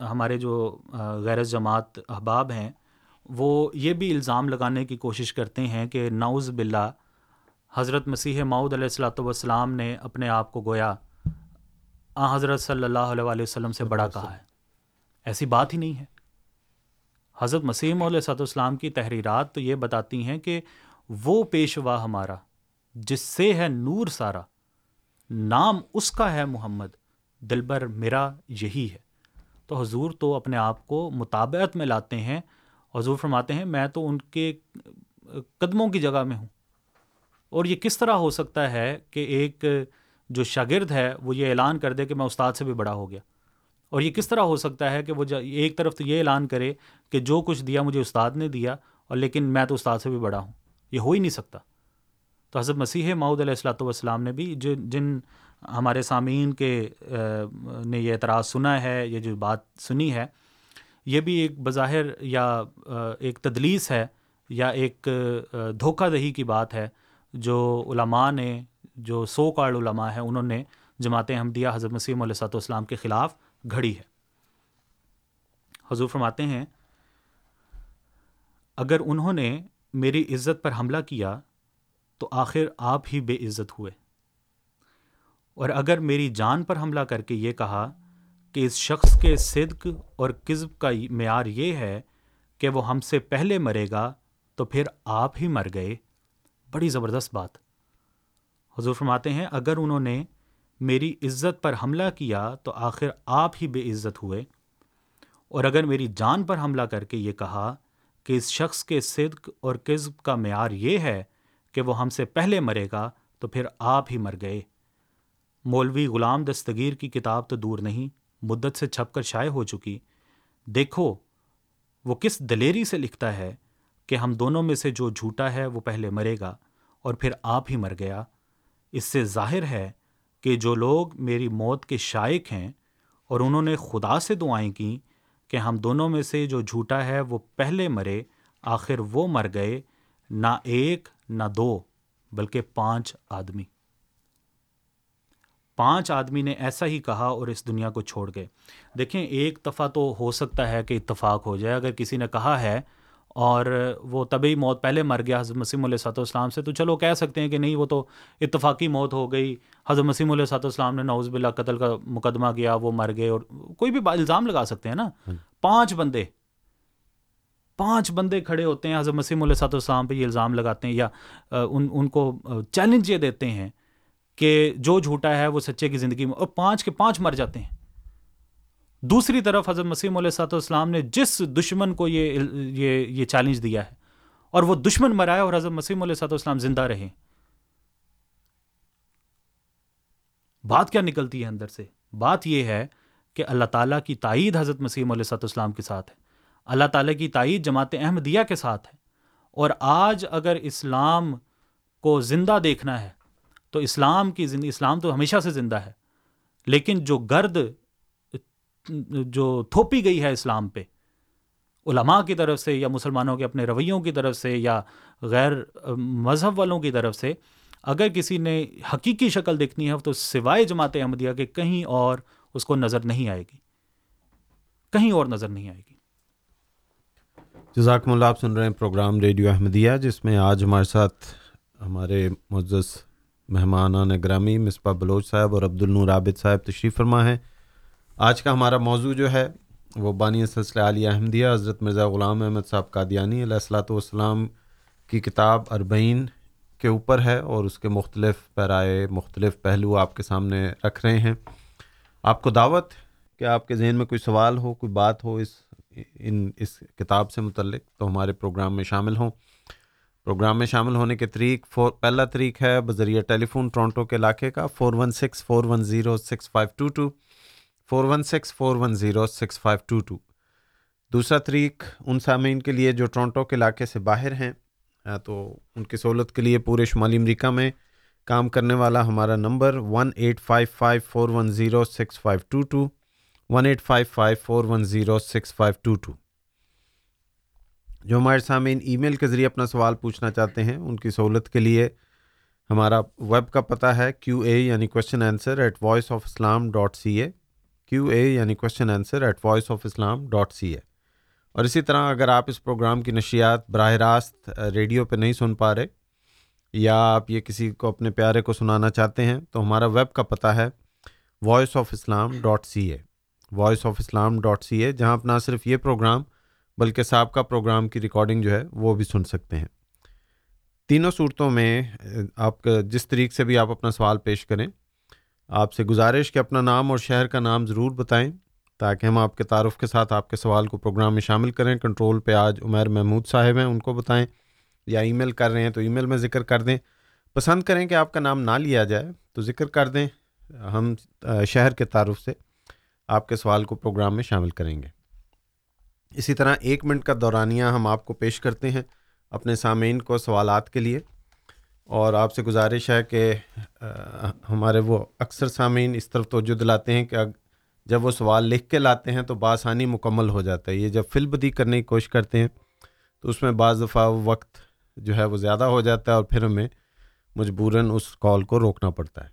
ہمارے جو غیر جماعت احباب ہیں، وہ یہ بھی الزام لگانے کی کوشش کرتے ہیں کہ ناؤز باللہ، حضرت مسیح معود علیہ السلاۃ والسلام نے اپنے آپ کو گویا آ حضرت صلی اللہ علیہ وسلم سے بڑا کہا ہے۔ ایسی بات ہی نہیں ہے۔ حضرت مسیم علیہ صاحب السلام کی تحریرات تو یہ بتاتی ہیں کہ وہ پیشوا ہمارا، جس سے ہے نور سارا، نام اس کا ہے محمد، دلبر میرا یہی ہے۔ تو حضور تو اپنے آپ کو مطابعت میں لاتے ہیں، حضور فرماتے ہیں میں تو ان کے قدموں کی جگہ میں ہوں۔ اور یہ کس طرح ہو سکتا ہے کہ ایک جو شاگرد ہے وہ یہ اعلان کر دے کہ میں استاد سے بھی بڑا ہو گیا؟ اور یہ کس طرح ہو سکتا ہے کہ وہ ایک طرف تو یہ اعلان کرے کہ جو کچھ دیا مجھے استاد نے دیا اور لیکن میں تو استاد سے بھی بڑا ہوں۔ یہ ہو ہی نہیں سکتا۔ تو حضرت مسیح ماؤد علیہ السلاۃ والسلام نے بھی جو جن ہمارے سامعین کے نے یہ اعتراض سنا ہے، یہ جو بات سنی ہے، یہ بھی ایک بظاہر یا ایک تدلیس ہے یا ایک دھوکہ دہی کی بات ہے۔ جو علماء نے، جو سو کارڈ علماء ہیں، انہوں نے جماعت احمدیہ حضرت مسیم علیہ صاحب والسلام کے خلاف گھڑی ہے۔ حضور فرماتے ہیں، اگر انہوں نے میری عزت پر حملہ کیا تو آخر آپ ہی بے عزت ہوئے۔ اور اگر میری جان پر حملہ کر کے یہ کہا کہ اس شخص کے صدق اور قزب کا معیار یہ ہے کہ وہ ہم سے پہلے مرے گا تو پھر آپ ہی مر گئے، بڑی زبردست بات۔ حضور فرماتے ہیں، اگر انہوں نے میری عزت پر حملہ کیا تو آخر آپ ہی بے عزت ہوئے۔ اور اگر میری جان پر حملہ کر کے یہ کہا کہ اس شخص کے صدق اور قزب کا معیار یہ ہے کہ وہ ہم سے پہلے مرے گا تو پھر آپ ہی مر گئے۔ مولوی غلام دستگیر کی کتاب تو دور نہیں، مدت سے چھپ کر شائع ہو چکی۔ دیکھو، وہ کس دلیری سے لکھتا ہے کہ ہم دونوں میں سے جو جھوٹا ہے وہ پہلے مرے گا اور پھر آپ ہی مر گیا۔ اس سے ظاہر ہے کہ جو لوگ میری موت کے شائق ہیں اور انہوں نے خدا سے دعائیں کیں کہ ہم دونوں میں سے جو جھوٹا ہے وہ پہلے مرے، آخر وہ مر گئے، نہ ایک، نہ دو، بلکہ پانچ آدمی۔ پانچ آدمی نے ایسا ہی کہا اور اس دنیا کو چھوڑ گئے۔ دیکھیں، ایک دفعہ تو ہو سکتا ہے کہ اتفاق ہو جائے۔ اگر کسی نے کہا ہے اور وہ طبی موت پہلے مر گیا حضرت مسیم علیہ صاحب السلام سے۔ تو چلو کہہ سکتے ہیں کہ نہیں وہ تو اتفاقی موت ہو گئی۔ حضرت مسیم علیہ صاحب السلام نے نوز باللہ قتل کا مقدمہ کیا وہ مر گئے اور کوئی بھی الزام لگا سکتے ہیں نا۔ پانچ بندے پانچ بندے کھڑے ہوتے ہیں حضرت مسیم علیہ صاحب السلام پہ یہ الزام لگاتے ہیں یا ان ان کو چیلنج یہ دیتے ہیں کہ جو جھوٹا ہے وہ سچے کی زندگی میں اور پانچ کے پانچ مر جاتے ہیں۔ دوسری طرف حضرت مسیم علیہ صاحب السلام نے جس دشمن کو یہ یہ یہ چیلنج دیا ہے، اور وہ دشمن مرایا اور حضرت مسیم علیہ صاحب السلام زندہ رہے۔ بات کیا نکلتی ہے اندر سے؟ بات یہ ہے کہ اللہ تعالیٰ کی تائید حضرت مسیم علیہ صاحب السلام کے ساتھ ہے۔ اللہ تعالیٰ کی تائید جماعت احمدیہ کے ساتھ ہے۔ اور آج اگر اسلام کو زندہ دیکھنا ہے، تو اسلام کی زندگی، اسلام تو ہمیشہ سے زندہ ہے، لیکن جو گرد جو تھوپی گئی ہے اسلام پہ، علماء کی طرف سے یا مسلمانوں کے اپنے رویوں کی طرف سے یا غیر مذہب والوں کی طرف سے اگر کسی نے حقیقی شکل دیکھنی ہے، تو سوائے جماعت احمدیہ کے کہیں اور اس کو نظر نہیں آئے گی۔ کہیں اور نظر نہیں آئے گی۔ جزاکم اللہ، آپ سن رہے ہیں پروگرام ریڈیو احمدیہ، جس میں آج ہمارے ساتھ ہمارے معزز مہمان گرامی مصباح بلوچ صاحب اور عبد النور عابد صاحب تشریف فرما ہیں۔ آج کا ہمارا موضوع جو ہے وہ بانی سلسلہ علی احمدیہ حضرت مرزا غلام احمد صاحب قادیانی علیہ السلاۃ والسلام کی کتاب اربعین کے اوپر ہے اور اس کے مختلف پیرائے مختلف پہلو آپ کے سامنے رکھ رہے ہیں۔ آپ کو دعوت کہ آپ کے ذہن میں کوئی سوال ہو، کوئی بات ہو اس، ان، اس کتاب سے متعلق تو ہمارے پروگرام میں شامل ہوں۔ پروگرام میں شامل ہونے کے طریق، فور، پہلا طریق ہے بذریعہ ٹیلی فون ٹورنٹو کے علاقے کا، four one six, four one zero, six five two two. Four one six, four one zero, six five two two. دوسرا طریق ان سامعین کے لیے جو ٹورنٹو کے علاقے سے باہر ہیں تو ان کی سہولت کے لیے پورے شمالی امریکہ میں کام کرنے والا ہمارا number one eight five five, four one zero, six five two two. One eight five five, four one zero, six five two two. جو ہمارے سامعین ای میل کے ذریعے اپنا سوال پوچھنا چاہتے ہیں، ان کی سہولت کے لیے ہمارا ویب کا پتہ ہے، کیو اے یعنی question answer at voice of Islam dot C A Q A یعنی question answer at voice of Islam dot C A اور اسی طرح اگر آپ اس پروگرام کی نشیات براہ راست ریڈیو پہ نہیں سن پا رہے یا آپ یہ کسی کو اپنے پیارے کو سنانا چاہتے ہیں تو ہمارا ویب کا پتہ ہے voice of Islam dot C A voice of Islam dot C A جہاں اپنا صرف یہ پروگرام بلکہ سابقہ پروگرام کی ریکارڈنگ جو ہے وہ بھی سن سکتے ہیں۔ تینوں صورتوں میں آپ جس طریقے سے بھی آپ اپنا سوال پیش کریں آپ سے گزارش کہ اپنا نام اور شہر کا نام ضرور بتائیں تاکہ ہم آپ کے تعارف کے ساتھ آپ کے سوال کو پروگرام میں شامل کریں۔ کنٹرول پہ آج عمیر محمود صاحب ہیں، ان کو بتائیں یا ای میل کر رہے ہیں تو ای میل میں ذکر کر دیں۔ پسند کریں کہ آپ کا نام نہ لیا جائے تو ذکر کر دیں ہم شہر کے تعارف سے آپ کے سوال کو پروگرام میں شامل کریں گے۔ اسی طرح ایک منٹ کا دورانیہ ہم آپ کو پیش کرتے ہیں اپنے سامعین کو سوالات کے لیے۔ اور آپ سے گزارش ہے کہ ہمارے وہ اکثر سامعین اس طرف توجہ دلاتے ہیں کہ جب وہ سوال لکھ کے لاتے ہیں تو بآسانی مکمل ہو جاتا ہے۔ یہ جب فل بدی کرنے کی کوشش کرتے ہیں تو اس میں بعض دفعہ وقت جو ہے وہ زیادہ ہو جاتا ہے اور پھر ہمیں مجبوراً اس کال کو روکنا پڑتا ہے۔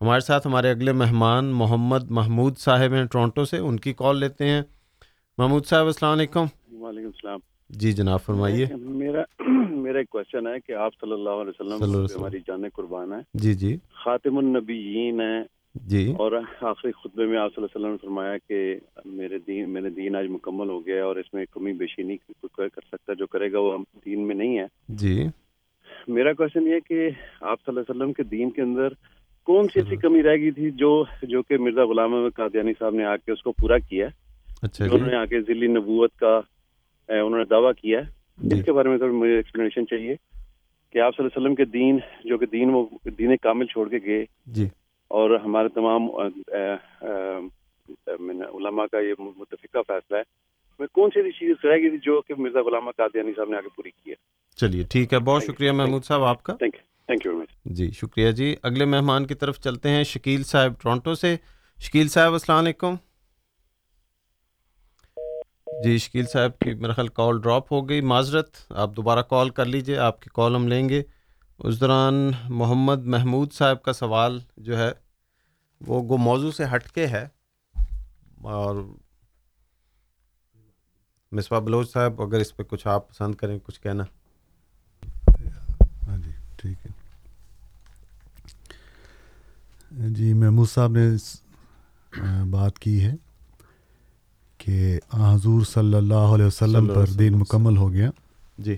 ہمارے ساتھ ہمارے اگلے مہمان محمد محمود صاحب ہیں ٹورنٹو سے، ان کی کال لیتے ہیں۔ محمود صاحب، السلام علیکم۔ وعلیکم السلام۔ جی جناب فرمائیے۔ میرا میرا ایک کوشچن ہے کہ آپ صلی اللہ علیہ وسلم ہماری جان قربان ہے جی جی۔ خاتم النبیین ہے جی۔ اور آخری خطبے میں آپ صلی اللہ علیہ وسلم نے فرمایا کہ میرے دین میرے دین آج مکمل ہو گیا اور اس میں کمی بیشی نہیں کر سکتا جو کرے گا وہ دین میں نہیں ہے۔ جی۔ میرا کوشچن یہ کہ آپ صلی اللہ علیہ وسلم کے دین کے اندر کون سی ایسی کمی رہ گئی تھی جو جو کہ مرزا غلام احمد قادیانی صاحب نے آ کے اس کو پورا کیا اچھا انہوں نے آ کے ذیلی نبوت کا انہوں نے دعویٰ کیا ہے۔ اس کے بارے میں مجھے ایکسپلینیشن چاہیے کہ آپ صلی اللہ علیہ وسلم کے دین جو کہ دین وہ دین کامل چھوڑ کے گئے۔ جی۔ اور ہمارے تمام علماء کا یہ متفقہ فیصلہ ہے۔ کون سی چیز رہ گئی جو کہ مرزا غلامہ قادیانی صاحب نے آگے پوری کی ہے؟ چلیے ٹھیک ہے۔ بہت شکریہ محمود صاحب آپ کا۔ تھینک یو جی شکریہ جی۔ اگلے مہمان کی طرف چلتے ہیں شکیل صاحب ٹورنٹو سے۔ شکیل صاحب السلام علیکم۔ جی شکیل صاحب کی میرا خیال کال ڈراپ ہو گئی۔ معذرت، آپ دوبارہ کال کر لیجیے، آپ کی کال ہم لیں گے۔ اس دوران محمد محمود صاحب کا سوال جو ہے، وہ گو موضوع سے ہٹ کے ہے۔ اور مصباح بلوچ صاحب، اگر اس پہ کچھ آپ پسند کریں، کچھ کہنا۔ ہاں جی ٹھیک ہے۔ جی محمود صاحب نے بات کی ہے۔ کہ حضور صلی اللہ علیہ وسلم پر دین مکمل ہو گیا۔ جی۔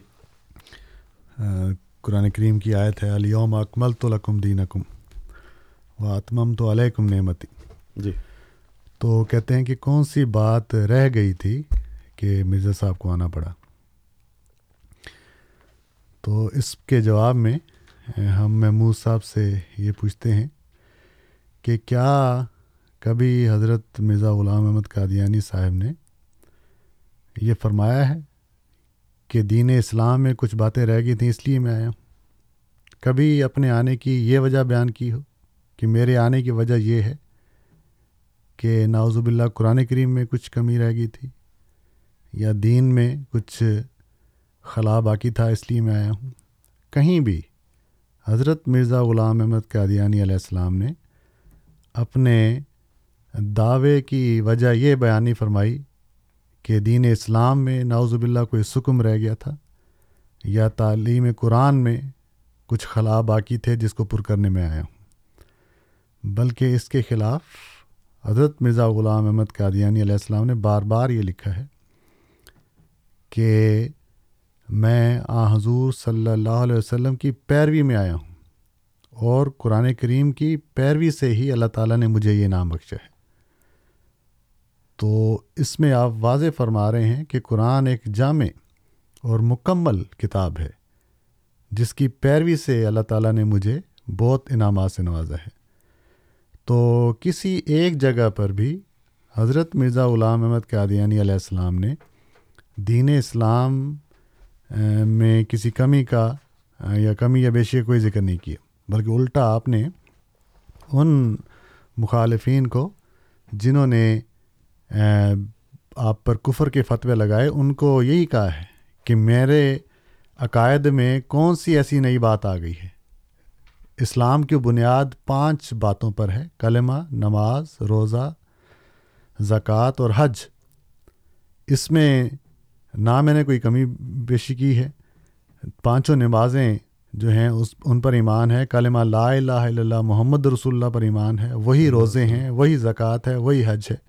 قرآن کریم کی آیت ہے علیوم اکمل تو لکم دین اکم و اتمم تو علیکم نعمتی. جی۔ تو کہتے ہیں کہ کون سی بات رہ گئی تھی کہ مرزا صاحب کو آنا پڑا؟ تو اس کے جواب میں ہم محمود صاحب سے یہ پوچھتے ہیں کہ کیا کبھی حضرت مرزا غلام احمد قادیانی صاحب نے یہ فرمایا ہے کہ دین اسلام میں کچھ باتیں رہ گئی تھیں اس لیے میں آیا ہوں۔ کبھی اپنے آنے کی یہ وجہ بیان کی ہو کہ میرے آنے کی وجہ یہ ہے کہ ناوز باللہ قرآن کریم میں کچھ کمی رہ گئی تھی یا دین میں کچھ خلا باقی تھا اس لیے میں آیا ہوں۔ کہیں بھی حضرت مرزا غلام احمد قادیانی علیہ السلام نے اپنے دعوے کی وجہ یہ بیانی فرمائی کہ دین اسلام میں ناوز باللہ کوئی سکم رہ گیا تھا یا تعلیم قرآن میں کچھ خلا باقی تھے جس کو پر کرنے میں آیا ہوں۔ بلکہ اس کے خلاف حضرت مرزا غلام احمد قادیانی علیہ السلام نے بار بار یہ لکھا ہے کہ میں آ حضور صلی اللہ علیہ وسلم کی پیروی میں آیا ہوں اور قرآن کریم کی پیروی سے ہی اللہ تعالیٰ نے مجھے یہ نام بخشا ہے۔ تو اس میں آپ واضح فرما رہے ہیں کہ قرآن ایک جامع اور مکمل کتاب ہے، جس کی پیروی سے اللہ تعالیٰ نے مجھے بہت انعامات سے نوازا ہے۔ تو کسی ایک جگہ پر بھی حضرت مرزا غلام احمد قادیانی علیہ السلام نے دین اسلام میں کسی کمی کا یا کمی یا بیشی کوئی ذکر نہیں کیا، بلکہ الٹا آپ نے ان مخالفین کو، جنہوں نے آپ پر کفر کے فتوے لگائے، ان کو یہی کہا ہے کہ میرے عقائد میں کون سی ایسی نئی بات آ گئی ہے؟ اسلام کی بنیاد پانچ باتوں پر ہے، کلمہ، نماز، روزہ، زکوٰۃ اور حج۔ اس میں نہ میں نے کوئی کمی بیشی کی ہے۔ پانچوں نمازیں جو ہیں، اس، ان پر ایمان ہے۔ کلمہ لا الہ الا اللہ، محمد رسول اللہ پر ایمان ہے۔ وہی روزے ہیں، وہی زکوٰۃ ہے، وہی حج ہے۔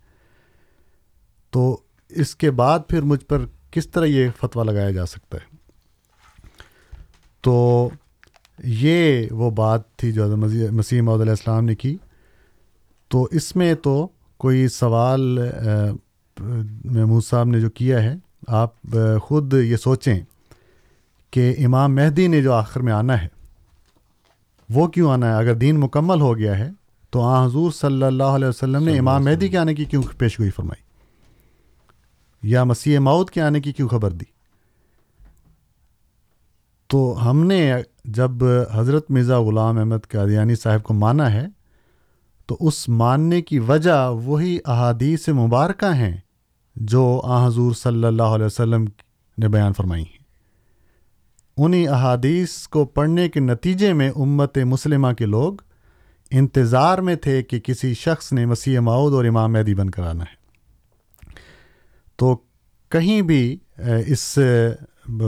تو اس کے بعد پھر مجھ پر کس طرح یہ فتویٰ لگایا جا سکتا ہے؟ تو یہ وہ بات تھی جو مسیح محدود علیہ السلام نے کی۔ تو اس میں تو کوئی سوال محمود صاحب نے جو کیا ہے آپ خود یہ سوچیں کہ امام مہدی نے جو آخر میں آنا ہے وہ کیوں آنا ہے؟ اگر دین مکمل ہو گیا ہے تو آ حضور صلی اللہ علیہ وسلم نے امام مہدی کے آنے کی کیوں پیش گوئی فرمائی؟ یا مسیح مود کے آنے کی کیوں خبر دی؟ تو ہم نے جب حضرت مرزا غلام احمد قادیانی صاحب کو مانا ہے، تو اس ماننے کی وجہ وہی احادیث مبارکہ ہیں جو آ حضور صلی اللہ علیہ وسلم نے بیان فرمائی ہیں۔ انہیں احادیث کو پڑھنے کے نتیجے میں امت مسلمہ کے لوگ انتظار میں تھے کہ کسی شخص نے مسیح معود اور امام مہدی بن کر آنا ہے۔ تو کہیں بھی اس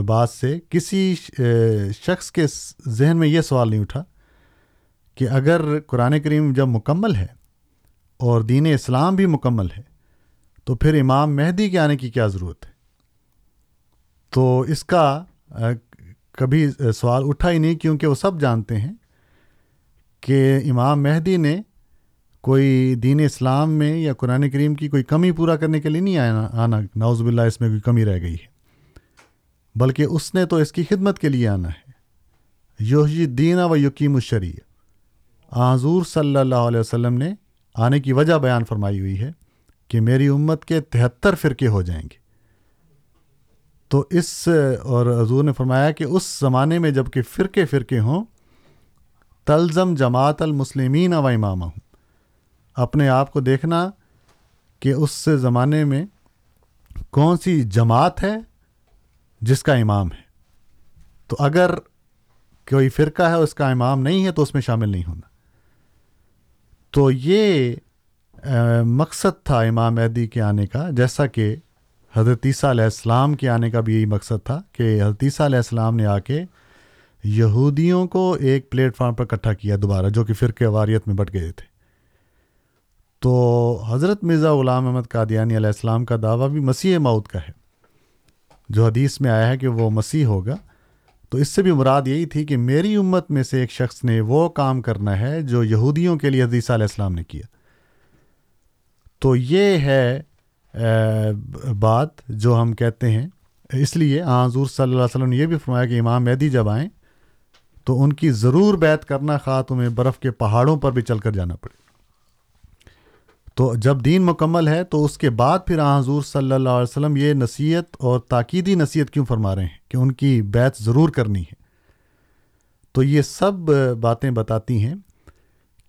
بات سے کسی شخص کے ذہن میں یہ سوال نہیں اٹھا کہ اگر قرآن کریم جب مکمل ہے اور دین اسلام بھی مکمل ہے، تو پھر امام مہدی کے آنے کی کیا ضرورت ہے؟ تو اس کا کبھی سوال اٹھا ہی نہیں کیونکہ وہ سب جانتے ہیں کہ امام مہدی نے کوئی دین اسلام میں یا قرآن کریم کی کوئی کمی پورا کرنے کے لیے نہیں آنا آنا۔ ناوز باللہ اس میں کوئی کمی رہ گئی ہے۔ بلکہ اس نے تو اس کی خدمت کے لیے آنا ہے۔ یوہی دینہ و یقیم الشریع حضور صلی اللہ علیہ وسلم نے آنے کی وجہ بیان فرمائی ہوئی ہے کہ میری امت کے تہتر فرقے ہو جائیں گے۔ تو اس اور حضور نے فرمایا کہ اس زمانے میں جبکہ فرقے فرقے ہوں، تلزم جماعت المسلمین و امامہ ہوں۔ اپنے آپ کو دیکھنا کہ اس زمانے میں کون سی جماعت ہے جس کا امام ہے۔ تو اگر کوئی فرقہ ہے اس کا امام نہیں ہے تو اس میں شامل نہیں ہونا۔ تو یہ مقصد تھا امام مہدی کے آنے کا، جیسا کہ حضرت عیسیٰ علیہ السلام کے آنے کا بھی یہی مقصد تھا کہ حضرت عیسیٰ علیہ السلام نے آ کے یہودیوں کو ایک پلیٹ فارم پر اکٹھا کیا دوبارہ، جو کہ فرقے واریت میں بٹ گئے تھے۔ تو حضرت مرزا غلام احمد قادیانی علیہ السلام کا دعویٰ بھی مسیح معود کا ہے۔ جو حدیث میں آیا ہے کہ وہ مسیح ہوگا، تو اس سے بھی مراد یہی تھی کہ میری امت میں سے ایک شخص نے وہ کام کرنا ہے جو یہودیوں کے لیے حدیثہ علیہ السلام نے کیا۔ تو یہ ہے بات جو ہم کہتے ہیں۔ اس لیے حضور صلی اللہ علیہ وسلم نے یہ بھی فرمایا کہ امام مہدی جب آئیں، تو ان کی ضرور بیت کرنا خواہ تمہیں برف کے پہاڑوں پر بھی چل کر جانا پڑے۔ تو جب دین مکمل ہے تو اس کے بعد پھر حضور صلی اللہ علیہ وسلم یہ نصیحت اور تاکیدی نصیحت کیوں فرما رہے ہیں کہ ان کی بیت ضرور کرنی ہے؟ تو یہ سب باتیں بتاتی ہیں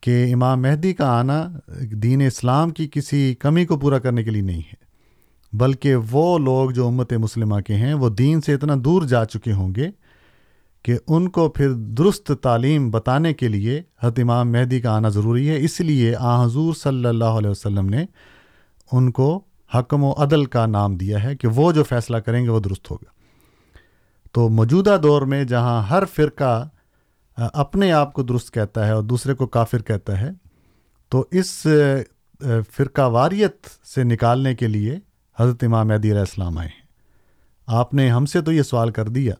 کہ امام مہدی کا آنا دین اسلام کی کسی کمی کو پورا کرنے کے لیے نہیں ہے، بلکہ وہ لوگ جو امت مسلمہ کے ہیں وہ دین سے اتنا دور جا چکے ہوں گے کہ ان کو پھر درست تعلیم بتانے کے لیے حت امام مہدی کا آنا ضروری ہے۔ اس لیے آ حضور صلی اللہ علیہ وسلم نے ان کو حکم و عدل کا نام دیا ہے کہ وہ جو فیصلہ کریں گے وہ درست ہوگا۔ تو موجودہ دور میں جہاں ہر فرقہ اپنے آپ کو درست کہتا ہے اور دوسرے کو کافر کہتا ہے، تو اس فرقہ واریت سے نکالنے کے لیے حضرت امام مہدی علیہ السلام آئے ہیں۔ آپ نے ہم سے تو یہ سوال کر دیا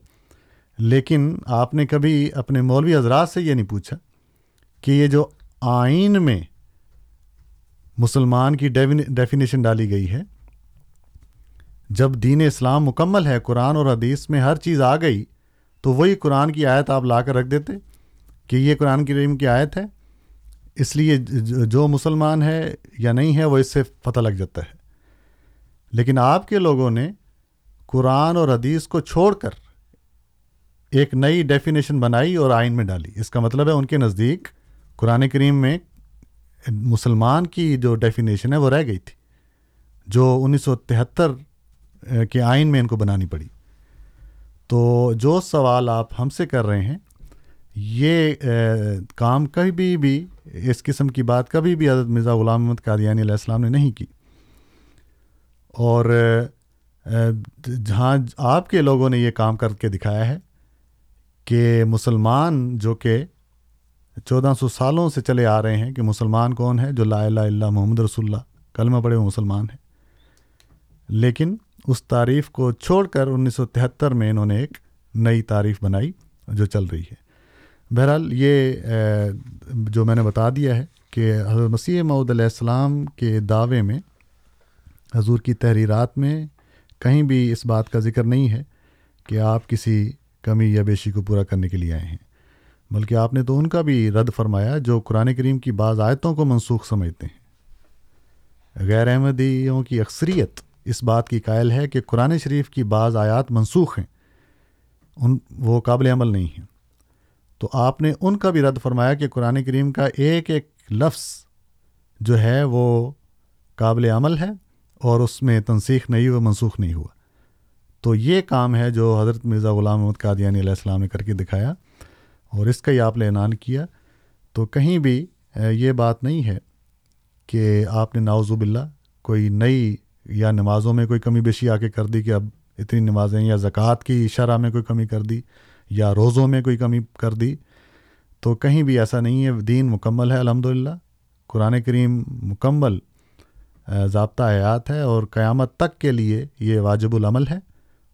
لیکن آپ نے کبھی اپنے مولوی حضرات سے یہ نہیں پوچھا کہ یہ جو آئین میں مسلمان کی ڈیفینیشن ڈالی گئی ہے، جب دین اسلام مکمل ہے، قرآن اور حدیث میں ہر چیز آ گئی، تو وہی قرآن کی آیت آپ لا کر رکھ دیتے کہ یہ قرآن کی کی آیت ہے، اس لیے جو مسلمان ہے یا نہیں ہے، وہ اس سے پتہ لگ جاتا ہے۔ لیکن آپ کے لوگوں نے قرآن اور حدیث کو چھوڑ کر ایک نئی ڈیفینیشن بنائی اور آئین میں ڈالی۔ اس کا مطلب ہے ان کے نزدیک قرآن کریم میں مسلمان کی جو ڈیفینیشن ہے وہ رہ گئی تھی، جو انیس سو تہتر کے آئین میں ان کو بنانی پڑی۔ تو جو سوال آپ ہم سے کر رہے ہیں، یہ کام کبھی بھی اس قسم کی بات کبھی بھی حضرت مرزا غلام محمد قادیانی علیہ السلام نے نہیں کی۔ اور جہاں آپ کے لوگوں نے یہ کام کر کے دکھایا ہے کہ مسلمان جو کہ چودہ سو سالوں سے چلے آ رہے ہیں کہ مسلمان کون ہے جو لا الہ الا محمد رسول اللہ کلمہ پڑے وہ مسلمان ہیں۔ لیکن اس تعریف کو چھوڑ کر انیس سو تہتر میں انہوں نے ایک نئی تعریف بنائی جو چل رہی ہے۔ بہرحال یہ جو میں نے بتا دیا ہے کہ حضرت مسیح معود علیہ السلام کے دعوے میں، حضور کی تحریرات میں کہیں بھی اس بات کا ذکر نہیں ہے کہ آپ کسی کمی یا بیشی کو پورا کرنے کے لیے آئے ہیں۔ بلکہ آپ نے تو ان کا بھی رد فرمایا جو قرآن کریم کی بعض آیتوں کو منسوخ سمجھتے ہیں۔ غیر احمدیوں کی اکثریت اس بات کی قائل ہے کہ قرآن شریف کی بعض آیات منسوخ ہیں۔ ان، وہ قابل عمل نہیں ہیں۔ تو آپ نے ان کا بھی رد فرمایا کہ قرآن کریم کا ایک ایک لفظ جو ہے وہ قابل عمل ہے اور اس میں تنسیخ نہیں ہوا، منسوخ نہیں ہوا۔ تو یہ کام ہے جو حضرت مرزا غلام محمد قادیانی علیہ السلام نے کر کے دکھایا اور اس کا ہی آپ نے اعلان کیا۔ تو کہیں بھی یہ بات نہیں ہے کہ آپ نے ناوزب اللہ کوئی نئی یا نمازوں میں کوئی کمی بیشی آ کے کر دی کہ اب اتنی نمازیں یا زکوٰۃ کی شرح میں کوئی کمی کر دی یا روزوں میں کوئی کمی کر دی۔ تو کہیں بھی ایسا نہیں ہے۔ دین مکمل ہے الحمد للہ قرآن کریم مکمل ضابطہ حیات ہے اور قیامت تک کے لیے یہ واجب العمل ہے۔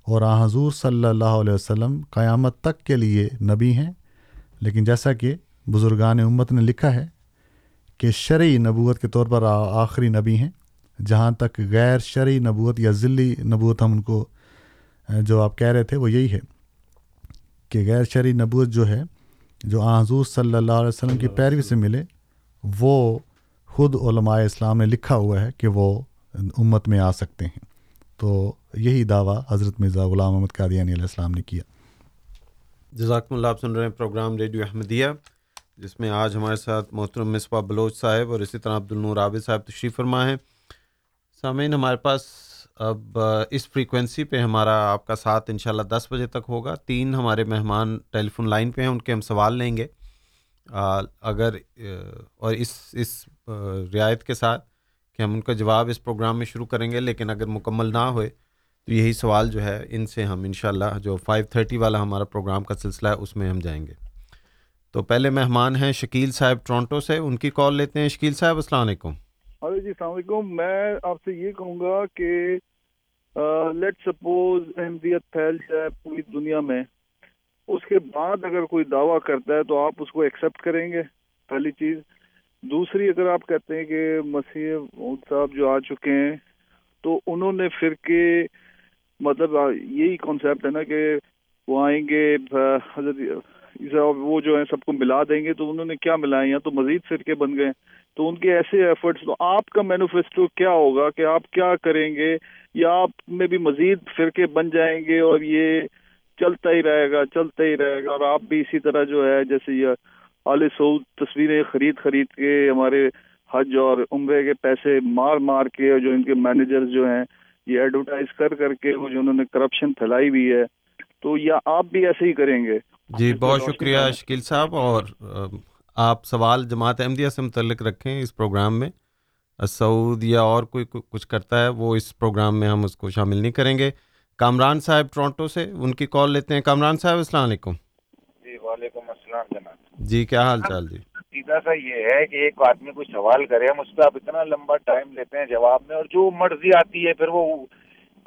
اور آ حضور صلی اللہ علیہ وسلم قیامت تک کے لیے نبی ہیں۔ لیکن جیسا کہ بزرگان امت نے لکھا ہے کہ شرعی نبوت کے طور پر آخری نبی ہیں، جہاں تک غیر شرعی نبوت یا ذلی نبوت ہم ان کو جو آپ کہہ رہے تھے، وہ یہی ہے کہ غیر شرعی نبوت جو ہے، جو آ حضور صلی اللہ علیہ وسلم کی پیروی سے ملے، وہ خود علماء اسلام نے لکھا ہوا ہے کہ وہ امت میں آ سکتے ہیں۔ تو یہی دعویٰ حضرت مرزا غلام محمد قادیانی علیہ السلام نے کیا۔ جزاکم اللہ، آپ سن رہے ہیں پروگرام ریڈیو احمدیہ، جس میں آج ہمارے ساتھ محترم مصباح بلوچ صاحب اور اسی طرح عبد النور عابد صاحب تشریف فرما ہیں۔ سامعین، ہمارے پاس اب اس فریکوینسی پہ ہمارا آپ کا ساتھ انشاءاللہ دس بجے تک ہوگا۔ تین ہمارے مہمان ٹیلی فون لائن پہ ہیں، ان کے ہم سوال لیں گے۔ اگر اور اس اس رعایت کے ساتھ کہ ہم ان کا جواب اس پروگرام میں شروع کریں گے، لیکن اگر مکمل نہ ہوئے تو یہی سوال جو ہے، ان سے ہم انشاءاللہ جو فائیو تھرٹی والا ہمارا پروگرام کا سلسلہ ہے، اس میں ہم جائیں گے۔ تو پہلے مہمان ہیں شکیل صاحب ٹورنٹو سے، ان کی کال لیتے ہیں۔ شکیل صاحب، السلام علیکم۔ ہلو جی السلام علیکم۔ میں آپ سے یہ کہوں گا کہ لیٹ سپوز احمدیت پھیل جائے پوری دنیا میں، اس کے بعد اگر کوئی دعویٰ کرتا ہے تو آپ اس کو ایکسیپٹ کریں گے۔ پہلی چیز۔ دوسری اگر آپ کہتے ہیں کہ مسیح صاحب جو آ چکے ہیں، تو انہوں نے پھر کے مطلب یہی کانسیپٹ ہے نا کہ وہ آئیں گے حضرت وہ جو ہیں سب کو ملا دیں گے، تو انہوں نے کیا ملائے یا تو مزید فرقے بن گئے تو ان کے ایسے ایفرٹس تو آپ کا مینوفیسٹو کیا ہوگا کہ آپ کیا کریں گے؟ یا آپ میں بھی مزید فرقے بن جائیں گے اور یہ چلتا ہی رہے گا، چلتا ہی رہے گا اور آپ بھی اسی طرح جو ہے، جیسے یہ عال سعود تصویریں خرید خرید کے ہمارے حج اور عمرے کے پیسے مار مار کے جو ان کے مینیجر جو ہیں یہ ایڈورٹائز کر کر کے وہ جو انہوں نے کرپشن پھیلائی ہوئی ہے تو یا آپ بھی ایسے ہی کریں گے؟ جی بہت شکریہ شکیل صاحب اور آپ سوال جماعت احمدیہ سے متعلق رکھیں اس پروگرام میں۔ سعود یا اور کوئی کچھ کرتا ہے وہ اس پروگرام میں ہم اس کو شامل نہیں کریں گے۔ کامران صاحب ٹورنٹو سے ان کی کال لیتے ہیں۔ کامران صاحب السلام علیکم۔ جی وعلیکم السلام جناب۔ جی کیا حال چال جی؟ سیدھا سا یہ ہے کہ ایک آدمی کوئی سوال کرے ہم اس پہ آپ اتنا لمبا ٹائم لیتے ہیں جواب میں اور جو مرضی آتی ہے پھر وہ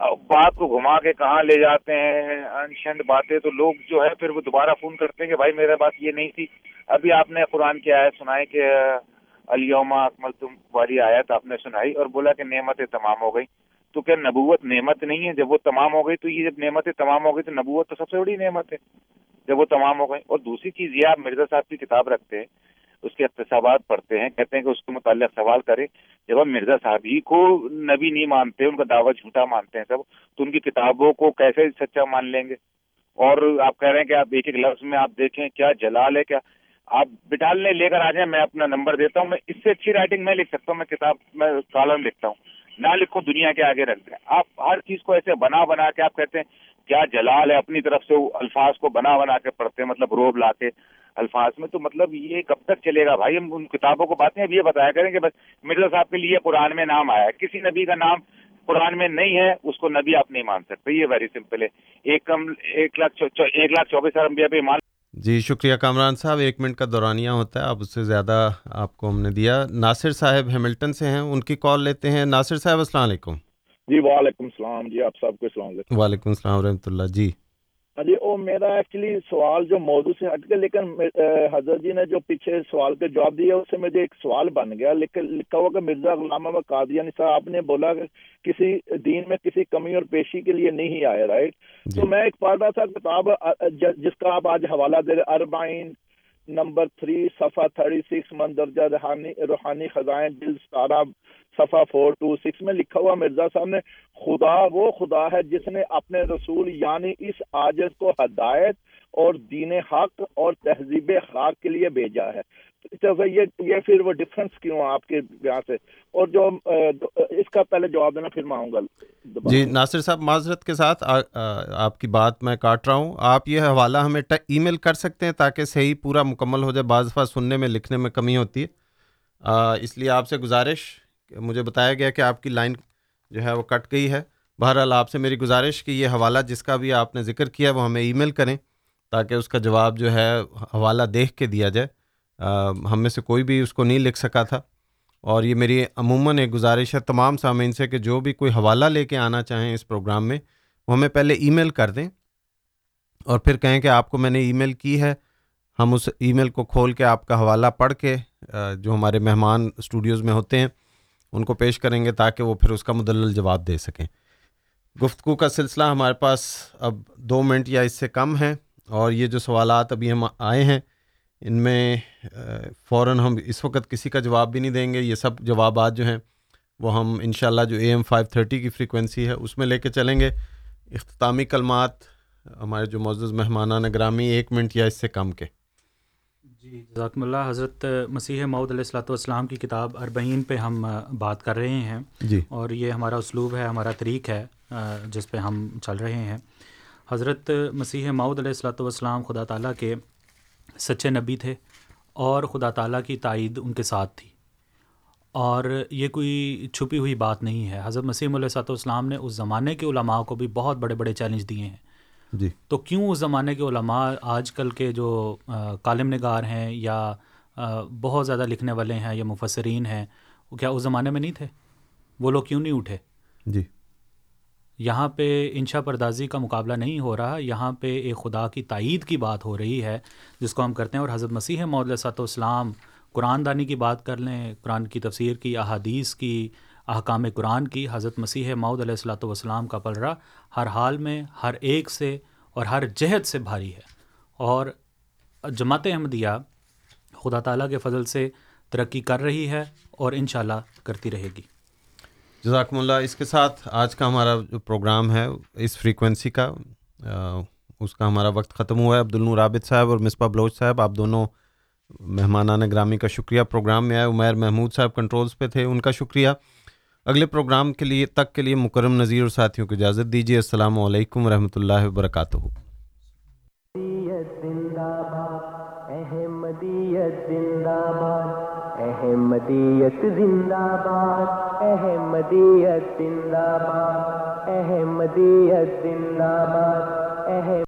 بات کو گھما کے کہاں لے جاتے ہیں انشنٹ باتیں تو لوگ جو ہے پھر وہ دوبارہ فون کرتے ہیں کہ بھائی میرے بات یہ نہیں تھی۔ ابھی آپ نے قرآن کی آیت سنائی کہ علیما اکمل تم والی آیت آپ نے سنائی اور بولا کہ نعمتیں تمام ہو گئی تو کیا نبوت نعمت نہیں ہے؟ جب وہ تمام ہو گئی تو یہ جب نعمتیں تمام ہو گئی تو نبوت تو سب سے بڑی نعمت ہے۔ جب وہ تمام ہو گئی اور دوسری چیز یہ آپ مرزا صاحب کی کتاب رکھتے ہیں، اس کے اقتصابات پڑھتے ہیں، کہتے ہیں کہ اس کے متعلق سوال کرے جب ہم مرزا صاحب ہی کو نبی نہیں مانتے، ان کا دعوت جھوٹا مانتے ہیں سب، تو ان کی کتابوں کو کیسے سچا مان لیں گے؟ اور آپ کہہ رہے ہیں کہ آپ ایک ایک لفظ میں آپ دیکھیں، کیا جلال ہے، کیا؟ آپ بٹالنے لے کر آ جائیں، میں اپنا نمبر دیتا ہوں، میں اس سے اچھی رائٹنگ میں لکھ سکتا ہوں، میں کتاب، میں کالم لکھتا ہوں۔ نہ لکھو، دنیا کے آگے رکھ دیں۔ آپ ہر چیز کو ایسے بنا بنا کے آپ کہتے ہیں کیا جلال ہے اپنی طرف سے الفاظ کو بنا بنا کے پڑھتے ہیں مطلب روب لا کے الفاظ میں تو مطلب یہ کب تک چلے گا بھائی؟ ہم ان کتابوں کو باتیں اب یہ بتایا کریں کہ بس مرزا صاحب کے لیے قرآن میں نام آیا ہے۔ کسی نبی کا نام قرآن میں نہیں ہے، اس کو نبی آپ نہیں مان سکتے۔ یہ ویری سمپل ہے۔ ایک کم ایک لاکھ ایک لاکھ چوبیس ہزار روپیہ پہ مان جی شکریہ کامران صاحب۔ ایک منٹ کا دورانیہ ہوتا ہے، اب اس سے زیادہ آپ کو ہم نے دیا۔ ناصر صاحب ہیملٹن سے ہیں، ان کی کال لیتے ہیں۔ ناصر صاحب، السلام علیکم۔ جی وعلیکم السلام جی آپ سب کو السلام علیکم۔ وعلیکم السلام ورحمۃ اللہ جی۔ ہاں جی وہ میرا ایکچولی سوال جو موضوع سے ہٹ کے لیکن حضرت جی نے جو پیچھے سوال کے جواب دیا اس سے مجھے ایک سوال بن گیا لکھا ہوا کہ مرزا غلام احمد قادیانی صاحب آپ نے بولا کہ کسی دین میں کسی کمی اور پیشی کے لیے نہیں آئے رائٹ جی. تو میں ایک پڑھ رہا تھا کتاب جس کا آپ آج حوالہ دے رہے اربائن نمبر تھری، صفحہ تھرٹی سکس، مندرجہ روحانی روحانی خزائیں دل ستارہ، صفحہ فور ٹو سکس میں لکھا ہوا مرزا صاحب نے، خدا وہ خدا ہے جس نے اپنے رسول یعنی اس آجز کو ہدایت اور دین حق اور تہذیب خاک کے لیے بھیجا ہے۔ اچھا، یہ پھر وہ ڈفرنس کیوں آپ کے یہاں سے؟ اور جو اس کا پہلے جواب دینا، پھر میں آؤں گا جی ناصر صاحب، معذرت کے ساتھ آپ کی بات میں کاٹ رہا ہوں۔ آپ یہ حوالہ ہمیں ای میل کر سکتے ہیں تاکہ صحیح، پورا مکمل ہو جائے۔ بعض دفعہ سننے میں، لکھنے میں کمی ہوتی ہے۔ اس لیے آپ سے گزارش، مجھے بتایا گیا کہ آپ کی لائن جو ہے وہ کٹ گئی ہے۔ بہرحال، آپ سے میری گزارش کہ یہ حوالہ جس کا بھی آپ نے ذکر کیا وہ ہمیں ای میل کریں تاکہ اس کا جواب جو ہے، حوالہ دیکھ کے دیا جائے۔ ہم میں سے کوئی بھی اس کو نہیں لکھ سکا تھا۔ اور یہ میری عموماً ایک گزارش ہے تمام سامعین سے کہ جو بھی کوئی حوالہ لے کے آنا چاہیں اس پروگرام میں، وہ ہمیں پہلے ای میل کر دیں۔ اور پھر کہیں کہ آپ کو میں نے ای میل کی ہے، ہم اس ای میل کو کھول کے آپ کا حوالہ پڑھ کے جو ہمارے مہمان اسٹوڈیوز میں ہوتے ہیں، ان کو پیش کریں گے تاکہ وہ پھر اس کا مدلل جواب دے سکیں۔ گفتگو کا سلسلہ ہمارے پاس اب دو منٹ یا اس سے کم ہیں اور یہ جو سوالات ابھی ہم آئے ہیں ان میں فوراً ہم اس وقت کسی کا جواب بھی نہیں دیں گے یہ سب جوابات جو ہیں وہ ہم انشاءاللہ جو اے ایم فائیو تھرٹی کی فریکوینسی ہے اس میں لے کے چلیں گے۔ اختتامی کلمات ہمارے جو معزز مہمانہ نگرامی ایک منٹ یا اس سے کم کے۔ جی جزاکم اللہ حضرت مسیح معود علیہ السلاۃ والسلام کی کتاب اربعین پہ ہم بات کر رہے ہیں۔ جی۔ اور یہ ہمارا اسلوب ہے ہمارا طریق ہے جس پہ ہم چل رہے ہیں۔ حضرت مسیح معود علیہ السلاۃ والسلام خدا تعالیٰ کے سچے نبی تھے اور خدا تعالیٰ کی تائید ان کے ساتھ تھی۔ اور یہ کوئی چھپی ہوئی بات نہیں ہے۔ حضرت مسیم علیہ صاحب السلام نے اس زمانے کے علماء کو بھی بہت بڑے بڑے چیلنج دیے ہیں۔ جی۔ تو کیوں اس زمانے کے علماء آج کل کے جو کالم نگار ہیں یا بہت زیادہ لکھنے والے ہیں یا مفسرین ہیں وہ کیا اس زمانے میں نہیں تھے؟ وہ لوگ کیوں نہیں اٹھے؟ جی۔ یہاں پہ انشا پردازی کا مقابلہ نہیں ہو رہا، یہاں پہ ایک خدا کی تائید کی بات ہو رہی ہے، جس کو ہم کرتے ہیں۔ اور حضرت مسیح علیہ سات اسلام قرآن دانی کی بات کر لیں، قرآن کی تفسیر کی، احادیث کی، احکام قرآن کی، حضرت مسیح مود علیہ السلاۃ والسلام کا پلرا ہر حال میں ہر ایک سے اور ہر جہد سے بھاری ہے۔ اور جماعت احمدیہ خدا تعالیٰ کے فضل سے ترقی کر رہی ہے اور انشاءاللہ کرتی رہے گی۔ جزاکم اللہ، اس کے ساتھ آج کا ہمارا جو پروگرام ہے، اس فریکوینسی کا اس کا ہمارا وقت ختم ہوا ہے۔ عبد النور عابد صاحب اور مصباح بلوچ صاحب، آپ دونوں مہمانان گرامی کا شکریہ پروگرام میں آئے۔ عمیر محمود صاحب کنٹرولز پہ تھے، ان کا شکریہ۔ اگلے پروگرام کے لیے، تک کے لیے مکرم نذیر اور ساتھیوں کو اجازت دیجیے۔ السلام علیکم ورحمۃ اللہ وبرکاتہ۔ احمدیت زندہ باد۔ احمدیت زندہ باد احمدیت زندہ باد احمدیت زندہ باد